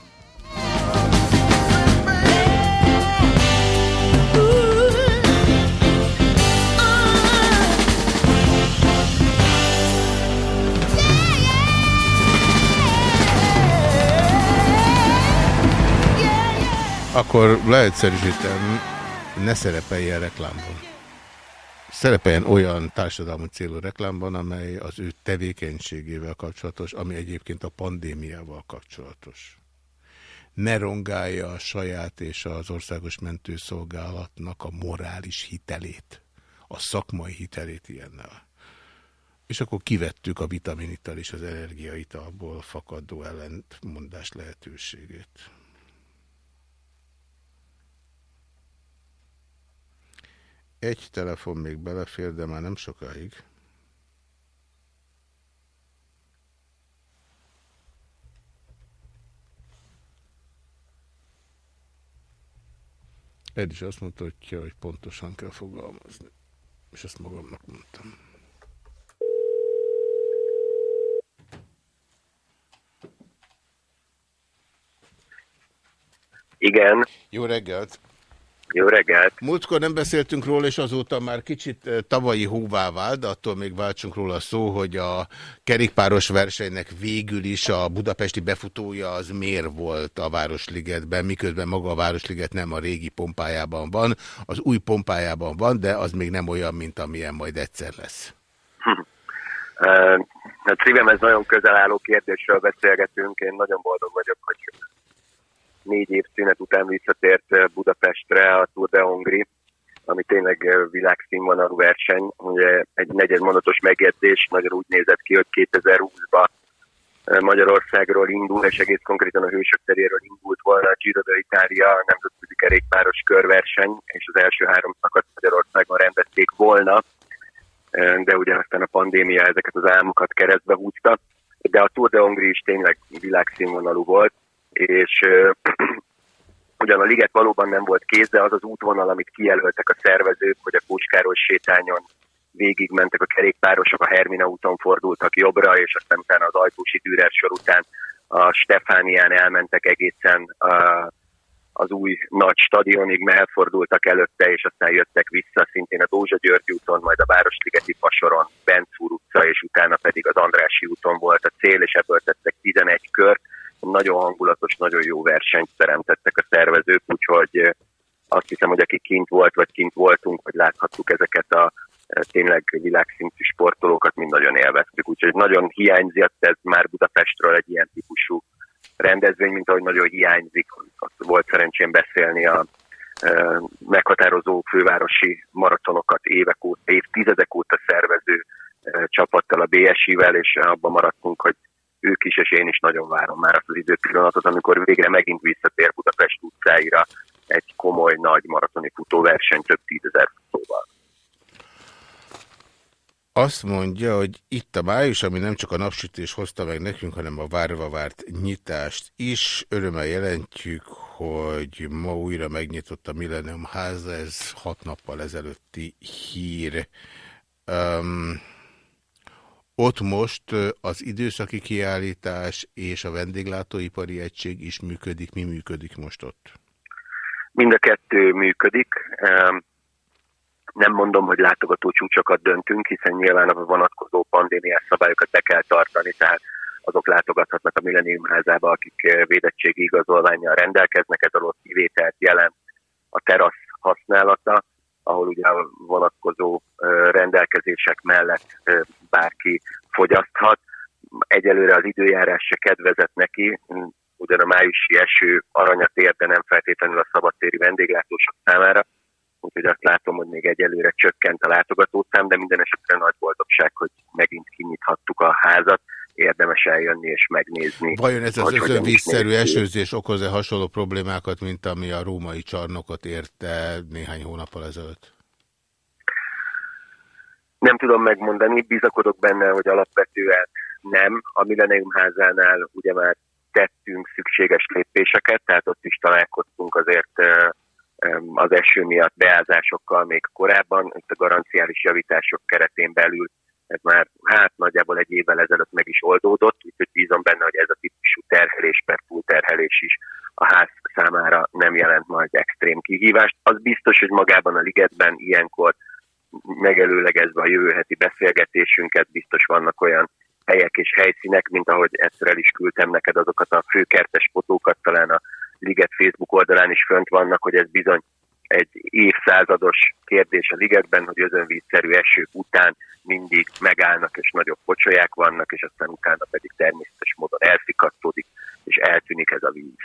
Akkor leegyszerűsítem, ne szerepeljen reklámban. Szerepeljen olyan társadalmi célú reklámban, amely az ő tevékenységével kapcsolatos, ami egyébként a pandémiával kapcsolatos. Ne rongálja a saját és az országos mentőszolgálatnak a morális hitelét, a szakmai hitelét ilyennel. És akkor kivettük a vitaminital és az energiaitalból fakadó ellentmondás lehetőségét. Egy telefon még belefér, de már nem sokáig. Ed is azt hogy, hogy pontosan kell fogalmazni. És ezt magamnak mondtam. Igen. Jó reggelt! Jó reggelt! Múltkor nem beszéltünk róla, és azóta már kicsit tavalyi hóvá vált, de attól még váltsunk róla szó, hogy a kerékpáros versenynek végül is a budapesti befutója az miért volt a Városligetben, miközben maga a Városliget nem a régi pompájában van, az új pompájában van, de az még nem olyan, mint amilyen majd egyszer lesz. Uh, hát szívem, ez nagyon közel álló kérdésről beszélgetünk. Én nagyon boldog vagyok, hogy négy év szünet után visszatért eh, Budapestre a Tour de Hongri, ami tényleg eh, világszínvonalú verseny. Ugye egy negyedmondatos megjegyzés, nagyon úgy nézett ki, hogy 2020-ban eh, Magyarországról indul, és egész konkrétan a hősök teréről indult volna a Giro d'Italia, nemzetközi kerékpáros körverseny, és az első három szakasz Magyarországon rendezték volna, de ugye aztán a pandémia ezeket az álmokat keresztbe húzta. De a Tour de Hongri is tényleg világszínvonalú volt, és ugyan a liget valóban nem volt kész, de az az útvonal, amit kijelöltek a szervezők, hogy a Pucskáros sétányon végigmentek a kerékpárosok, a Hermina úton fordultak jobbra, és aztán utána az Ajtósi Dürer sor után a Stefánián elmentek egészen az új nagy stadionig, elfordultak előtte, és aztán jöttek vissza szintén a Dózsa György úton, majd a Városligeti Pasoron, Bencúr utca, és utána pedig az Andrási úton volt a cél, és ebből tettek 11 kört nagyon hangulatos, nagyon jó versenyt teremtettek a szervezők, úgyhogy azt hiszem, hogy aki kint volt, vagy kint voltunk, vagy láthattuk ezeket a tényleg világszintű sportolókat, mind nagyon élveztük. Úgyhogy nagyon hiányzik ez már Budapestről egy ilyen típusú rendezvény, mint ahogy nagyon hiányzik. Volt szerencsém beszélni a meghatározó fővárosi maratonokat évek óta, évtizedek óta szervező csapattal, a BSI-vel, és abban maradtunk, hogy ők is, és én is nagyon várom már azt az időpillanatot, amikor végre megint visszatér Budapest utcáira egy komoly, nagy maratoni futóverseny több tízezer futóval. Azt mondja, hogy itt a május, ami nem csak a napsütés hozta meg nekünk, hanem a várva várt nyitást is. Örömmel jelentjük, hogy ma újra megnyitott a Millennium háza, ez hat nappal ezelőtti hír. Um, ott most az időszaki kiállítás és a vendéglátóipari egység is működik. Mi működik most ott? Mind a kettő működik. Nem mondom, hogy látogató csúcsokat döntünk, hiszen nyilván a vonatkozó pandémiás szabályokat be kell tartani, tehát azok látogathatnak a Millennium házába, akik védettségi igazolványjal rendelkeznek, ez alól kivételt jelent a terasz használata, ahol ugye a vonatkozó rendelkezések mellett bárki fogyaszthat. Egyelőre az időjárás se kedvezett neki, ugyan a májusi eső aranyat ér, nem feltétlenül a szabadtéri vendéglátósok számára. Úgyhogy azt látom, hogy még egyelőre csökkent a látogatószám, de minden esetre nagy boldogság, hogy megint kinyithattuk a házat, érdemes eljönni és megnézni. Vajon ez az özönvízszerű esőzés okoz-e hasonló problémákat, mint ami a római csarnokot érte néhány hónappal ezelőtt? Nem tudom megmondani, bizakodok benne, hogy alapvetően nem. A Millennium házánál ugye már tettünk szükséges lépéseket, tehát ott is találkoztunk azért az eső miatt beázásokkal még korábban, itt a garanciális javítások keretén belül ez már hát nagyjából egy évvel ezelőtt meg is oldódott, úgyhogy bízom benne, hogy ez a típusú terhelés per túlterhelés is a ház számára nem jelent majd extrém kihívást. Az biztos, hogy magában a ligetben ilyenkor megelőlegezve a jövő heti beszélgetésünket, biztos vannak olyan helyek és helyszínek, mint ahogy egyszer el is küldtem neked azokat a főkertes fotókat, talán a Liget Facebook oldalán is fönt vannak, hogy ez bizony egy évszázados kérdés a ligetben, hogy özönvízszerű esők után mindig megállnak, és nagyobb pocsolyák vannak, és aztán utána pedig természetes módon elszikasztódik, és eltűnik ez a víz.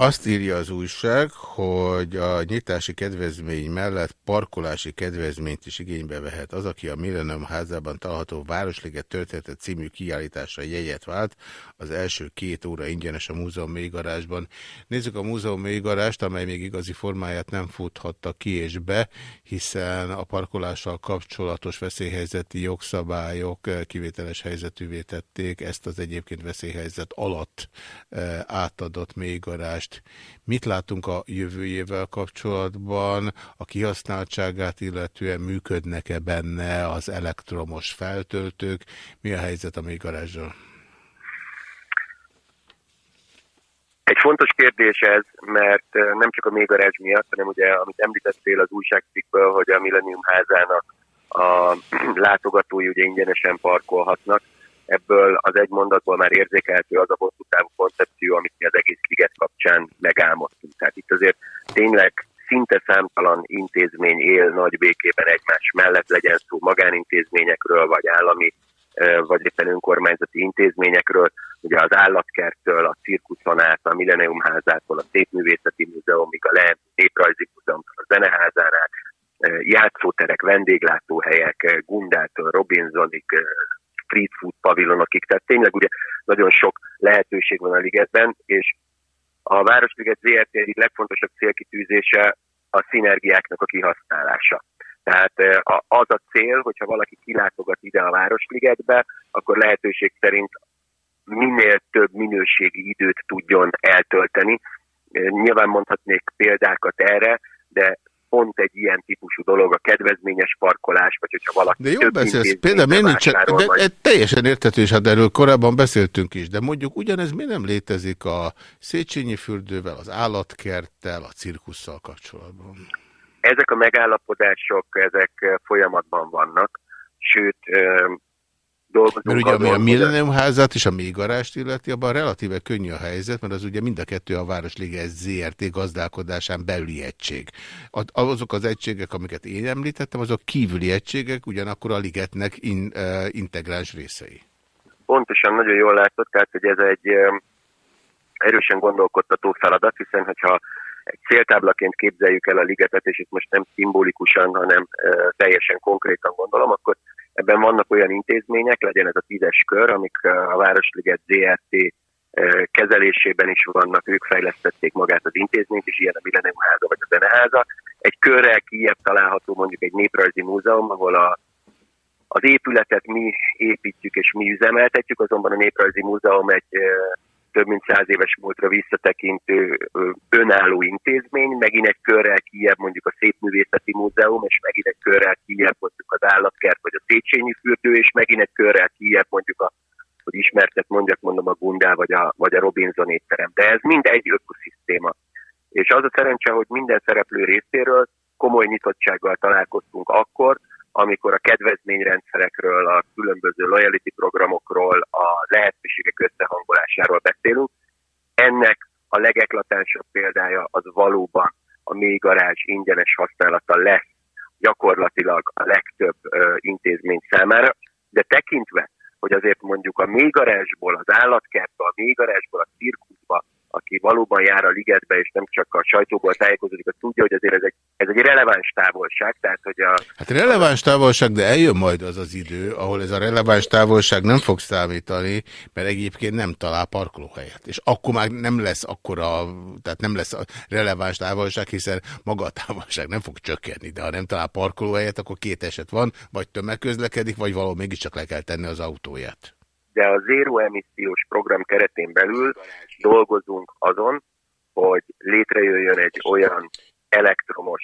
Azt írja az újság, hogy a nyitási kedvezmény mellett parkolási kedvezményt is igénybe vehet az, aki a Millennium házában található Városliget története című kiállításra jegyet vált. Az első két óra ingyenes a múzeum mélygarázsban. Nézzük a múzeum mélygarást, amely még igazi formáját nem futhatta ki és be, hiszen a parkolással kapcsolatos veszélyhelyzeti jogszabályok kivételes helyzetűvé tették ezt az egyébként veszélyhelyzet alatt eh, átadott mélygarást most mit látunk a jövőjével kapcsolatban, a kihasználtságát illetően működnek-e benne az elektromos feltöltők, mi a helyzet a még garázsal? Egy fontos kérdés ez, mert eh, nem csak a mégarázs miatt, hanem ugye, amit említettél az újságcikkből, hogy a Millennium házának a látogatói ugye ingyenesen parkolhatnak. Ebből az egy mondatból már érzékelhető az a hosszú távú koncepció, amit mi az egész liget kapcsán megálmodtunk. Tehát itt azért tényleg szinte számtalan intézmény él nagy békében egymás mellett, legyen szó magánintézményekről, vagy állami, vagy éppen önkormányzati intézményekről, ugye az állatkerttől, a cirkuszon át, a Millennium házától, a Szépművészeti Múzeumig, a Le Néprajzi Múzeumtól, a Zeneházán át, eh, játszóterek, vendéglátóhelyek, Gundától, Robinsonig, street food pavilonokig, tehát tényleg ugye nagyon sok lehetőség van a ligetben, és a Városliget ZRT egyik legfontosabb célkitűzése a szinergiáknak a kihasználása. Tehát eh, az a cél, hogyha valaki kilátogat ide a Városligetbe, akkor lehetőség szerint minél több minőségi időt tudjon eltölteni. Eh, Nyilván mondhatnék példákat erre, de pont egy ilyen típusú dolog a kedvezményes parkolás, vagy hogyha valaki De több beszélsz, például miért nincs, vásárol, de, de teljesen értető, és hát erről korábban beszéltünk is, de mondjuk ugyanez miért nem létezik a Széchenyi fürdővel, az állatkerttel, a cirkusszal kapcsolatban? ezek a megállapodások, ezek eh, folyamatban vannak, sőt, eh, dolgozunk Mert ugye ami a Millennium házát és a mégarást illeti, abban relatíve könnyű a helyzet, mert az ugye mind a kettő a Városliges ZRT gazdálkodásán belüli egység. Azok az egységek, amiket én említettem, azok kívüli egységek, ugyanakkor a ligetnek in, uh, integráns részei. pontosan nagyon jól látod, tehát hogy ez egy eh, erősen gondolkodtató feladat, hiszen hogyha egy céltáblaként képzeljük el a ligetet, és itt most nem szimbolikusan, hanem eh, teljesen konkrétan gondolom, akkor ebben vannak olyan intézmények, legyen ez a tízes kör, amik eh, a Városliget ZRT eh, kezelésében is vannak, ők fejlesztették magát az intézményt, és ilyen a Millennium háza vagy a Zeneháza. Egy körrel kijebb található mondjuk egy néprajzi múzeum, ahol a az épületet mi építjük és mi üzemeltetjük, azonban a Néprajzi Múzeum egy ö, több mint száz éves múltra visszatekintő önálló intézmény, megint egy körrel kijebb mondjuk a Szépművészeti Múzeum, és megint egy körrel kijebb mondjuk az Állatkert vagy a Széchenyi fürdő, és megint egy körrel kijebb mondjuk a hogy ismertet mondjak, mondom a Gundá vagy a, vagy a Robinson étterem. De ez mind egy ökoszisztéma. És az a szerencse, hogy minden szereplő részéről komoly nyitottsággal találkoztunk akkor, amikor a kedvezményrendszerekről, a különböző loyalty programokról, a lehetőségek összehangolásáról beszélünk. Ennek a legeklatánsabb példája az valóban a mély ingyenes használata lesz gyakorlatilag a legtöbb ö, intézmény számára, de tekintve, hogy azért mondjuk a mély garázsból, az állatkertbe, a mély garázsból, a cirkuszba, aki valóban jár a ligetbe, és nem csak a sajtóból tájékozódik, az tudja, hogy azért ez egy, ez egy releváns távolság, tehát hogy a, Hát releváns távolság, de eljön majd az az idő, ahol ez a releváns távolság nem fog számítani, mert egyébként nem talál parkolóhelyet. És akkor már nem lesz akkora, tehát nem lesz a releváns távolság, hiszen maga a távolság nem fog csökkenni, de ha nem talál parkolóhelyet, akkor két eset van, vagy tömegközlekedik, vagy valahol mégiscsak le kell tenni az autóját. De a zéró emissziós program keretén belül dolgozunk azon, hogy létrejöjjön egy olyan elektromos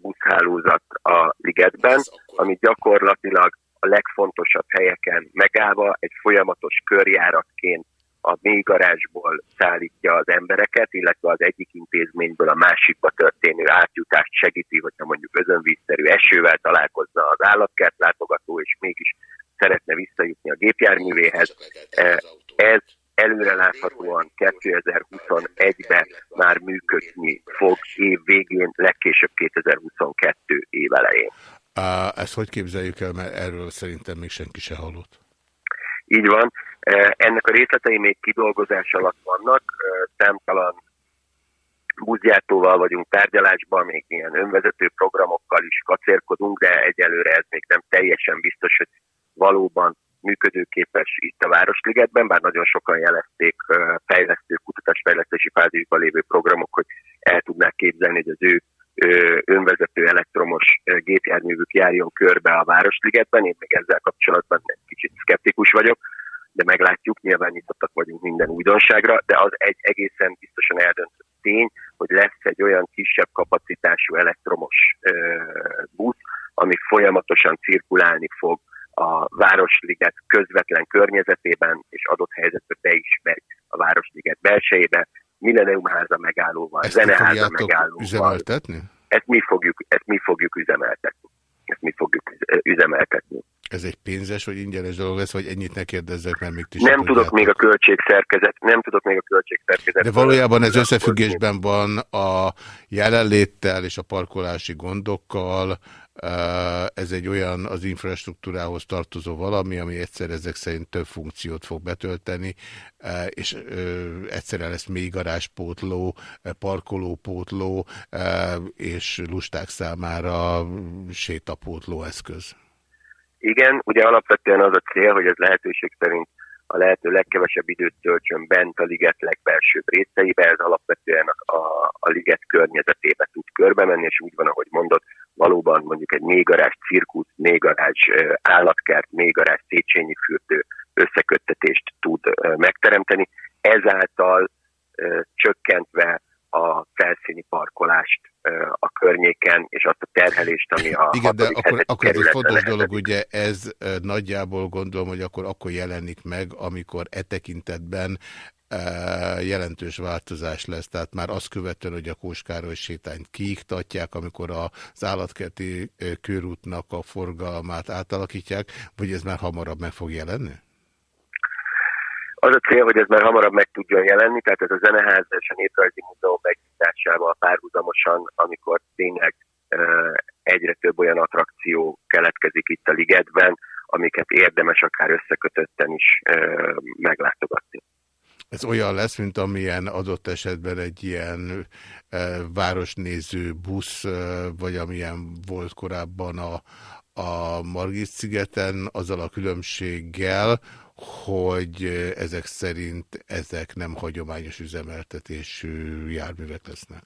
buszhálózat a ligetben, ami gyakorlatilag a legfontosabb helyeken megállva egy folyamatos körjáratként a mély garázsból szállítja az embereket, illetve az egyik intézményből a másikba történő átjutást segíti, hogyha mondjuk özönvízszerű esővel találkozna az állatkert látogató, és mégis szeretne visszajutni a gépjárművéhez. Ez előreláthatóan 2021-ben már működni fog év végén, legkésőbb 2022 év elején. Á, Ezt hogy képzeljük el, mert erről szerintem még senki se hallott. Így van. Ennek a részletei még kidolgozás alatt vannak. Számtalan buszgyártóval vagyunk tárgyalásban, még ilyen önvezető programokkal is kacérkodunk, de egyelőre ez még nem teljesen biztos, hogy valóban működőképes itt a Városligetben, bár nagyon sokan jelezték fejlesztő, kutatásfejlesztési fázisban lévő programok, hogy el tudnák képzelni, hogy az ő önvezető elektromos gépjárművük járjon körbe a Városligetben. Én még ezzel kapcsolatban egy kicsit szkeptikus vagyok, de meglátjuk, nyilván nyitottak vagyunk minden újdonságra, de az egy egészen biztosan eldöntött tény, hogy lesz egy olyan kisebb kapacitású elektromos busz, ami folyamatosan cirkulálni fog a Városliget közvetlen környezetében, és adott helyzetben be is megy a Városliget belsejébe. Millennium háza megállóval, Ezt zeneháza megállóval. üzemeltetni? Ezt mi fogjuk, ezt mi fogjuk üzemeltetni. Ezt mi fogjuk üze- üzemeltetni. Ez egy pénzes vagy ingyenes dolog lesz, vagy ennyit ne kérdezzek, mert még ti Nem tudok tudjátok. még a költségszerkezet, nem tudok még a költségszerkezet. De valójában ez összefüggésben van a jelenléttel és a parkolási gondokkal. Ez egy olyan az infrastruktúrához tartozó valami, ami egyszer ezek szerint több funkciót fog betölteni, és egyszerre lesz még garázspótló, parkolópótló, és lusták számára sétapótló eszköz. Igen, ugye alapvetően az a cél, hogy ez lehetőség szerint a lehető legkevesebb időt töltsön bent a liget legbelsőbb részeibe, ez alapvetően a, a, a liget környezetébe tud körbe menni, és úgy van, ahogy mondott, valóban mondjuk egy mélygarázs cirkusz, mélygarázs állatkert, mélygarázs Széchenyi fürdő összeköttetést tud megteremteni, ezáltal csökkentve a felszíni parkolást a környéken, és azt a terhelést, ami a Igen, de akkor, akkor ez egy fontos nehezedik. dolog, ugye ez nagyjából gondolom, hogy akkor akkor jelenik meg, amikor e tekintetben jelentős változás lesz. Tehát már azt követően, hogy a Kóskároly sétányt kiiktatják, amikor az állatkerti körútnak a forgalmát átalakítják, vagy ez már hamarabb meg fog jelenni? Az a cél, hogy ez már hamarabb meg tudjon jelenni, tehát ez a zeneház és a Néprajzi Múzeum megnyitásával párhuzamosan, amikor tényleg egyre több olyan attrakció keletkezik itt a ligetben, amiket érdemes akár összekötötten is meglátogatni. Ez olyan lesz, mint amilyen adott esetben egy ilyen e, városnéző busz, e, vagy amilyen volt korábban a, a Margit szigeten, azzal a különbséggel, hogy ezek szerint ezek nem hagyományos üzemeltetésű járművek lesznek.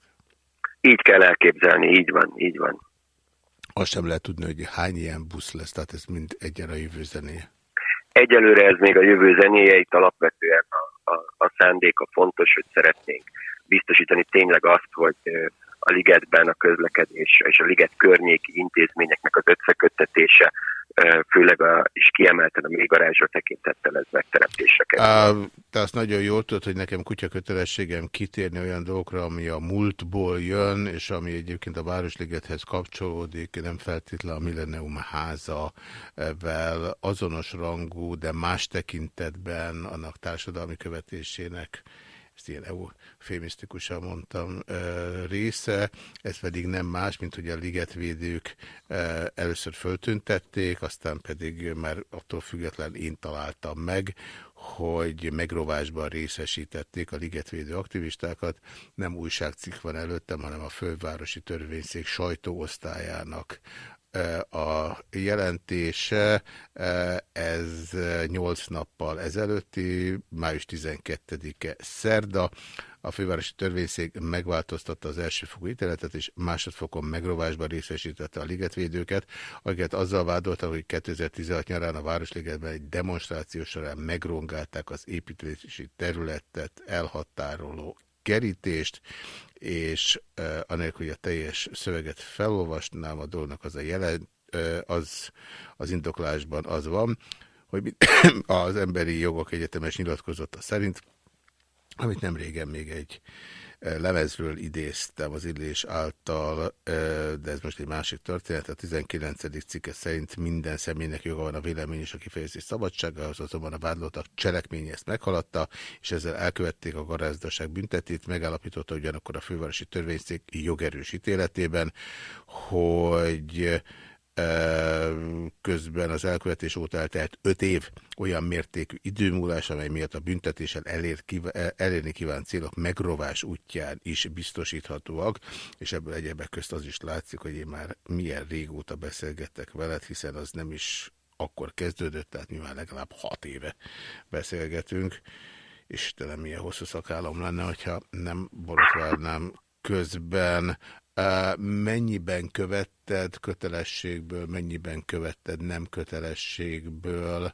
Így kell elképzelni, így van, így van. Azt sem lehet tudni, hogy hány ilyen busz lesz, tehát ez mind egyen a jövő zenéje. Egyelőre ez még a jövő zenéje, itt alapvetően a, a, a szándéka fontos, hogy szeretnénk biztosítani tényleg azt, hogy a ligetben a közlekedés és a liget környéki intézményeknek az összeköttetése, főleg a, és kiemelten a mélygarázsra tekintettel ez megteremtésre kerül. Te azt nagyon jól tudod, hogy nekem kutya kötelességem kitérni olyan dolgokra, ami a múltból jön, és ami egyébként a Városligethez kapcsolódik, nem feltétlenül a Millennium házavel azonos rangú, de más tekintetben annak társadalmi követésének ezt ilyen eufémisztikusan mondtam, része, ez pedig nem más, mint hogy a ligetvédők először föltüntették, aztán pedig már attól független én találtam meg, hogy megrovásban részesítették a ligetvédő aktivistákat. Nem újságcikk van előttem, hanem a fővárosi törvényszék sajtóosztályának a jelentése, ez 8 nappal ezelőtti, május 12-e szerda. A fővárosi törvényszék megváltoztatta az elsőfokú ítéletet, és másodfokon megrovásban részesítette a ligetvédőket, akiket azzal vádoltak, hogy 2016 nyarán a Városligetben egy demonstráció során megrongálták az építési területet elhatároló kerítést, és anélkül, hogy a teljes szöveget felolvasnám, a dolognak az a jelen, az, az indoklásban az van, hogy az Emberi Jogok Egyetemes nyilatkozata szerint, amit nem régen még egy lemezről idéztem az illés által, de ez most egy másik történet. A 19. cikke szerint minden személynek joga van a vélemény és a kifejezés szabadságához, azonban a vádlottak cselekménye ezt meghaladta, és ezzel elkövették a garázdaság büntetét, megállapította ugyanakkor a fővárosi törvényszék jogerős ítéletében, hogy közben az elkövetés óta eltelt öt év olyan mértékű időmúlás, amely miatt a büntetéssel elér, elérni kívánt célok megrovás útján is biztosíthatóak, és ebből egyebek közt az is látszik, hogy én már milyen régóta beszélgettek veled, hiszen az nem is akkor kezdődött, tehát mi már legalább hat éve beszélgetünk. Istenem, milyen hosszú szakállam lenne, hogyha nem borotválnám közben mennyiben követted kötelességből, mennyiben követted nem kötelességből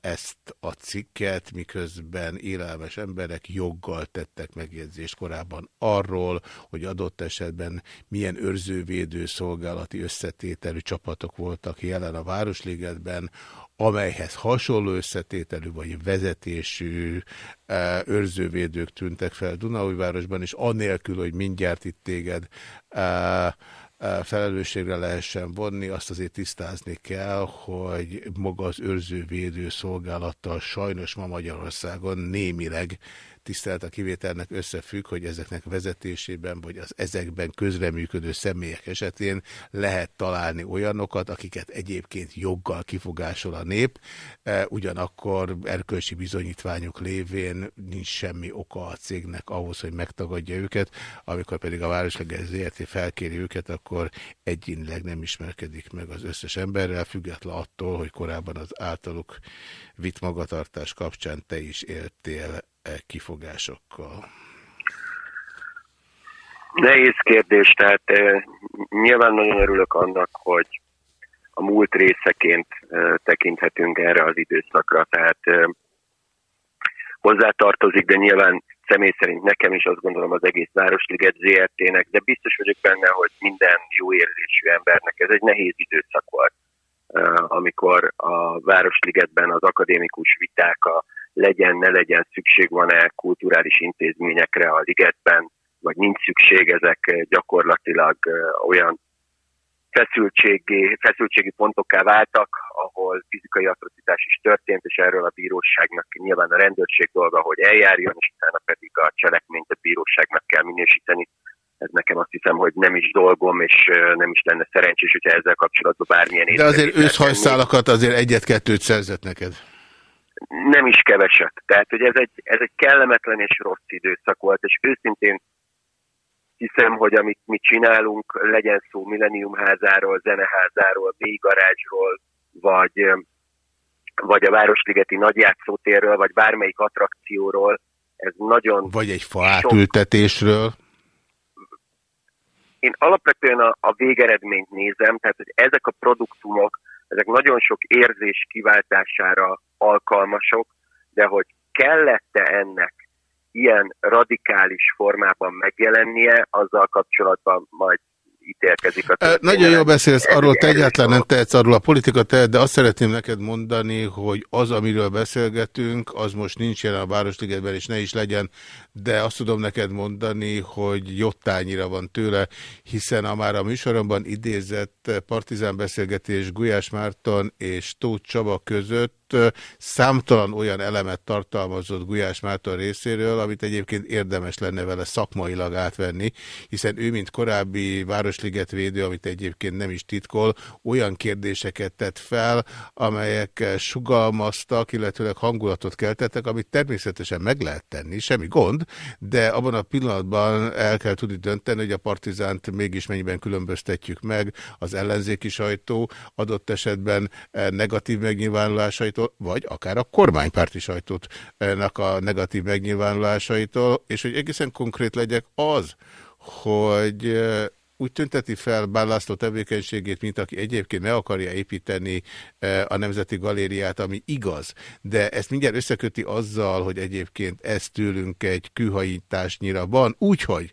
ezt a cikket, miközben élelmes emberek joggal tettek megjegyzést korábban arról, hogy adott esetben milyen őrzővédő szolgálati összetételű csapatok voltak jelen a Városligetben, amelyhez hasonló összetételű vagy vezetésű e, őrzővédők tűntek fel Dunaújvárosban, és anélkül, hogy mindjárt itt téged e, e, felelősségre lehessen vonni, azt azért tisztázni kell, hogy maga az őrzővédő szolgálattal sajnos ma Magyarországon némileg tisztelt a kivételnek összefügg, hogy ezeknek vezetésében, vagy az ezekben közreműködő személyek esetén lehet találni olyanokat, akiket egyébként joggal kifogásol a nép, e, ugyanakkor erkölcsi bizonyítványok lévén nincs semmi oka a cégnek ahhoz, hogy megtagadja őket, amikor pedig a Városleges ZRT. felkéri őket, akkor egyénileg nem ismerkedik meg az összes emberrel, független attól, hogy korábban az általuk vitt magatartás kapcsán te is éltél e kifogásokkal? Nehéz kérdés, tehát eh, nyilván nagyon örülök annak, hogy a múlt részeként eh, tekinthetünk erre az időszakra, tehát eh, hozzátartozik, de nyilván személy szerint nekem is azt gondolom az egész Városliget ZRT-nek, de biztos vagyok benne, hogy minden jó érzésű embernek ez egy nehéz időszak volt, amikor a Városligetben az akadémikus viták, a legyen, ne legyen szükség van-e kulturális intézményekre a ligetben, vagy nincs szükség, ezek gyakorlatilag olyan feszültségi, feszültségi pontokká váltak, ahol fizikai atrocitás is történt, és erről a bíróságnak nyilván a rendőrség dolga, hogy eljárjon, és utána pedig a cselekményt a bíróságnak kell minősíteni. Ez nekem azt hiszem, hogy nem is dolgom, és nem is lenne szerencsés, hogyha ezzel kapcsolatban bármilyen De azért őszhajszálakat azért egyet-kettőt szerzett neked nem is keveset. Tehát, hogy ez egy, ez egy kellemetlen és rossz időszak volt, és őszintén hiszem, hogy amit mi csinálunk, legyen szó Millenniumházáról, zeneházáról, mélygarázsról, vagy, vagy a Városligeti nagyjátszótérről, vagy bármelyik attrakcióról, ez nagyon... Vagy egy faátültetésről. Én alapvetően a, a végeredményt nézem, tehát hogy ezek a produktumok, ezek nagyon sok érzés kiváltására alkalmasok, de hogy kellette ennek ilyen radikális formában megjelennie, azzal kapcsolatban majd ítélkezik a történet. Nagyon jól beszélsz, arról te egyáltalán nem tehetsz, arról a politika tehet, de azt szeretném neked mondani, hogy az, amiről beszélgetünk, az most nincs jelen a Városligetben, és ne is legyen, de azt tudom neked mondani, hogy jottányira van tőle, hiszen a már a műsoromban idézett partizán beszélgetés Gulyás Márton és Tóth Csaba között számtalan olyan elemet tartalmazott Gulyás Márton részéről, amit egyébként érdemes lenne vele szakmailag átvenni, hiszen ő, mint korábbi Városliget védő, amit egyébként nem is titkol, olyan kérdéseket tett fel, amelyek sugalmaztak, illetőleg hangulatot keltettek, amit természetesen meg lehet tenni, semmi gond, de abban a pillanatban el kell tudni dönteni, hogy a partizánt mégis mennyiben különböztetjük meg. Az ellenzéki sajtó, adott esetben negatív megnyilvánulásaitól, vagy akár a kormánypárti sajtótnak a negatív megnyilvánulásaitól, és hogy egészen konkrét legyek az, hogy úgy tünteti fel Bán László tevékenységét, mint aki egyébként meg akarja építeni a Nemzeti Galériát, ami igaz, de ezt mindjárt összeköti azzal, hogy egyébként ez tőlünk egy kűhajításnyira van, úgyhogy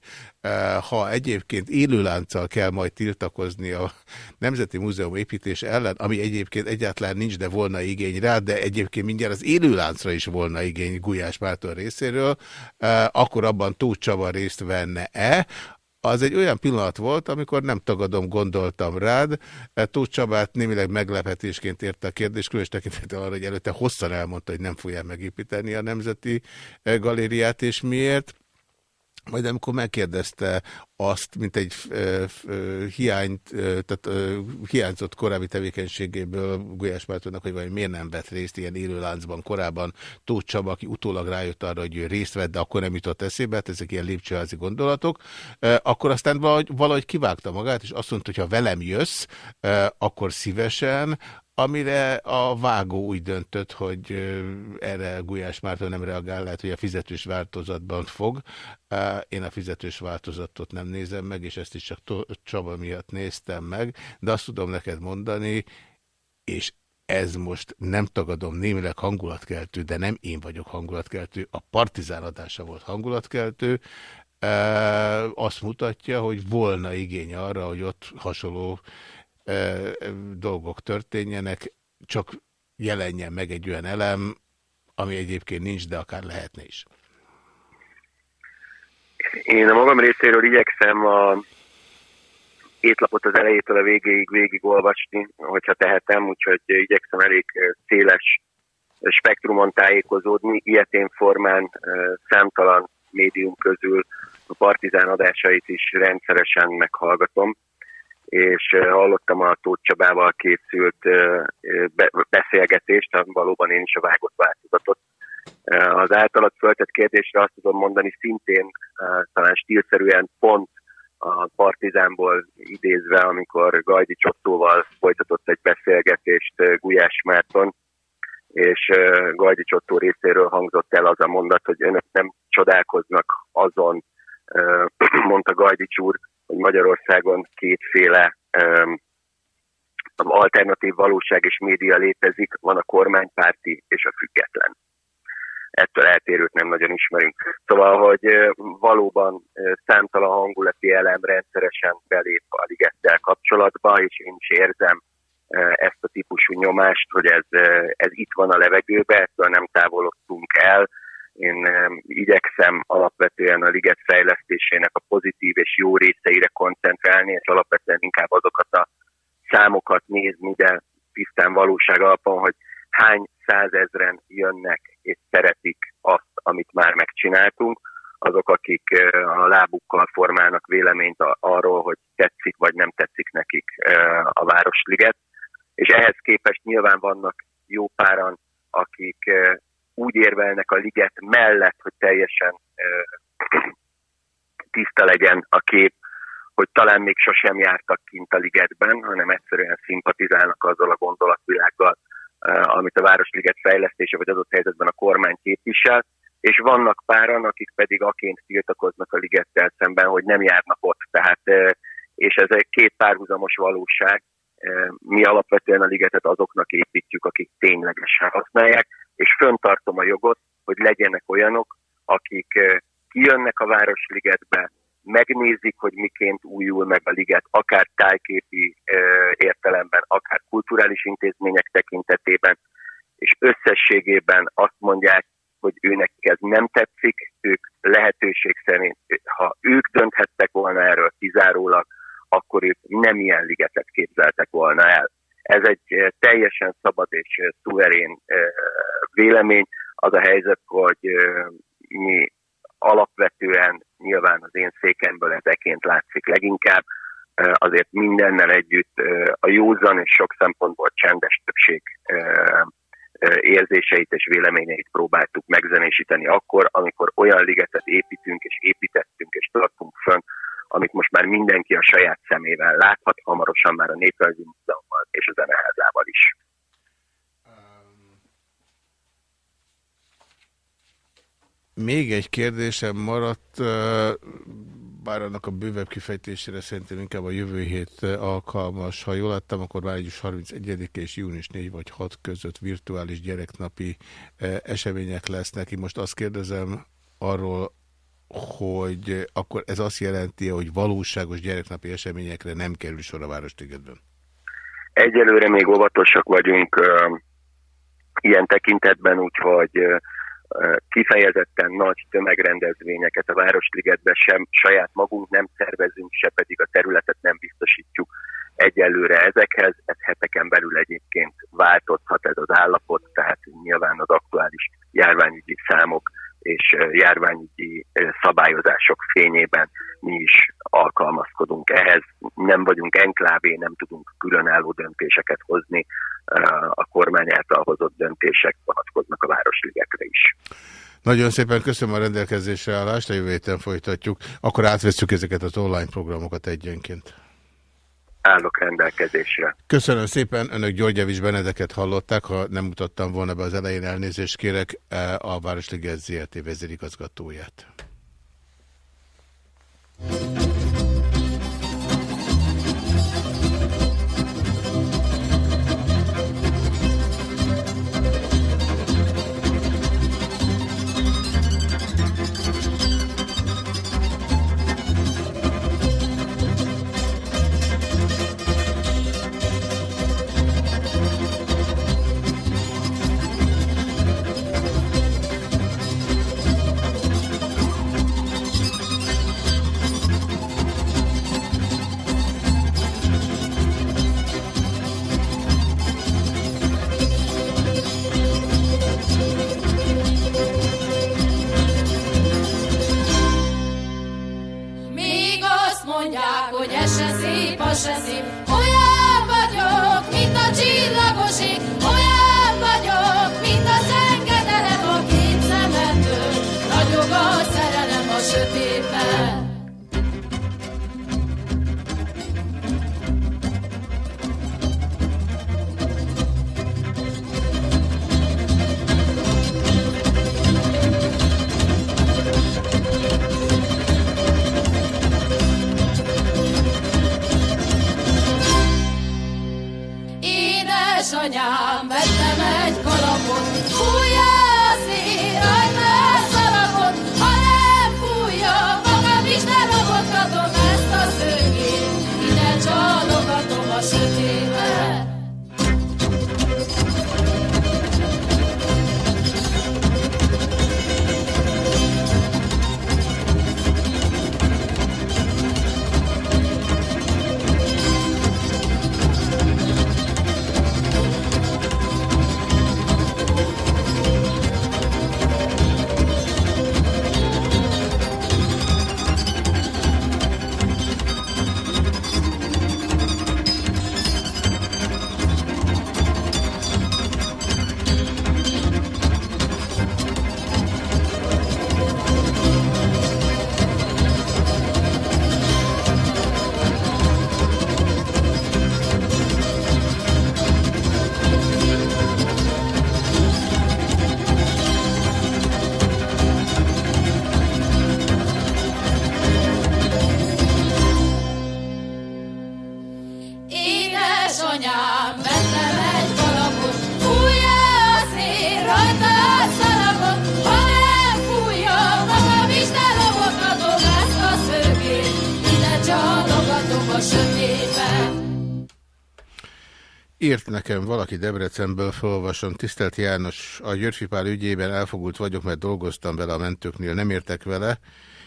ha egyébként élőlánccal kell majd tiltakozni a Nemzeti Múzeum építés ellen, ami egyébként egyáltalán nincs, de volna igény rá, de egyébként mindjárt az élőláncra is volna igény Gulyás Márton részéről, akkor abban Tóth Csaba részt venne-e, az egy olyan pillanat volt, amikor nem tagadom, gondoltam rád. Tóth Csabát némileg meglepetésként érte a kérdés, különös tekintettel arra, hogy előtte hosszan elmondta, hogy nem fogja megépíteni a Nemzeti Galériát, és miért. Majd amikor megkérdezte azt, mint egy ö, ö, hiányt, ö, tehát ö, hiányzott korábbi tevékenységéből Gulyás Mártonnak, hogy vagy miért nem vett részt ilyen élőláncban korábban. Tóth Csaba, aki utólag rájött arra, hogy ő részt vett, de akkor nem jutott eszébe, hát ezek ilyen lépcsőházi gondolatok, ö, akkor aztán valahogy, valahogy kivágta magát, és azt mondta, hogy ha velem jössz, ö, akkor szívesen, Amire a vágó úgy döntött, hogy erre Gulyás Márton nem reagál, lehet, hogy a fizetős változatban fog. Én a fizetős változatot nem nézem meg, és ezt is csak Csaba miatt néztem meg, de azt tudom neked mondani, és ez most nem tagadom, némileg hangulatkeltő, de nem én vagyok hangulatkeltő, a partizán adása volt hangulatkeltő, azt mutatja, hogy volna igény arra, hogy ott hasonló dolgok történjenek, csak jelenjen meg egy olyan elem, ami egyébként nincs, de akár lehetne is. Én a magam részéről igyekszem a lapot az elejétől a végéig végigolvasni, hogyha tehetem, úgyhogy igyekszem elég széles spektrumon tájékozódni, ilyetén formán számtalan médium közül a partizán adásait is rendszeresen meghallgatom, és hallottam a Tóth Csabával készült beszélgetést, valóban én is a vágott változatot. Az általad föltett kérdésre azt tudom mondani szintén, talán stílszerűen pont a Partizánból idézve, amikor Gajdi Csottóval folytatott egy beszélgetést Gulyás Márton, és Gajdi Csottó részéről hangzott el az a mondat, hogy önök nem csodálkoznak azon, mondta Gajdics úr, hogy Magyarországon kétféle alternatív valóság és média létezik, van a kormánypárti és a független. Ettől eltérőt nem nagyon ismerünk. Szóval, hogy valóban számtalan hangulati elem rendszeresen belép a ligettel kapcsolatba, és én is érzem ezt a típusú nyomást, hogy ez, ez itt van a levegőbe, ettől nem távolodtunk el, én igyekszem alapvetően a liget fejlesztésének a pozitív és jó részeire koncentrálni, és alapvetően inkább azokat a számokat nézni, de tisztán valóság alapon, hogy hány százezren jönnek és szeretik azt, amit már megcsináltunk, azok, akik a lábukkal formálnak véleményt arról, hogy tetszik vagy nem tetszik nekik a Városliget. És ehhez képest nyilván vannak jó páran, akik úgy érvelnek a liget mellett, hogy teljesen tiszta legyen a kép, hogy talán még sosem jártak kint a ligetben, hanem egyszerűen szimpatizálnak azzal a gondolatvilággal, amit a Városliget fejlesztése vagy adott helyzetben a kormány képvisel, és vannak páran, akik pedig aként tiltakoznak a ligettel szemben, hogy nem járnak ott. Tehát, és ez egy két párhuzamos valóság. Mi alapvetően a ligetet azoknak építjük, akik ténylegesen használják, és föntartom a jogot, hogy legyenek olyanok, akik kijönnek a Városligetbe, megnézik, hogy miként újul meg a liget, akár tájképi értelemben, akár kulturális intézmények tekintetében, és összességében azt mondják, hogy őnek ez nem tetszik, ők lehetőség szerint, ha ők dönthettek volna erről kizárólag, akkor ők nem ilyen ligetet képzeltek volna el. Ez egy teljesen szabad és szuverén vélemény. Az a helyzet, hogy mi alapvetően nyilván az én székemből ezeként látszik leginkább, azért mindennel együtt a józan és sok szempontból csendes többség érzéseit és véleményeit próbáltuk megzenésíteni akkor, amikor olyan ligetet építünk és építettünk és tartunk fönn, amit most már mindenki a saját szemével láthat, hamarosan már a Néprajzi Múzeummal és a Zeneházával is. Még egy kérdésem maradt, bár annak a bővebb kifejtésére szerintem inkább a jövő hét alkalmas. Ha jól láttam, akkor május 31 és június 4 vagy 6 között virtuális gyereknapi események lesznek. Én most azt kérdezem arról, hogy akkor ez azt jelenti, hogy valóságos gyereknapi eseményekre nem kerül sor a Városligetben? Egyelőre még óvatosak vagyunk uh, ilyen tekintetben, úgyhogy uh, kifejezetten nagy tömegrendezvényeket a Városligetben sem saját magunk nem szervezünk, se pedig a területet nem biztosítjuk egyelőre ezekhez. Ez heteken belül egyébként változhat ez az állapot, tehát nyilván az aktuális járványügyi számok és járványügyi szabályozások fényében mi is alkalmazkodunk ehhez. Nem vagyunk enklávé, nem tudunk különálló döntéseket hozni. A kormány által hozott döntések vonatkoznak a Városligekre is. Nagyon szépen köszönöm a rendelkezésre állást, a jövő héten folytatjuk. Akkor átveszük ezeket az online programokat egyenként állok rendelkezésre. Köszönöm szépen, önök György Javis Benedeket hallották, ha nem mutattam volna be az elején elnézést kérek e, a Városliget ZRT vezérigazgatóját. Írt nekem valaki Debrecenből, felolvasom, tisztelt János, a Györfi Pál ügyében elfogult vagyok, mert dolgoztam vele a mentőknél, nem értek vele,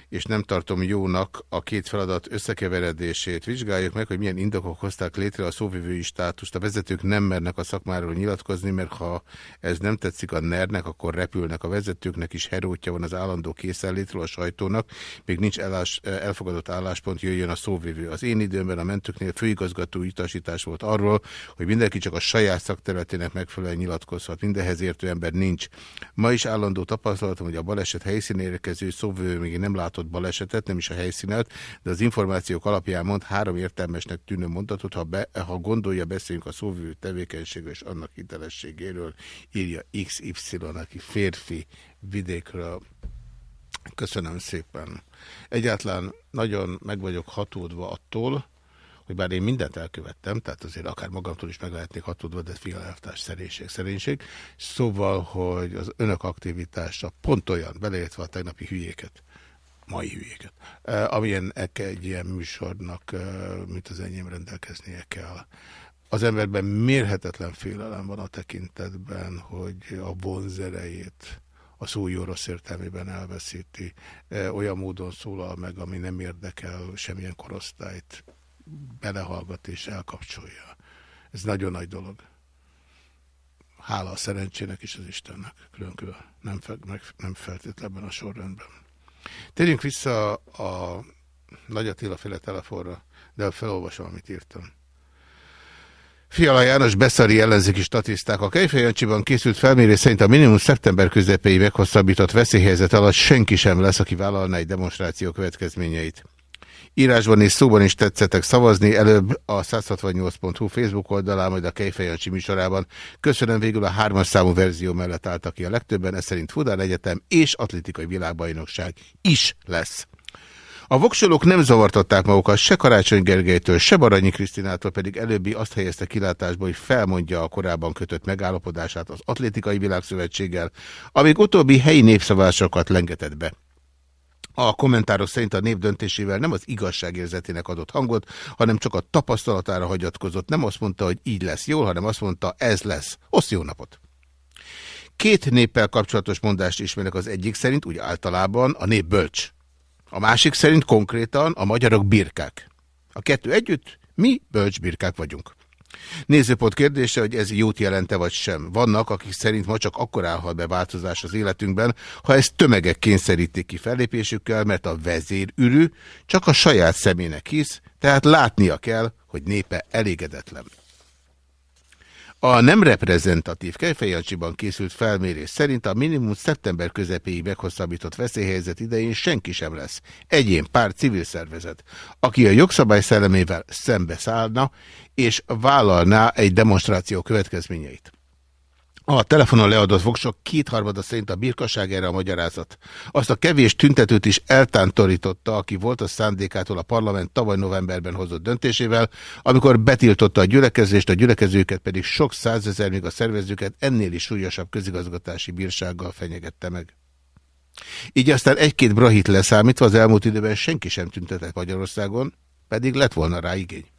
és nem tartom jónak két feladat összekeveredését. Vizsgáljuk meg, hogy milyen indokok hozták létre a szóvivői státuszt. A vezetők nem mernek a szakmáról nyilatkozni, mert ha ez nem tetszik a NER-nek, akkor repülnek. A vezetőknek is herótja van az állandó készenlétről a sajtónak, még nincs elás, elfogadott álláspont, jöjjön a szóvivő. Az én időmben a mentőknél főigazgató utasítás volt arról, hogy mindenki csak a saját szakterületének megfelelően nyilatkozhat. Mindenhez értő ember nincs. Ma is állandó tapasztalatom, hogy a baleset helyszínére érkező szóvivő még nem látott balesetet, nem is a helyszínet, de az információk alapján mond három értelmesnek tűnő mondatot, ha, be, ha gondolja, beszéljünk a szóvivő tevékenységről és annak hitelességéről, írja XY, aki férfi vidékről. Köszönöm szépen. Egyáltalán nagyon meg vagyok hatódva attól, hogy bár én mindent elkövettem, tehát azért akár magamtól is meg lehetnék hatódva, de fialelvtárs szerénység, szerénység. Szóval, hogy az önök aktivitása pont olyan, beleértve a tegnapi hülyéket, mai hülyéket, eh, amilyen egy ilyen műsornak, mint az enyém rendelkeznie kell. Az emberben mérhetetlen félelem van a tekintetben, hogy a vonzerejét a szó jó rossz értelmében elveszíti, olyan módon szólal meg, ami nem érdekel semmilyen korosztályt, belehallgat és elkapcsolja. Ez nagyon nagy dolog. Hála a szerencsének is az Istennek, külön-külön, nem, fe, meg, nem feltétlenben a sorrendben. Térjünk vissza a Nagy Attila féle telefonra, de felolvasom, amit írtam. Fiala János Beszari ellenzéki statiszták. A Kejfejancsiban készült felmérés szerint a minimum szeptember közepéig meghosszabbított veszélyhelyzet alatt senki sem lesz, aki vállalna egy demonstráció következményeit. Írásban és szóban is tetszettek szavazni, előbb a 168.hu Facebook oldalán, majd a Kejfejancsi műsorában. Köszönöm végül a hármas számú verzió mellett álltak ki a legtöbben, ez szerint Fudán Egyetem és Atlétikai Világbajnokság is lesz. A voksolók nem zavartatták magukat se Karácsony Gergelytől, se Baranyi Krisztinától, pedig előbbi azt helyezte kilátásba, hogy felmondja a korábban kötött megállapodását az Atlétikai Világszövetséggel, amíg utóbbi helyi népszavásokat lengetett be. A kommentárok szerint a nép döntésével nem az igazságérzetének adott hangot, hanem csak a tapasztalatára hagyatkozott. Nem azt mondta, hogy így lesz jól, hanem azt mondta, ez lesz. Oszt jó napot! Két néppel kapcsolatos mondást ismerek az egyik szerint, úgy általában a nép bölcs. A másik szerint konkrétan a magyarok birkák. A kettő együtt mi bölcs birkák vagyunk. Nézőpont kérdése, hogy ez jót jelente vagy sem. Vannak, akik szerint ma csak akkor állhat be változás az életünkben, ha ezt tömegek kényszerítik ki fellépésükkel, mert a vezérürű csak a saját szemének hisz, tehát látnia kell, hogy népe elégedetlen. A nem reprezentatív Kejfejancsiban készült felmérés szerint a minimum szeptember közepéig meghosszabbított veszélyhelyzet idején senki sem lesz. Egyén, pár civil szervezet, aki a jogszabály szellemével szembeszállna és vállalná egy demonstráció következményeit. A telefonon leadott voksok kétharmada szerint a birkaság erre a magyarázat. Azt a kevés tüntetőt is eltántorította, aki volt a szándékától a parlament tavaly novemberben hozott döntésével, amikor betiltotta a gyülekezést, a gyülekezőket pedig sok százezer, még a szervezőket ennél is súlyosabb közigazgatási bírsággal fenyegette meg. Így aztán egy-két brahit leszámítva az elmúlt időben senki sem tüntetett Magyarországon, pedig lett volna rá igény.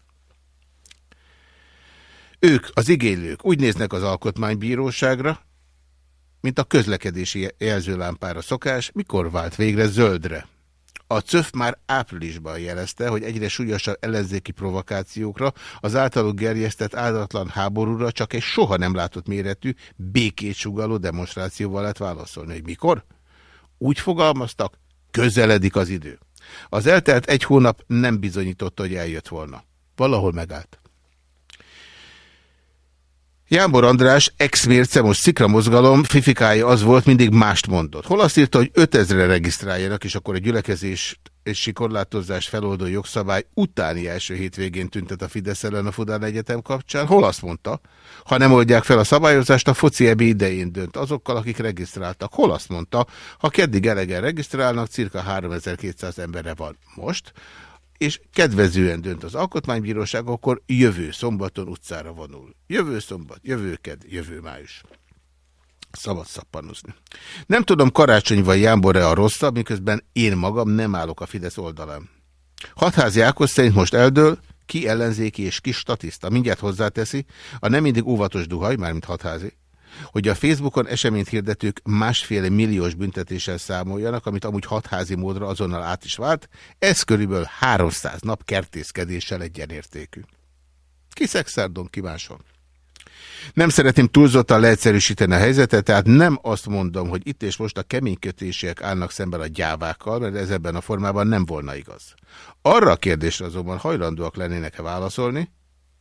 Ők, az igénylők úgy néznek az alkotmánybíróságra, mint a közlekedési jelzőlámpára szokás, mikor vált végre zöldre. A CÖF már áprilisban jelezte, hogy egyre súlyosabb ellenzéki provokációkra, az általuk gerjesztett áldatlan háborúra csak egy soha nem látott méretű, békét sugaló demonstrációval lehet válaszolni. Hogy mikor? Úgy fogalmaztak, közeledik az idő. Az eltelt egy hónap nem bizonyította, hogy eljött volna. Valahol megállt. Jámbor András, ex-mérce, most szikra mozgalom, fifikája az volt, mindig mást mondott. Hol azt írta, hogy 5000-re regisztráljanak, és akkor a gyülekezés és korlátozás feloldó jogszabály utáni első hétvégén tüntet a Fidesz ellen a Fudán Egyetem kapcsán. Hol azt mondta? Ha nem oldják fel a szabályozást, a foci ebbi idején dönt azokkal, akik regisztráltak. Hol azt mondta? Ha keddig elegen regisztrálnak, cirka 3200 emberre van most és kedvezően dönt az alkotmánybíróság, akkor jövő szombaton utcára vonul. Jövő szombat, jövő ked, jövő május. Szabad szappanozni. Nem tudom, karácsony vagy Jámbor-e a rosszabb, miközben én magam nem állok a Fidesz oldalán. Hatházi Ákos szerint most eldől, ki ellenzéki és ki statiszta. Mindjárt hozzáteszi, a nem mindig óvatos duhaj, mármint hatházi, hogy a Facebookon eseményt hirdetők másfél milliós büntetéssel számoljanak, amit amúgy hatházi módra azonnal át is vált, ez körülbelül 300 nap kertészkedéssel egyenértékű. Ki szexárdon, ki máson. Nem szeretném túlzottan leegyszerűsíteni a helyzetet, tehát nem azt mondom, hogy itt és most a keménykötések állnak szemben a gyávákkal, mert ez ebben a formában nem volna igaz. Arra a kérdésre azonban hajlandóak lennének-e válaszolni,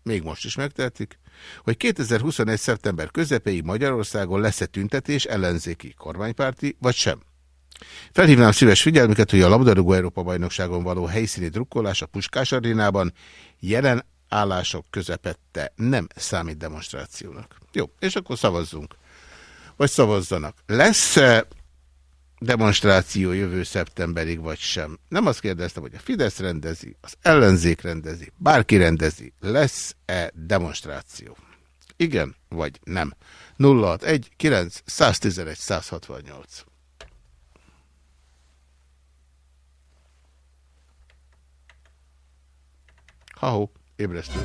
még most is megtehetik, hogy 2021. szeptember közepéig Magyarországon lesz-e tüntetés ellenzéki kormánypárti, vagy sem. Felhívnám szíves figyelmüket, hogy a labdarúgó Európa bajnokságon való helyszíni drukkolás a Puskás arénában jelen állások közepette nem számít demonstrációnak. Jó, és akkor szavazzunk. Vagy szavazzanak. Lesz-e demonstráció jövő szeptemberig, vagy sem? Nem azt kérdeztem, hogy a Fidesz rendezi, az ellenzék rendezi, bárki rendezi. Lesz-e demonstráció? Igen, vagy nem? 061 9 111 168 Ha-ho, ébresztő.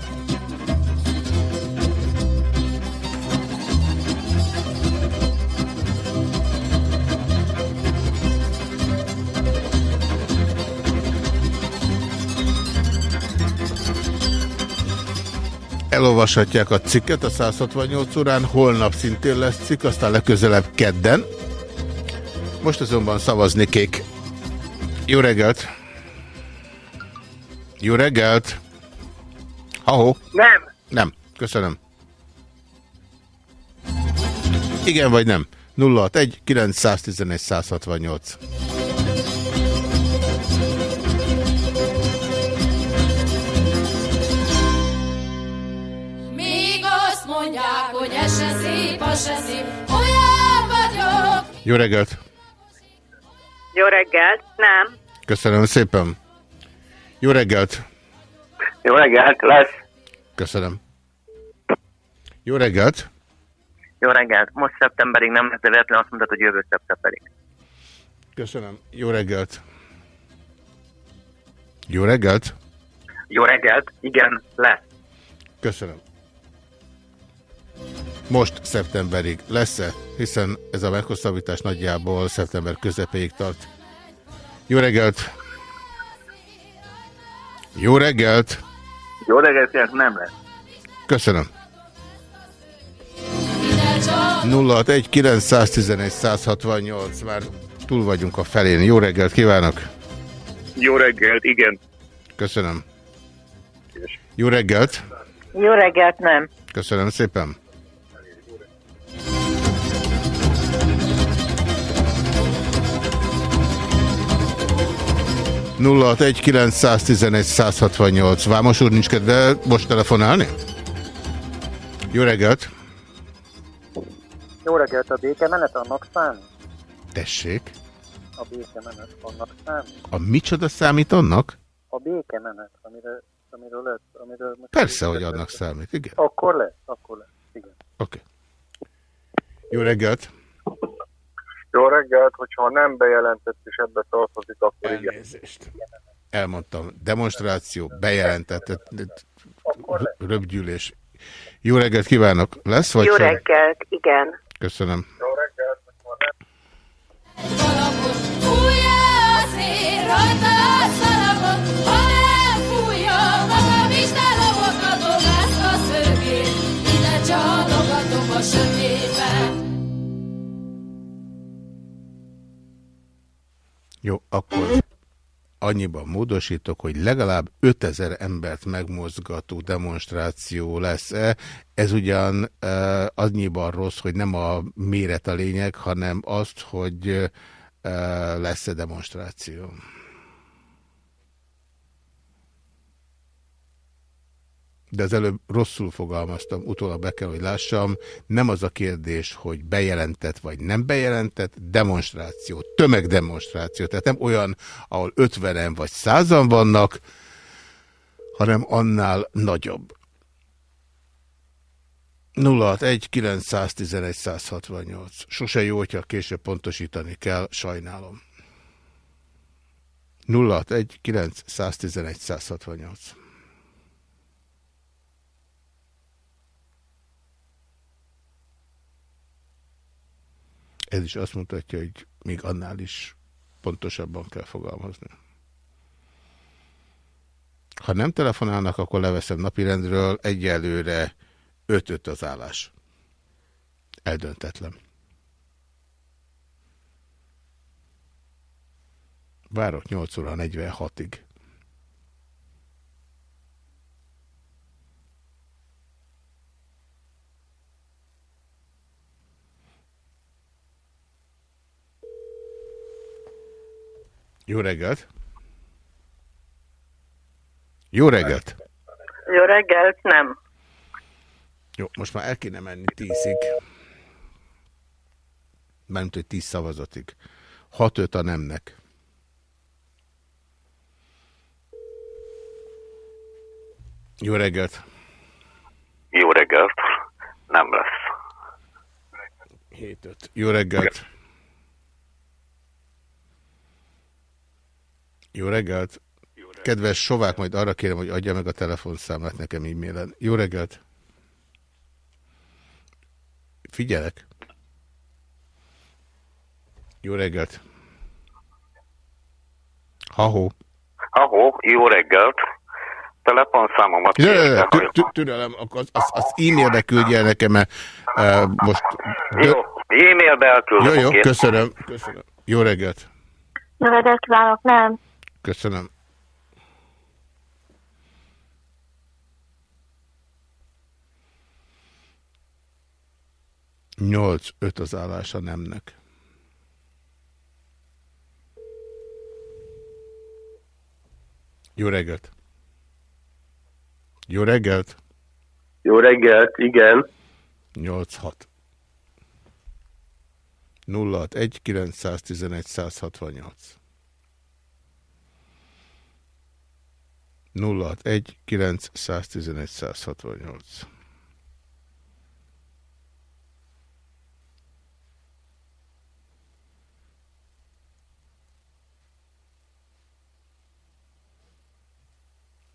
Elolvashatják a cikket a 168 órán, holnap szintén lesz cikk, aztán legközelebb kedden. Most azonban szavazni kék. Jó reggelt! Jó reggelt! Ha-ho! Nem. Nem. Köszönöm. Igen vagy nem? 061 911 168. se szép, az se szép, olyan vagyok. Jó reggelt! Jó reggelt, nem. Köszönöm szépen. Jó reggelt! Jó reggelt, lesz. Köszönöm. Jó reggelt! Jó reggelt. Most szeptemberig nem lesz, de véletlenül azt mondtad, hogy jövő szeptemberig. Köszönöm. Jó reggelt! Jó reggelt! Jó reggelt. Igen, lesz. Köszönöm. Most szeptemberig lesz-e, hiszen ez a meghosszabbítás nagyjából szeptember közepéig tart. Jó reggelt! Jó reggelt! Jó reggelt, nem lesz. Köszönöm. 061 911 168, már túl vagyunk a felén. Jó reggelt kívánok! Jó reggelt, igen. Köszönöm. Jó reggelt! Jó reggelt, nem. Köszönöm szépen. Nulla egy 911 168. Vámos úr nincs kedve most telefonálni? Jó reggelt! Jó reggelt, a békemenet annak számít? Tessék. A békemenet annak számít? A micsoda számít annak? A békemenet, amiről, amiről lesz, amiről... Persze, hogy annak számít, igen. Akkor lesz, akkor lesz, igen. Jó reggelt! Jó reggelt, hogyha nem bejelentett és ebbe tartozik, akkor igen. Elnézést. Elmondtam, demonstráció, bejelentett, röpgyűlés. Jó reggelt kívánok! Lesz vagy Jó sem? reggelt, igen. Köszönöm. Fújja a szél, rajta a szalagok, ha nem fújja, magam is telomok a dobászt a szögét, ide csalogatom a sötétben. Jó, akkor annyiban módosítok, hogy legalább 5000 embert megmozgató demonstráció lesz-e. Ez ugyan uh, annyiban rossz, hogy nem a méret a lényeg, hanem azt, hogy uh, lesz-e demonstráció. De az előbb rosszul fogalmaztam, utólag be kell, hogy lássam, nem az a kérdés, hogy bejelentett vagy nem bejelentett, demonstráció, tömegdemonstráció, tehát nem olyan, ahol 50-en vagy 100-an vannak, hanem annál nagyobb. 061 911 168. Sose jó, hogyha később pontosítani kell, sajnálom. 061 Ez is azt mutatja, hogy még annál is pontosabban kell fogalmazni. Ha nem telefonálnak, akkor leveszem napirendről, egyelőre 5-5 az állás. Eldöntetlen. Várok 8 óra 46-ig. Jó reggelt! Jó reggelt! Jó reggelt, nem. Jó, most már el kéne menni tízig. Mert hogy tíz szavazatig. Hat öt a nemnek. Jó reggelt! Jó reggelt. Nem lesz. 7-5. Jó reggelt! Jó reggelt! Kedves Sovák, majd arra kérem, hogy adja meg a telefonszámát nekem e-mailen. Jó reggelt! Figyelek! Jó reggelt! Hahó! Ahó, jó reggelt. Telefonszámomat kérte, tü- tü- Türelem, akkor az, az, az e-mailbe küldje el nekem, mert uh, most... Jó, e-mailbe elküldöm. Jó, jó, köszönöm. köszönöm. Jó reggelt! Jó reggelt kívánok, nem. Köszönöm. Nyolc, öt az állása nemnek. Jó reggelt! Jó reggelt! Jó reggelt, igen. 8-6. 061 911 168. 061 911 168.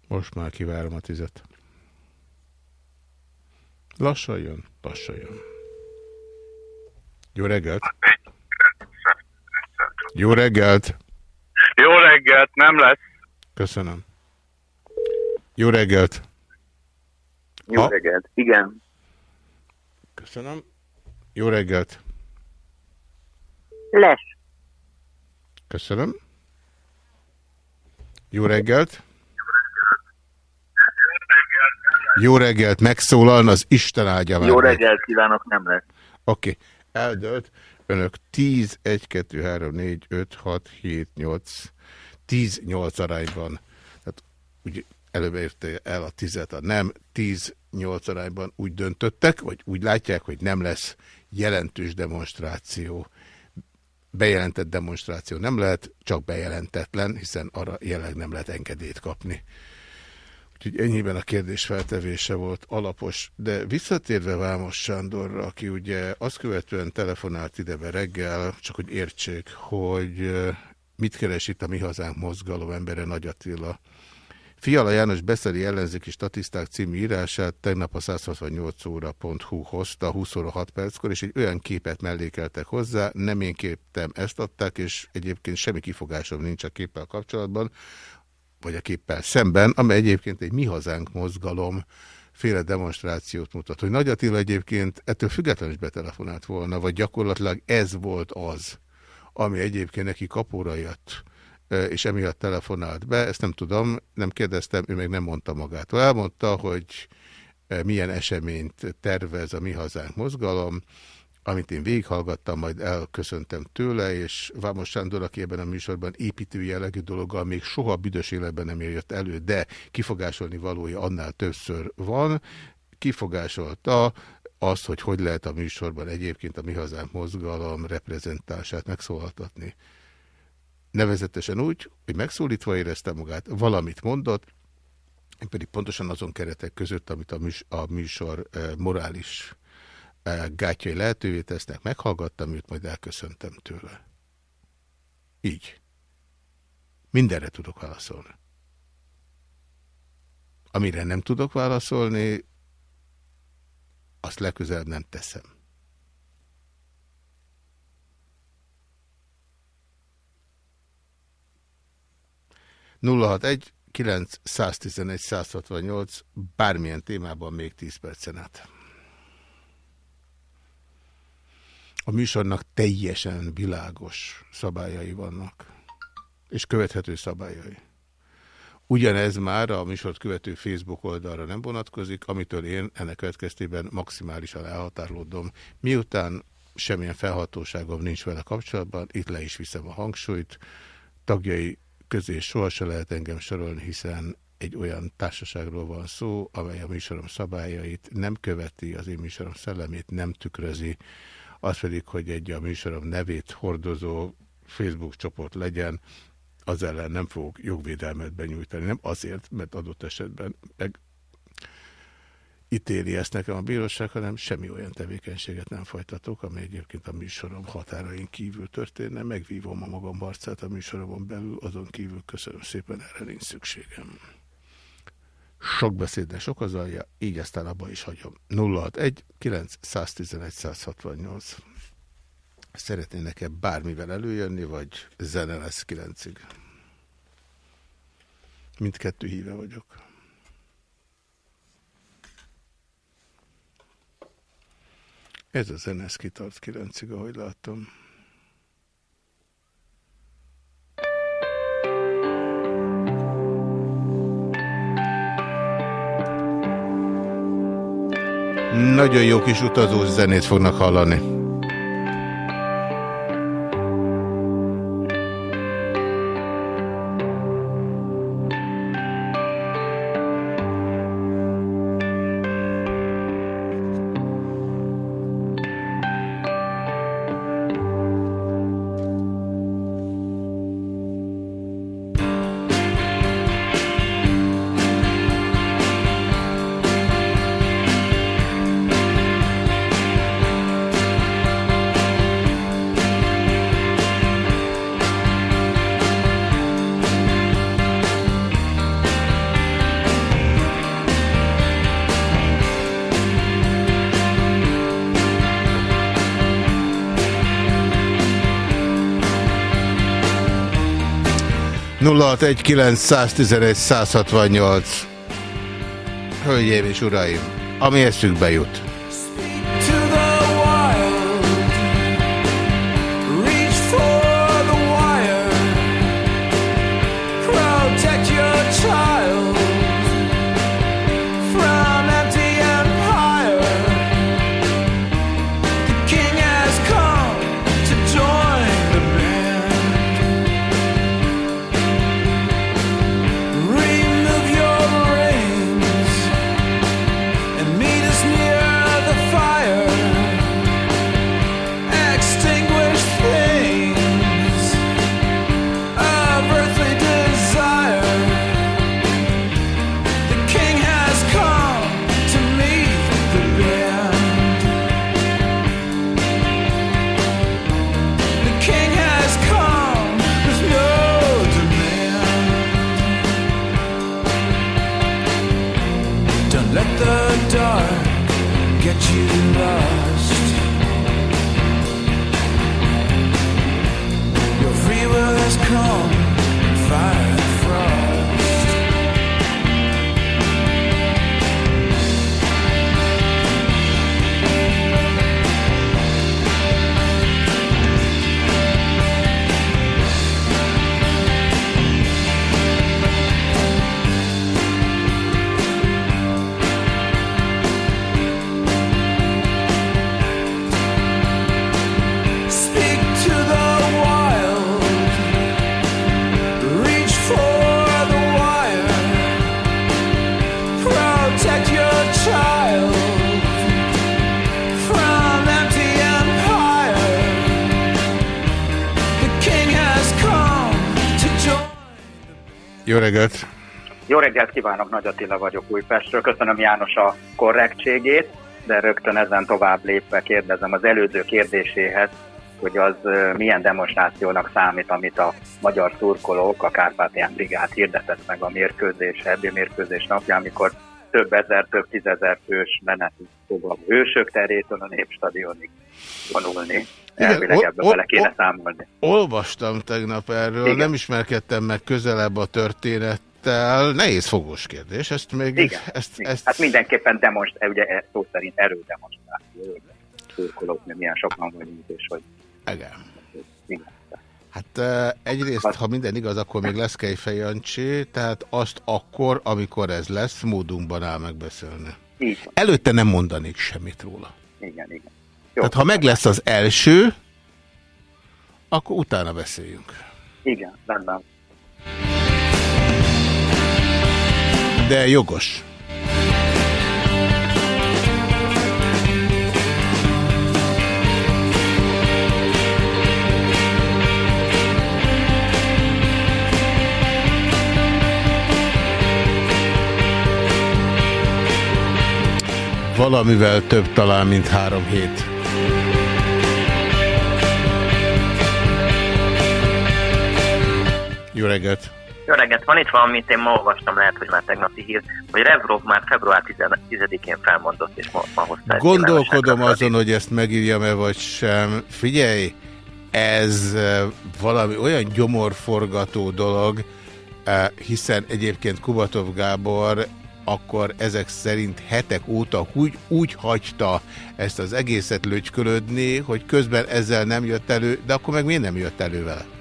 Most már kivárom a tizet. Lassan jön, lassan jön. Jó reggelt! Jó reggelt! Jó reggelt, nem lesz. Köszönöm. Jó reggelt! Jó Ha? reggelt. Igen. Köszönöm. Jó reggelt. Les. Köszönöm. Jó reggelt. Jó reggelt, megszólalna az Isten áldja Jó reggelt kívánok, nem lesz. Oké, okay. eldölt. Önök 10, 1, 2, 3, 4, 5, 6, 7, 8, 10, 8 arányban. Tehát úgy előbb érte el a tizet, a nem, 10, 8 arányban úgy döntöttek, vagy úgy látják, hogy nem lesz jelentős demonstráció. Bejelentett demonstráció nem lehet, csak bejelentetlen, hiszen arra jelenleg nem lehet engedélyt kapni. Úgyhogy ennyiben a kérdés feltevése volt alapos, de visszatérve Vámos Sándorra, aki ugye azt követően telefonált idebe reggel, csak hogy értsék, hogy eh, mit keres itt a Mi Hazánk mozgalom embere Nagy Attila. Fiala János beszeli ellenzéki statiszták című írását tegnap a 168óra.hu hozta 20 óra 6 perckor, és egy olyan képet mellékeltek hozzá, nem én képtem, ezt adták, és egyébként semmi kifogásom nincs a képpel kapcsolatban, vagy a képpel szemben, amely egyébként egy Mi Hazánk mozgalom féle demonstrációt mutat. Hogy Nagy Attila egyébként ettől függetlenül is betelefonált volna, vagy gyakorlatilag ez volt az, ami egyébként neki kapóra jött, és emiatt telefonált be, ezt nem tudom, nem kérdeztem, ő meg nem mondta magától. Elmondta, hogy milyen eseményt tervez a Mi Hazánk mozgalom, amit én végighallgattam, majd elköszöntem tőle, és Vámos Sándor, aki ebben a műsorban építő jellegű dologgal még soha büdös életben nem jött elő, de kifogásolni valója annál többször van, kifogásolta azt, hogy hogy lehet a műsorban egyébként a Mi Hazánk mozgalom reprezentását megszólaltatni. Nevezetesen úgy, hogy megszólítva érezte magát, valamit mondott, én pedig pontosan azon keretek között, amit a, műs a műsor eh, morális eh, gátjai lehetővé tesznek, meghallgattam őt, majd elköszöntem tőle. Így. Mindenre tudok válaszolni. Amire nem tudok válaszolni, azt legközelebb nem teszem. Nulla hat egy 9 111 168 bármilyen témában még 10 percen át. A műsornak teljesen világos szabályai vannak, és követhető szabályai. Ugyanez már a műsort követő Facebook oldalra nem vonatkozik, amitől én ennek következtében maximálisan elhatárolódom. Miután semmilyen felhatóságom nincs vele kapcsolatban, itt le is viszem a hangsúlyt, tagjai közé sohasem lehet engem sorolni, hiszen egy olyan társaságról van szó, amely a műsorom szabályait nem követi, az én műsorom szellemét nem tükrözi, az pedig, hogy egy a műsorom nevét hordozó Facebook csoport legyen, az ellen nem fogok jogvédelmet benyújtani. Nem azért, mert adott esetben meg ítéli ezt nekem a bíróság, hanem semmi olyan tevékenységet nem folytatok, ami egyébként a műsorom határain kívül történne. Megvívom a magam harcát a műsoromon belül, azon kívül köszönöm szépen, erre nincs szükségem. Sok beszédnek sok az alja, így aztán abba is hagyom. 061 911 168 Szeretnének-e bármivel előjönni, vagy zene lesz 9-ig? Mindkettő híve vagyok. Ez a zene, ez kitart 9-ig, ahogy látom. Nagyon jó kis utazós zenét fognak hallani. Nulla egy 111 168 Hölgyeim és uraim! ami eszükbe jut. Reggelt! Jó reggelt kívánok, Nagy Attila vagyok Újpestről. Köszönöm János a korrektségét, de rögtön ezen tovább lépve kérdezem az előző kérdéséhez, hogy az milyen demonstrációnak számít, amit a magyar szurkolók, a Kárpátián Brigád hirdetett meg a mérkőzés, ebbi mérkőzés napján, amikor több ezer, több tízezer fős menetű fogalmú hősök terétől a Népstadionig vonulni. Igen, Elvileg ebbe o- bele kéne számolni. Olvastam tegnap erről, Igen. nem ismerkedtem meg közelebb a történettel. Nehéz fogós kérdés, ezt még... Igen, Ezt, igen. ezt, Hát mindenképpen demonst, ugye e- szó szerint erődemonstráció, szurkolók, mi milyen sokan vagyunk, és hogy Igen. igen. Hát eh, egyrészt, ha minden igaz, akkor még lesz Kejfej Jancsi, tehát azt akkor, amikor ez lesz, módunkban áll megbeszélni. Előtte nem mondanék semmit róla. Igen, igen. Tehát ha meg lesz az első, akkor utána beszéljünk. Igen, rendben. De jogos. Valamivel több talán, mint három hét. Jó reggelt! Jó reggelt, van itt valami, amit én ma olvastam, lehet, hogy már tegnapi hír, hogy Revrov már február 10-én felmondott, és ma, ma hozta Gondolkodom azon, hogy ezt megírjam-e vagy sem. Figyelj, ez eh, valami olyan gyomorforgató dolog, eh, hiszen egyébként Kubatov Gábor akkor ezek szerint hetek óta úgy, úgy hagyta ezt az egészet lögykölödni, hogy közben ezzel nem jött elő, de akkor meg miért nem jött elő vele?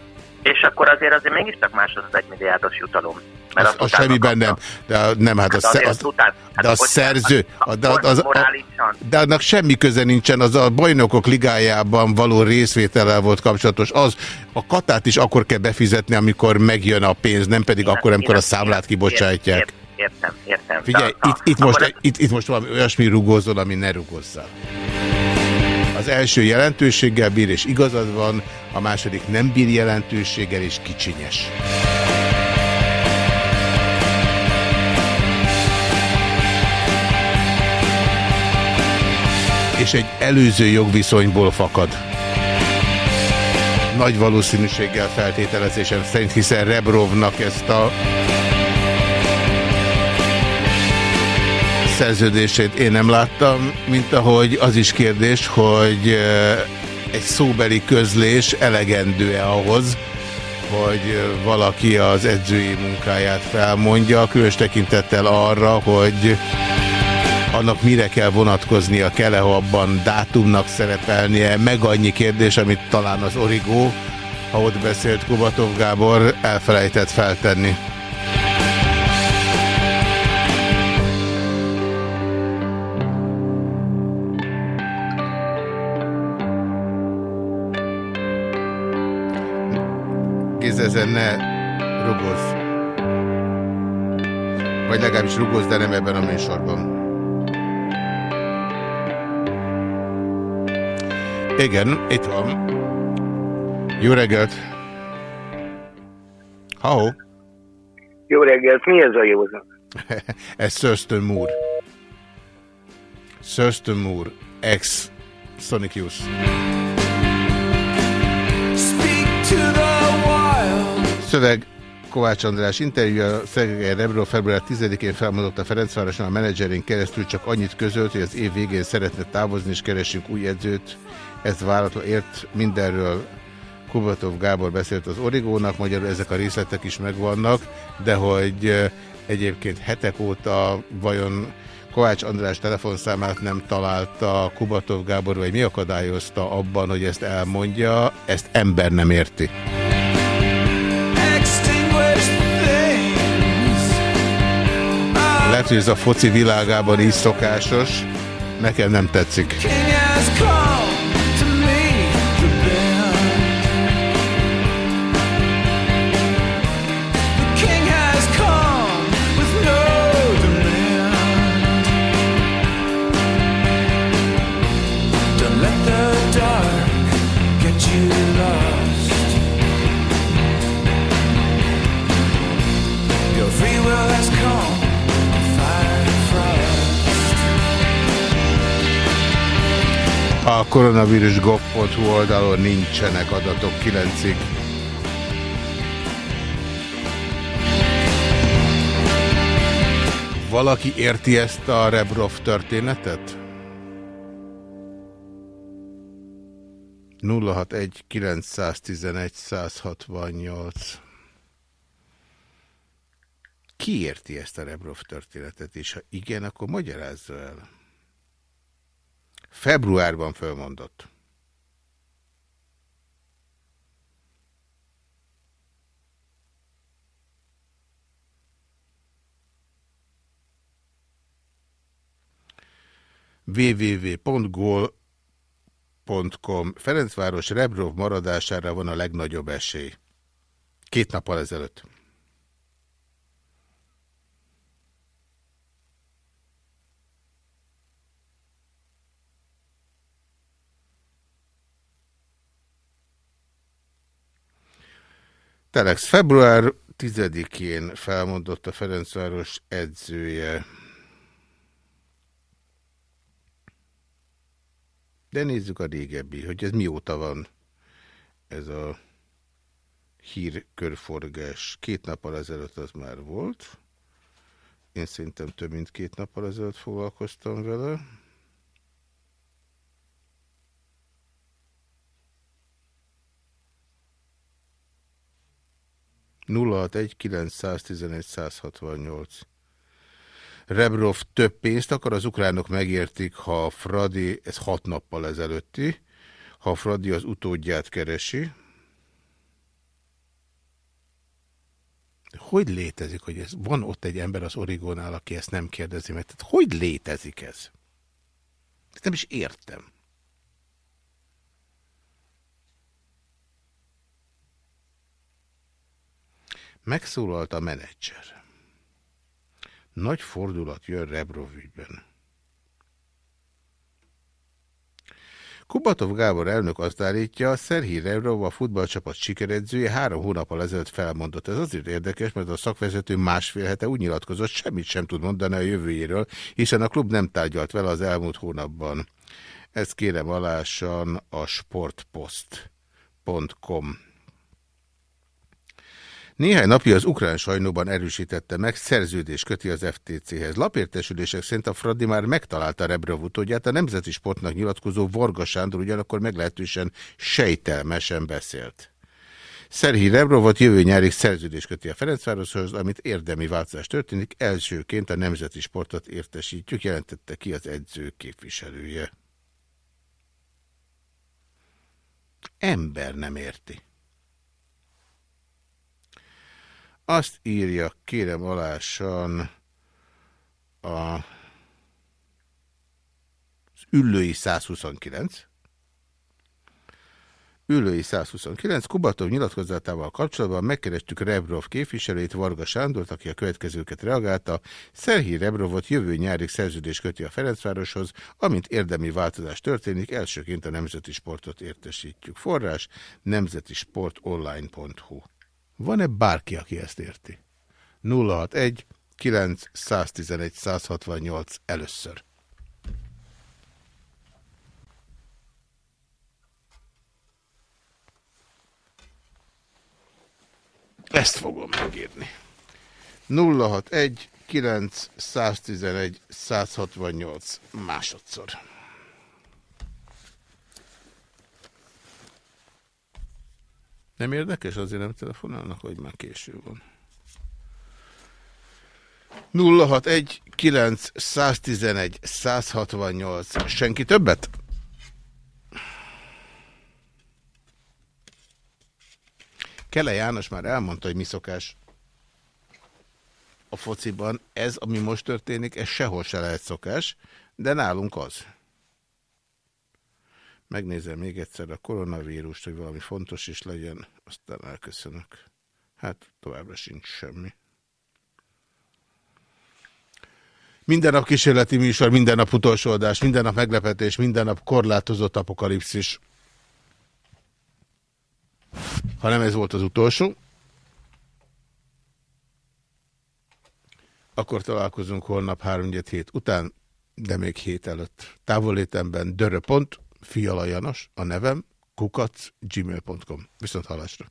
És akkor azért azért mégiscsak más az az egymilliárdos jutalom. Mert Az, az semmiben nem. De nem, hát, Hát az, az után- hát de a szerző, a, de, az, a, de annak semmi köze nincsen, az a bajnokok ligájában való részvétellel volt kapcsolatos. Az, a katát is akkor kell befizetni, amikor megjön a pénz, nem pedig akkor, amikor a számlát kibocsátják. Értem, értem. Figyelj, Na, itt, itt, most, ez- itt, itt most valami olyasmi rugózol, ami ne rugózzál. Az első jelentőséggel bír, és igazad van, a második nem bír jelentőséggel, és kicsinyes. És egy előző jogviszonyból fakad. Nagy valószínűséggel feltételezésem szerint, hiszen Rebrovnak ezt a szerződését én nem láttam, mint ahogy az is kérdés, hogy egy szóbeli közlés elegendő-e ahhoz, hogy valaki az edzői munkáját felmondja, különös tekintettel arra, hogy annak mire kell vonatkoznia, kell-e abban dátumnak szerepelnie, meg annyi kérdés, amit talán az Origó, ha ott beszélt Kubatov Gábor, elfelejtett feltenni. Ezen ne rugozz. Vagy legalábbis rugozz, de nem ebben a műsorban. Igen, itt van. Jó reggelt! How? Jó reggelt, mi ez a józan? Ez Thurston Moore. Thurston Moore, ex Sonic Youth. Szöveg Kovács András interjúja Szegely Rebro február 10-én felmondott a Ferencvároson a menedzserén keresztül csak annyit közölt, hogy az év végén szeretne távozni és keresünk új edzőt. Ez váratlan ért mindenről. Kubatov Gábor beszélt az Origónak, magyarul ezek a részletek is megvannak, de hogy eh, egyébként hetek óta vajon Kovács András telefonszámát nem találta Kubatov Gábor, vagy mi akadályozta abban, hogy ezt elmondja, ezt ember nem érti. Lehet, hogy ez a foci világában is szokásos, nekem nem tetszik. Don't koronavírus.gov.hu oldalon nincsenek adatok 9-ig. Valaki érti ezt a Rebrov történetet? 061 911 168 Ki érti ezt a Rebrov történetet, és ha igen, akkor magyarázza el. Februárban fölmondott. www.gol.com Ferencváros Rebrov maradására van a legnagyobb esély. Két nappal ezelőtt. Telex február 10-én felmondott a Ferencváros edzője. De nézzük a régebbi, hogy ez mióta van ez a hírkörforgás. Két nappal ezelőtt az már volt. Én szerintem több mint két nappal ezelőtt foglalkoztam vele. Nulla egy 911 168 Rebrov több pénzt akar, az ukránok megértik, ha a Fradi, ez hat nappal ezelőtti, ha a Fradi az utódját keresi. Hogy létezik, hogy ez, van ott egy ember az Origónál, aki ezt nem kérdezi? Tehát hogy létezik ez? Nem is értem. Megszólalt a menedzser. Nagy fordulat jön Rebrov. Kubatov Gábor elnök azt állítja, Szerhi Rebrov a futballcsapat sikeredzője három hónappal ezelőtt felmondott. Ez azért érdekes, mert a szakvezető másfél hete úgy nyilatkozott, semmit sem tud mondani a jövőjéről, hiszen a klub nem tárgyalt vele az elmúlt hónapban. Ezt kérem alásan a sportpost.com. Néhány napja az ukrán sajnóban erősítette meg, szerződés köti az FTC-hez. Lapértesülések szerint a Fradi már megtalálta Rebrov utódját, a Nemzeti Sportnak nyilatkozó Varga Sándor ugyanakkor meglehetősen sejtelmesen beszélt. Szerhi Rebrovot jövő nyárig szerződés köti a Ferencvároshoz, amit érdemi változás történik. Elsőként a nemzeti sportot értesítjük, jelentette ki az edző képviselője. Ember nem érti. Azt írja, kérem alásan a, az Üllői 129, Ülői 129. Kubatov nyilatkozatával kapcsolatban megkerestük Rebrov képviselőit, Varga Sándort, aki a következőket reagálta. Szerhi Rebrovot jövő nyárig szerződés köti a Ferencvároshoz, amint érdemi változás történik, elsőként a Nemzeti Sportot értesítjük. Forrás nemzetisportonline.hu Van-e bárki, aki ezt érti? 061 9 111 168 először. Ezt fogom megírni. 061 9 111 168 másodszor. Nem érdekes? Azért nem telefonálnak, hogy már késő van. 061 9 111 168 Senki többet? Kele János már elmondta, hogy mi szokás a fociban. Ez, ami most történik, ez sehol se lehet szokás, de nálunk az. Megnézem még egyszer a koronavírust, hogy valami fontos is legyen, aztán elköszönök. Hát továbbra sincs semmi. Minden nap kísérleti műsor, minden nap utolsó adás, minden nap meglepetés, minden nap korlátozott apokalipszis. Ha nem ez volt az utolsó, akkor találkozunk holnap 3 hét után, de még hét előtt. Távolétemben dörö.fialajanos, a nevem, kukac, gmail.com. Viszont halásra.